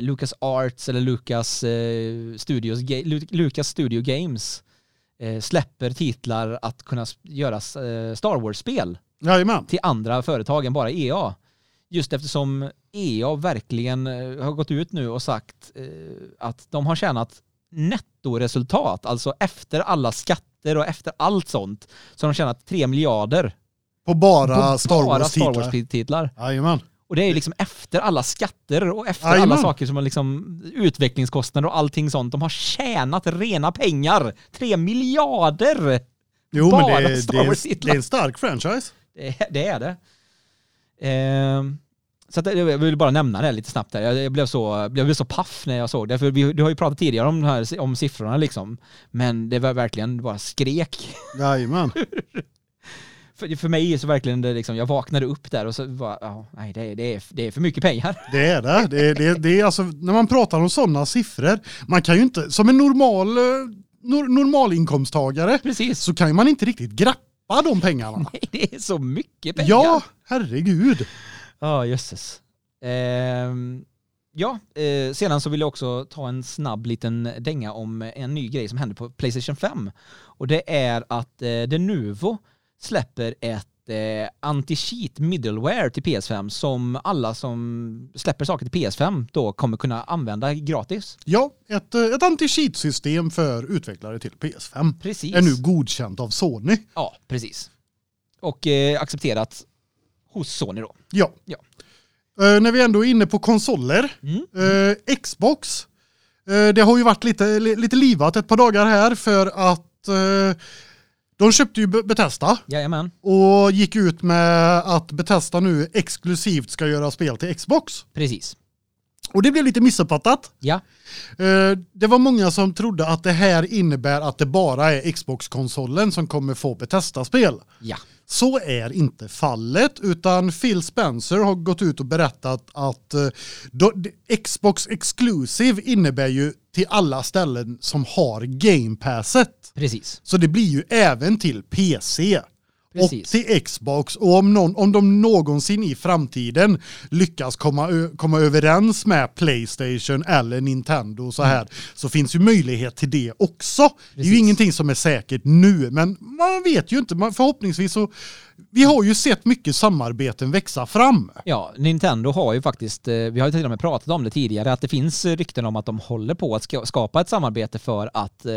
S2: Lucas Arts eller Lucas, eh, Studios, Lucas Studio Games eh, släpper titlar att kunna göra eh, Star Wars-spel
S1: Jajamän.
S2: till andra företag än bara EA. Just eftersom EA verkligen eh, har gått ut nu och sagt eh, att de har tjänat nettoresultat, alltså efter alla skatter och efter allt sånt, så har de tjänat 3 miljarder
S1: På bara
S2: på
S1: Star
S2: bara
S1: Wars-titlar.
S2: Star Wars-titlar.
S1: Jajamän.
S2: Och det är ju liksom efter alla skatter och efter
S1: Jajamän.
S2: alla saker som har liksom utvecklingskostnader och allting sånt. De har tjänat rena pengar. 3 miljarder!
S1: Jo, men det, det, är, det är en stark franchise.
S2: Det, det är det. Ehm, så att jag vill bara nämna det lite snabbt där. Jag, jag, blev så, jag blev så paff när jag såg det. För vi, du har ju pratat tidigare om, här, om siffrorna liksom. Men det var verkligen bara skrek.
S1: Jajamän.
S2: För, för mig så verkligen det liksom, jag vaknade upp där och så var ja, nej det, är- det, är, det är för mycket pengar.
S1: Det är det. Det är, det, är- det är alltså, när man pratar om sådana siffror, man kan ju inte, som en normal, eh, nor, normalinkomsttagare,
S2: Precis.
S1: så kan man inte riktigt grappa de pengarna.
S2: Nej, det är så mycket pengar.
S1: Ja, herregud.
S2: Ja, jösses. Ehm, ja, eh, sedan så vill jag också ta en snabb liten dänga om en ny grej som händer på Playstation 5. Och det är att eh, Denuvo släpper ett eh, anti-cheat middleware till PS5 som alla som släpper saker till PS5 då kommer kunna använda gratis.
S1: Ja, ett, eh, ett anti-cheat-system för utvecklare till PS5
S2: Precis.
S1: är nu godkänt av Sony.
S2: Ja, precis. Och eh, accepterat hos Sony då.
S1: Ja.
S2: Ja.
S1: Eh, när vi ändå är inne på konsoler,
S2: Mm.
S1: eh, Xbox, eh, det har ju varit lite, li- lite livat ett par dagar här för att eh, de köpte ju Be- Bethesda
S2: Jajamän.
S1: och gick ut med att Bethesda nu exklusivt ska göra spel till Xbox.
S2: Precis.
S1: Och det blev lite missuppfattat.
S2: Ja.
S1: Eh, Det var många som trodde att det här innebär att det bara är Xbox-konsolen som kommer få Bethesda-spel.
S2: Ja.
S1: Så är inte fallet utan Phil Spencer har gått ut och berättat att eh, då, Xbox Exclusive innebär ju till alla ställen som har Game Passet.
S2: Precis.
S1: Så det blir ju även till PC.
S2: Precis.
S1: Och till Xbox och om, någon, om de någonsin i framtiden lyckas komma, komma överens med Playstation eller Nintendo så här så finns ju möjlighet till det också. Det är ju
S2: Precis.
S1: ingenting som är säkert nu men man vet ju inte, man, förhoppningsvis så vi har ju sett mycket samarbeten växa fram.
S2: Ja, Nintendo har ju faktiskt, eh, vi har ju till och med pratat om det tidigare, att det finns rykten om att de håller på att ska- skapa ett samarbete för att eh,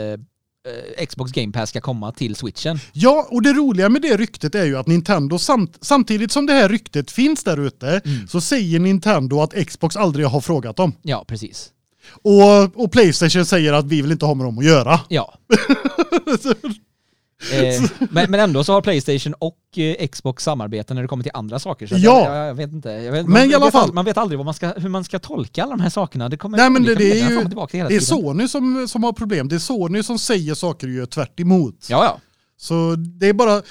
S2: Xbox Game Pass ska komma till switchen.
S1: Ja, och det roliga med det ryktet är ju att Nintendo samt, samtidigt som det här ryktet finns där ute så säger Nintendo att Xbox aldrig har frågat dem.
S2: Ja, precis.
S1: Och, och Playstation säger att vi vill inte ha med dem att göra.
S2: Ja. eh, men, men ändå så har Playstation och eh, Xbox samarbete när det kommer till andra saker. Så att
S1: Ja.
S2: jag, jag vet inte. Jag vet,
S1: Men
S2: man,
S1: i alla
S2: vet
S1: fall-
S2: man vet aldrig vad man ska, hur man ska tolka alla de här sakerna. Det kommer
S1: Nej men det,
S2: olika
S1: det är ju
S2: fram och tillbaka hela
S1: det är
S2: tiden.
S1: Sony som, som har problem. Det är Sony som säger saker och gör tvärt emot.
S2: Ja, ja.
S1: Så det är bara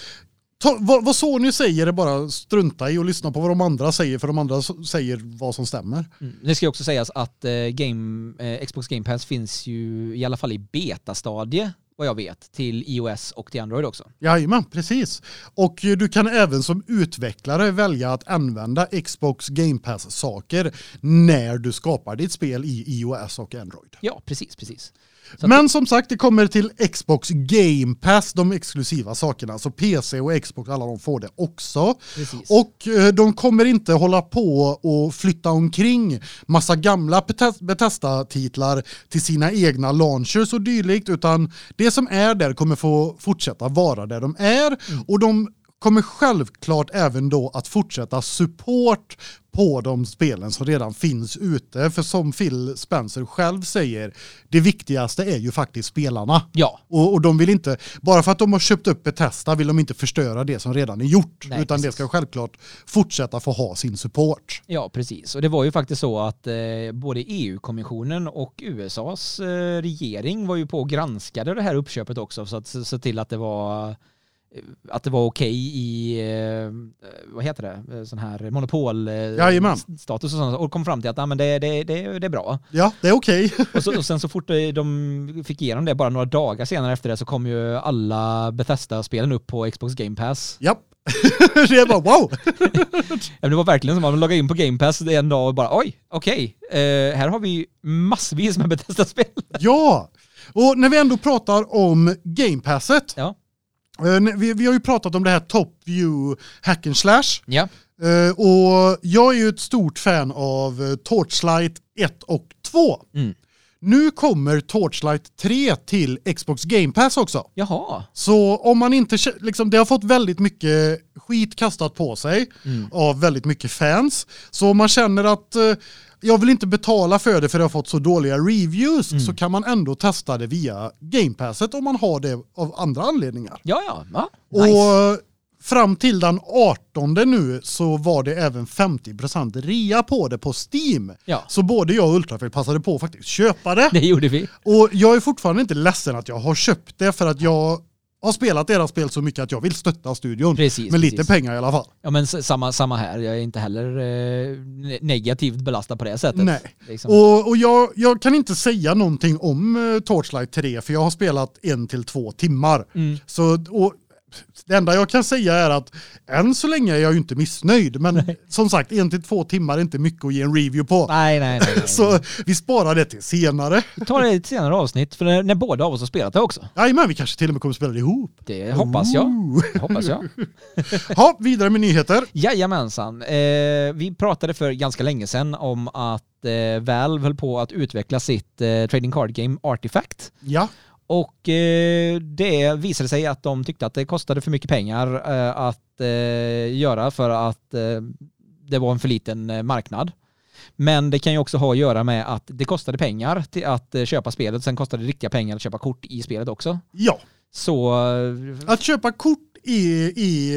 S1: ta, vad, vad Sony säger är bara strunta i och lyssna på vad de andra säger för de andra s- säger vad som stämmer.
S2: Mm. Det ska ju också sägas att eh, game, eh, Xbox Game Pass finns ju i alla fall i betastadie vad jag vet, till iOS och till Android också.
S1: Jajamän, precis. Och du kan även som utvecklare välja att använda Xbox Game Pass-saker när du skapar ditt spel i iOS och Android.
S2: Ja, precis, precis.
S1: Men som sagt, det kommer till Xbox Game Pass, de exklusiva sakerna. Så PC och Xbox, alla de får det också.
S2: Precis.
S1: Och eh, de kommer inte hålla på och flytta omkring massa gamla Bethesda-titlar till sina egna launchers och dylikt, utan det som är där kommer få fortsätta vara där de är. Mm. Och de kommer självklart även då att fortsätta support på de spelen som redan finns ute. För som Phil Spencer själv säger, det viktigaste är ju faktiskt spelarna.
S2: Ja.
S1: Och, och de vill inte, bara för att de har köpt upp Bethesda vill de inte förstöra det som redan är gjort. Nej, utan precis. det ska självklart fortsätta få ha sin support.
S2: Ja, precis. Och det var ju faktiskt så att eh, både EU-kommissionen och USAs eh, regering var ju på och granskade det här uppköpet också. Så att se till att det var att det var okej i, eh, vad heter det, eh, sån här monopolstatus och sånt och kom fram till att ah, men det, det, det, det är bra.
S1: Ja, det är okej.
S2: Och, och sen så fort de fick igenom det, bara några dagar senare efter det så kom ju alla Bethesda-spelen upp på Xbox Game Pass.
S1: Ja. det var wow!
S2: det var verkligen som att man loggade in på Game Pass en dag och bara oj, okej, okay, eh, här har vi massvis med Bethesda-spel.
S1: ja, och när vi ändå pratar om Game Passet
S2: ja.
S1: Eh, vi, vi har ju pratat om det här Top View Hack and Slash.
S2: Ja.
S1: Uh, och jag är ju ett stort fan av uh, Torchlight 1 och 2.
S2: Mm.
S1: Nu kommer Torchlight 3 till Xbox Game Pass också.
S2: Jaha.
S1: Så om man inte liksom det har fått väldigt mycket skit kastat på sig mm. av väldigt mycket fans. Så om man känner att jag vill inte betala för det för det har fått så dåliga reviews mm. så kan man ändå testa det via Game Passet om man har det av andra anledningar.
S2: Ja ja, ja.
S1: Nice. Och fram till den 18 nu så var det även 50% rea på det på Steam.
S2: Ja.
S1: Så både jag och Ultrafil passade på att faktiskt köpa det.
S2: Det gjorde vi.
S1: Och jag är fortfarande inte ledsen att jag har köpt det för att jag har spelat deras spel så mycket att jag vill stötta studion.
S2: Precis,
S1: med
S2: precis.
S1: lite pengar i alla fall.
S2: Ja men samma, samma här, jag är inte heller eh, negativt belastad på det sättet.
S1: Nej, liksom. och, och jag, jag kan inte säga någonting om uh, Torchlight 3 för jag har spelat en till två timmar.
S2: Mm.
S1: Så, och det enda jag kan säga är att än så länge är jag ju inte missnöjd. Men nej. som sagt, en till två timmar är inte mycket att ge en review på.
S2: Nej, nej, nej. nej.
S1: så vi sparar det till senare.
S2: Vi tar det i ett senare avsnitt, för när, när båda av oss har spelat det också.
S1: men vi kanske till och med kommer spela det ihop.
S2: Det hoppas jag. Det hoppas jag.
S1: ha, vidare med nyheter.
S2: Jajamensan. Eh, vi pratade för ganska länge sedan om att eh, Valve höll på att utveckla sitt eh, trading card game Artifact.
S1: Ja.
S2: Och eh, det visade sig att de tyckte att det kostade för mycket pengar eh, att eh, göra för att det var en för liten marknad. Men det kan ju också ha att göra med att det kostade pengar till att köpa spelet, sen kostade det riktiga pengar att köpa kort i spelet också.
S1: Ja.
S2: Så...
S1: Att köpa kort i, i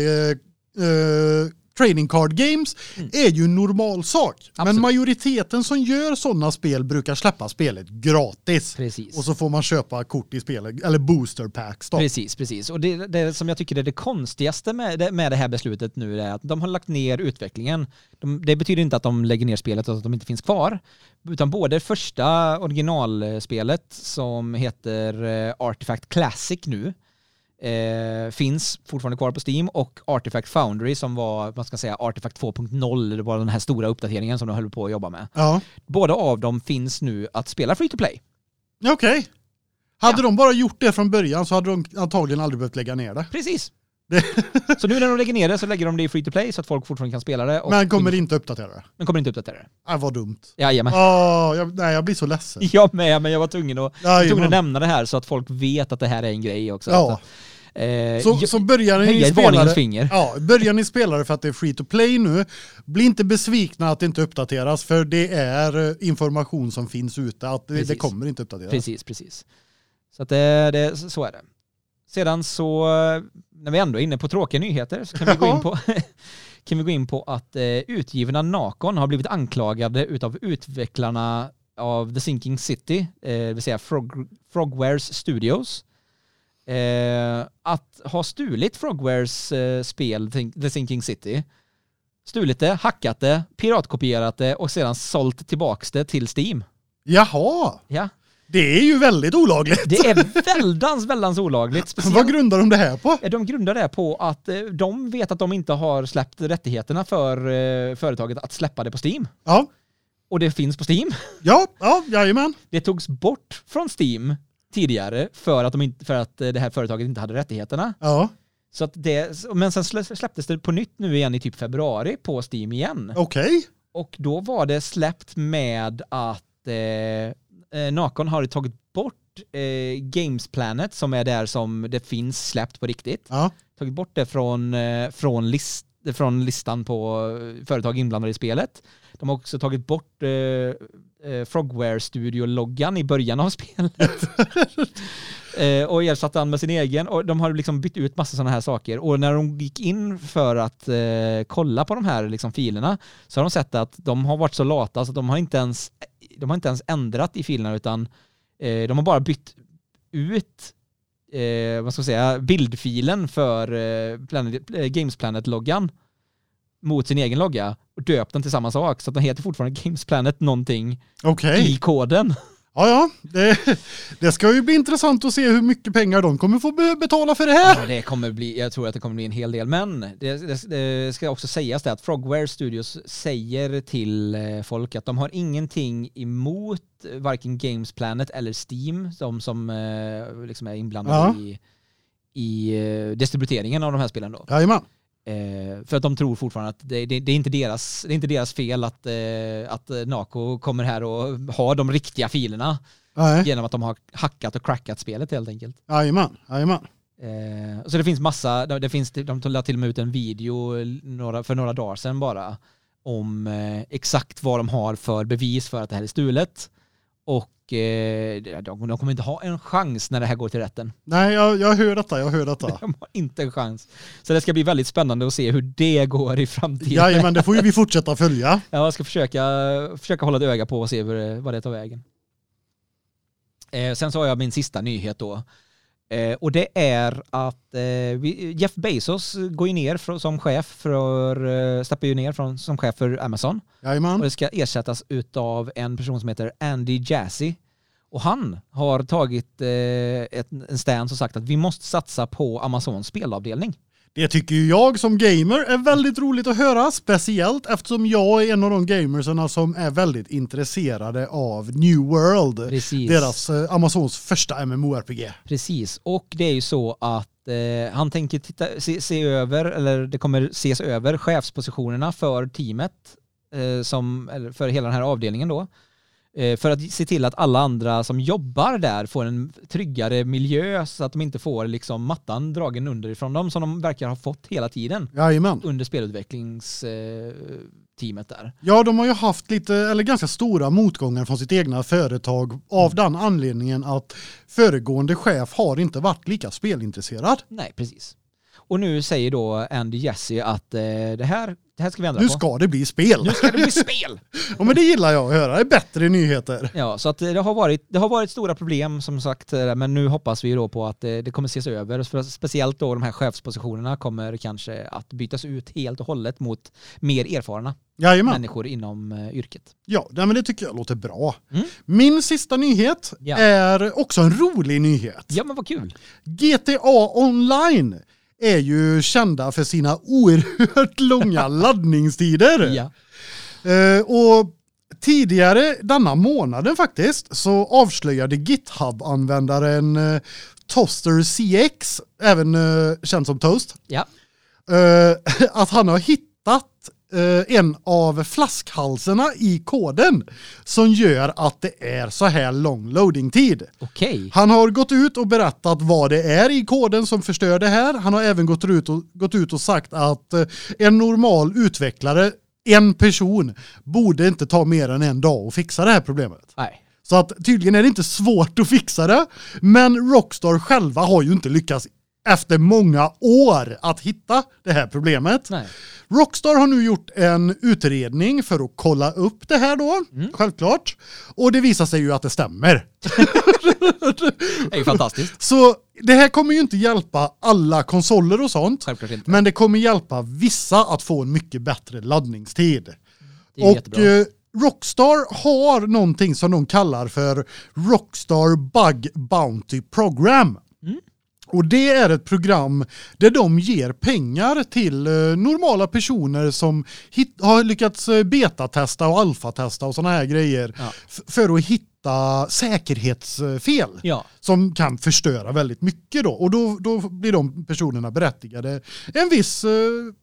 S1: trading card games mm. är ju en normal sak. Absolut. Men majoriteten som gör sådana spel brukar släppa spelet gratis.
S2: Precis.
S1: Och så får man köpa kort i spelet, eller booster packs då.
S2: Precis, precis. Och det, det som jag tycker är det konstigaste med det, med det här beslutet nu är att de har lagt ner utvecklingen. De, det betyder inte att de lägger ner spelet och att de inte finns kvar. Utan både första originalspelet som heter eh, Artifact Classic nu eh, finns fortfarande kvar på Steam och Artifact Foundry som var, vad ska jag säga, Artifact 2.0, det var den här stora uppdateringen som de höll på att jobba med.
S1: Ja.
S2: Båda av dem finns nu att spela free to play.
S1: Okej. Okay. Hade ja. de bara gjort det från början så hade de antagligen aldrig behövt lägga ner det.
S2: Precis. så nu när de lägger ner det så lägger de det i free to play så att folk fortfarande kan spela det.
S1: men kommer inte uppdatera det?
S2: Men kommer inte uppdatera det.
S1: Nej, vad dumt.
S2: Jajamän.
S1: Oh, jag, nej, jag blir så ledsen.
S2: Jag med, men jag var tvungen att, tvungen att nämna det här så att folk vet att det här är en grej också.
S1: Ja. Eh, så, så börjar ni spela finger. Ja, börjar ni spela det för att det är free to play nu, bli inte besvikna att det inte uppdateras för det är eh, information som finns ute att det, det kommer inte uppdateras.
S2: Precis, precis. Så att det, det, så är det. Sedan så, när vi ändå är inne på tråkiga nyheter så kan vi gå in på kan vi gå in på att eh, utgivarna Nakon har blivit anklagade utav utvecklarna av The Sinking City, eh, det vill säga Frog, Frogwares Studios, eh, att ha stulit Frogwares eh, spel The Sinking City, stulit det, hackat det, piratkopierat det och sedan sålt tillbaks det till Steam.
S1: Jaha!
S2: Ja.
S1: Det är ju väldigt olagligt.
S2: Det är väldans, väldans olagligt. Speciellt,
S1: Vad grundar de det här på?
S2: de grundar det på att eh, de vet att de inte har släppt rättigheterna för eh, företaget att släppa det på Steam.
S1: Ja,
S2: Och det finns på Steam.
S1: ja, ja, jajamän.
S2: Det togs bort från Steam tidigare för att, de inte, för att eh, det här företaget inte hade rättigheterna.
S1: Ja,
S2: Så att det, men sen slä- släpptes det på nytt nu igen i typ februari på Steam igen.
S1: okej.
S2: Och då var det släppt med att eh, eh, Nacon har tagit bort eh, Games Planet som är där som det finns släppt på riktigt.
S1: Ja,
S2: Tagit bort det från, eh, från, list, från listan på eh, företag inblandade i spelet. De har också tagit bort eh, eh, Frogware Studio-loggan i början av spelet. eh, och ersatt den med sin egen. Och de har liksom bytt ut massa sådana här saker. Och när de gick in för att eh, kolla på de här liksom, filerna så har de sett att de har varit så lata så att de har inte ens, de har inte ens ändrat i filerna utan eh, de har bara bytt ut eh, vad ska jag säga, bildfilen för eh, Planet, eh, Games Planet-loggan mot sin egen logga och döpt den till samma sak så att den heter fortfarande Games Planet någonting
S1: okej.
S2: i koden.
S1: Ja, ja. Det, det ska ju bli intressant att se hur mycket pengar de kommer få be- betala för det här.
S2: Ja, det kommer bli, jag tror att det kommer bli en hel del, men det, det, det ska också sägas det att Frogware Studios säger till eh, folk att de har ingenting emot varken Games Planet eller Steam, de som eh, liksom är inblandade
S1: Ja.
S2: i, i eh, distributeringen av de här spelen då.
S1: Jajamän.
S2: Eh, för att de tror fortfarande att det, det, det, är inte deras, det är inte deras fel att, eh, att Nako kommer här och har de riktiga filerna
S1: Nej.
S2: genom att de har hackat och crackat spelet helt enkelt.
S1: Jajamän. Jajamän.
S2: Eh, så det finns massa, det finns, de lade till och med ut en video några, för några dagar sedan bara om eh, exakt vad de har för bevis för att det här är stulet. Och eh, de, de kommer inte ha en chans när det här går till rätten.
S1: Nej, jag, jag hör detta. Jag hör detta.
S2: De har inte en chans. Så det ska bli väldigt spännande att se hur det går i framtiden.
S1: Jajamän, det får ju vi fortsätta följa.
S2: Ja, jag ska försöka, försöka hålla ett öga på och se hur, det- vad det tar vägen. Eh, sen så har jag min sista nyhet då. Eh, och det är att eh, Jeff Bezos går ju ner för, som chef för, eh, ju ner från, som chef för Amazon. Och
S1: Jajamän.
S2: det ska ersättas utav en person som heter Andy Jassy. Och han har tagit eh, ett, en stance och sagt att vi måste satsa på Amazons spelavdelning.
S1: Det tycker ju jag som gamer är väldigt roligt att höra, speciellt eftersom jag är en av de gamersarna som är väldigt intresserade av New World.
S2: Precis.
S1: Deras eh, Amazons första MMORPG.
S2: Precis, och det är ju så att eh, han tänker titta, se, se över, eller det kommer ses över chefspositionerna för teamet, eh, som, eller för hela den här avdelningen då. Eh, för att se till att alla andra som jobbar där får en tryggare miljö så att de inte får liksom mattan dragen underifrån dem som de verkar ha fått hela tiden
S1: Jajamän.
S2: under spelutvecklingsteamet teamet där.
S1: Ja, de har ju haft lite, eller ganska stora motgångar från sitt egna företag av den anledningen att föregående chef har inte varit lika spelintresserad.
S2: Nej, precis. Och nu säger då Andy Jesse att eh, det, här, det här ska vi ändra
S1: Nu
S2: på.
S1: ska det bli spel.
S2: Nu ska det bli spel!
S1: Ja, men det gillar jag att höra. Det är bättre nyheter.
S2: Ja, så att det har varit, det har varit stora problem som sagt, eh, men nu hoppas vi då på att det, det kommer ses över. För Speciellt då de här chefspositionerna kommer kanske att bytas ut helt och hållet mot mer erfarna
S1: Jajamän.
S2: människor inom eh, yrket.
S1: Ja, men det tycker jag låter bra.
S2: Mm.
S1: Min sista nyhet
S2: Ja.
S1: är också en rolig nyhet.
S2: Ja, men vad kul!
S1: GTA Online är ju kända för sina oerhört långa laddningstider.
S2: Ja.
S1: Eh, och tidigare denna månaden faktiskt så avslöjade GitHub-användaren eh, Toaster CX, även eh, känd som Toast,
S2: Ja.
S1: eh, att han har hittat eh, en av flaskhalsarna i koden som gör att det är så här lång loading-tid.
S2: Okej.
S1: Han har gått ut och berättat vad det är i koden som förstör det här. Han har även gått ut och, gått ut och sagt att eh, en normal utvecklare, en person, borde inte ta mer än en dag att fixa det här problemet.
S2: Nej.
S1: Så att tydligen är det inte svårt att fixa det, men Rockstar själva har ju inte lyckats efter många år att hitta det här problemet.
S2: Nej.
S1: Rockstar har nu gjort en utredning för att kolla upp det här då, självklart. Och det visar sig ju att det stämmer.
S2: Det är ju fantastiskt.
S1: Så det här kommer ju inte hjälpa alla konsoler och sånt. Men det kommer hjälpa vissa att få en mycket bättre laddningstid.
S2: Det är
S1: Och
S2: jättebra.
S1: eh, Rockstar har någonting som de kallar för Rockstar Bug Bounty Program.
S2: Mm.
S1: Och det är ett program där de ger pengar till eh, normala personer som hit, har lyckats eh, betatesta och alfatesta och såna här grejer
S2: Ja.
S1: för att hitta säkerhetsfel
S2: Ja.
S1: som kan förstöra väldigt mycket då och då, då blir de personerna berättigade en viss eh,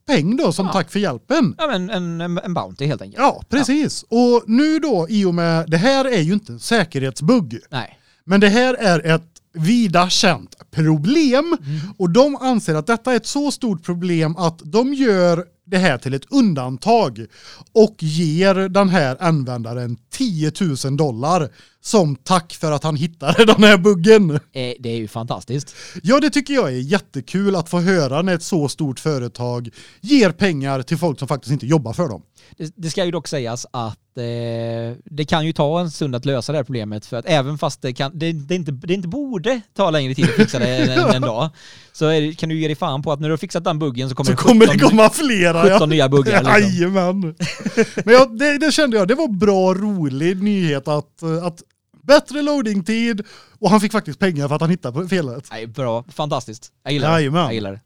S1: peng då som
S2: Ja.
S1: tack för hjälpen.
S2: Ja men en, en, en Bounty helt enkelt.
S1: Ja, precis. Och nu då i och med det här är ju inte en säkerhetsbugg.
S2: Nej.
S1: Men det här är ett vida känt problem. Och de anser att detta är ett så stort problem att de gör det här till ett undantag och ger den här användaren 10 000 dollar som tack för att han hittade den här buggen.
S2: Eh, det är ju fantastiskt.
S1: Ja, det tycker jag är jättekul att få höra när ett så stort företag ger pengar till folk som faktiskt inte jobbar för dem.
S2: Det, det ska ju dock sägas att eh, det kan ju ta en stund att lösa det här problemet för att även fast det, kan, det, det, inte, det inte borde ta längre tid att fixa det än en, en dag så är, kan du ge dig fan på att när du har fixat den buggen så kommer
S1: Så
S2: det
S1: kommer det
S2: 17
S1: komma flera.
S2: 17 nya buggar. Liksom.
S1: Jajamän. Men jag, det, det kände jag, det var bra rolig nyhet att, att bättre loadingtid och han fick faktiskt pengar för att han hittade felet.
S2: Nej, bra. Fantastiskt. Jag gillar det. Jag gillar det.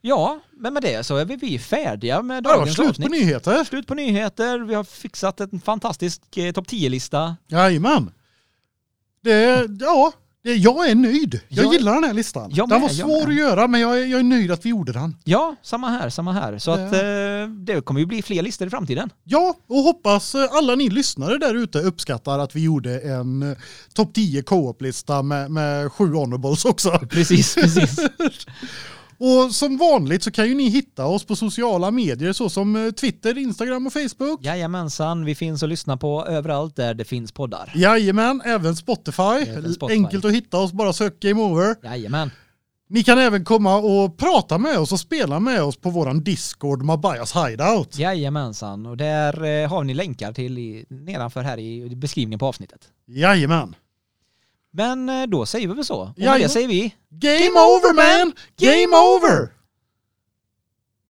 S2: Ja, men med det så är vi, vi färdiga med
S1: Ja,
S2: dagens
S1: slut på
S2: avsnitt.
S1: nyheter.
S2: Slut på nyheter. Vi har fixat en fantastisk eh, topp 10-lista.
S1: Jajamän. Det, ja, jag är nöjd. Jag,
S2: Jag-
S1: gillar den här listan.
S2: Jag
S1: den
S2: med,
S1: var svår
S2: med.
S1: att göra men jag är, jag är nöjd att vi gjorde den.
S2: Ja, samma här, samma här. Så
S1: Ja.
S2: att eh, det kommer ju bli fler listor i framtiden.
S1: Ja, och hoppas eh, alla ni lyssnare där ute uppskattar att vi gjorde en eh, topp 10 co-op-lista med, med sju honorables också.
S2: Precis, precis.
S1: Och som vanligt så kan ju ni hitta oss på sociala medier såsom eh, Twitter, Instagram och Facebook.
S2: Jajamensan, vi finns att lyssna på överallt där det finns poddar.
S1: Jajamän, även Spotify.
S2: Även Spotify.
S1: Enkelt att hitta oss, bara sök Game Over.
S2: Jajamän.
S1: Ni kan även komma och prata med oss och spela med oss på våran Discord Mabayas Hideout.
S2: Jajamensan, och där eh, har ni länkar till i, nedanför här i beskrivningen på avsnittet.
S1: Jajamän.
S2: Men eh, då säger vi väl så. Och med
S1: Jajamän.
S2: det säger vi
S1: Game over man! Game over!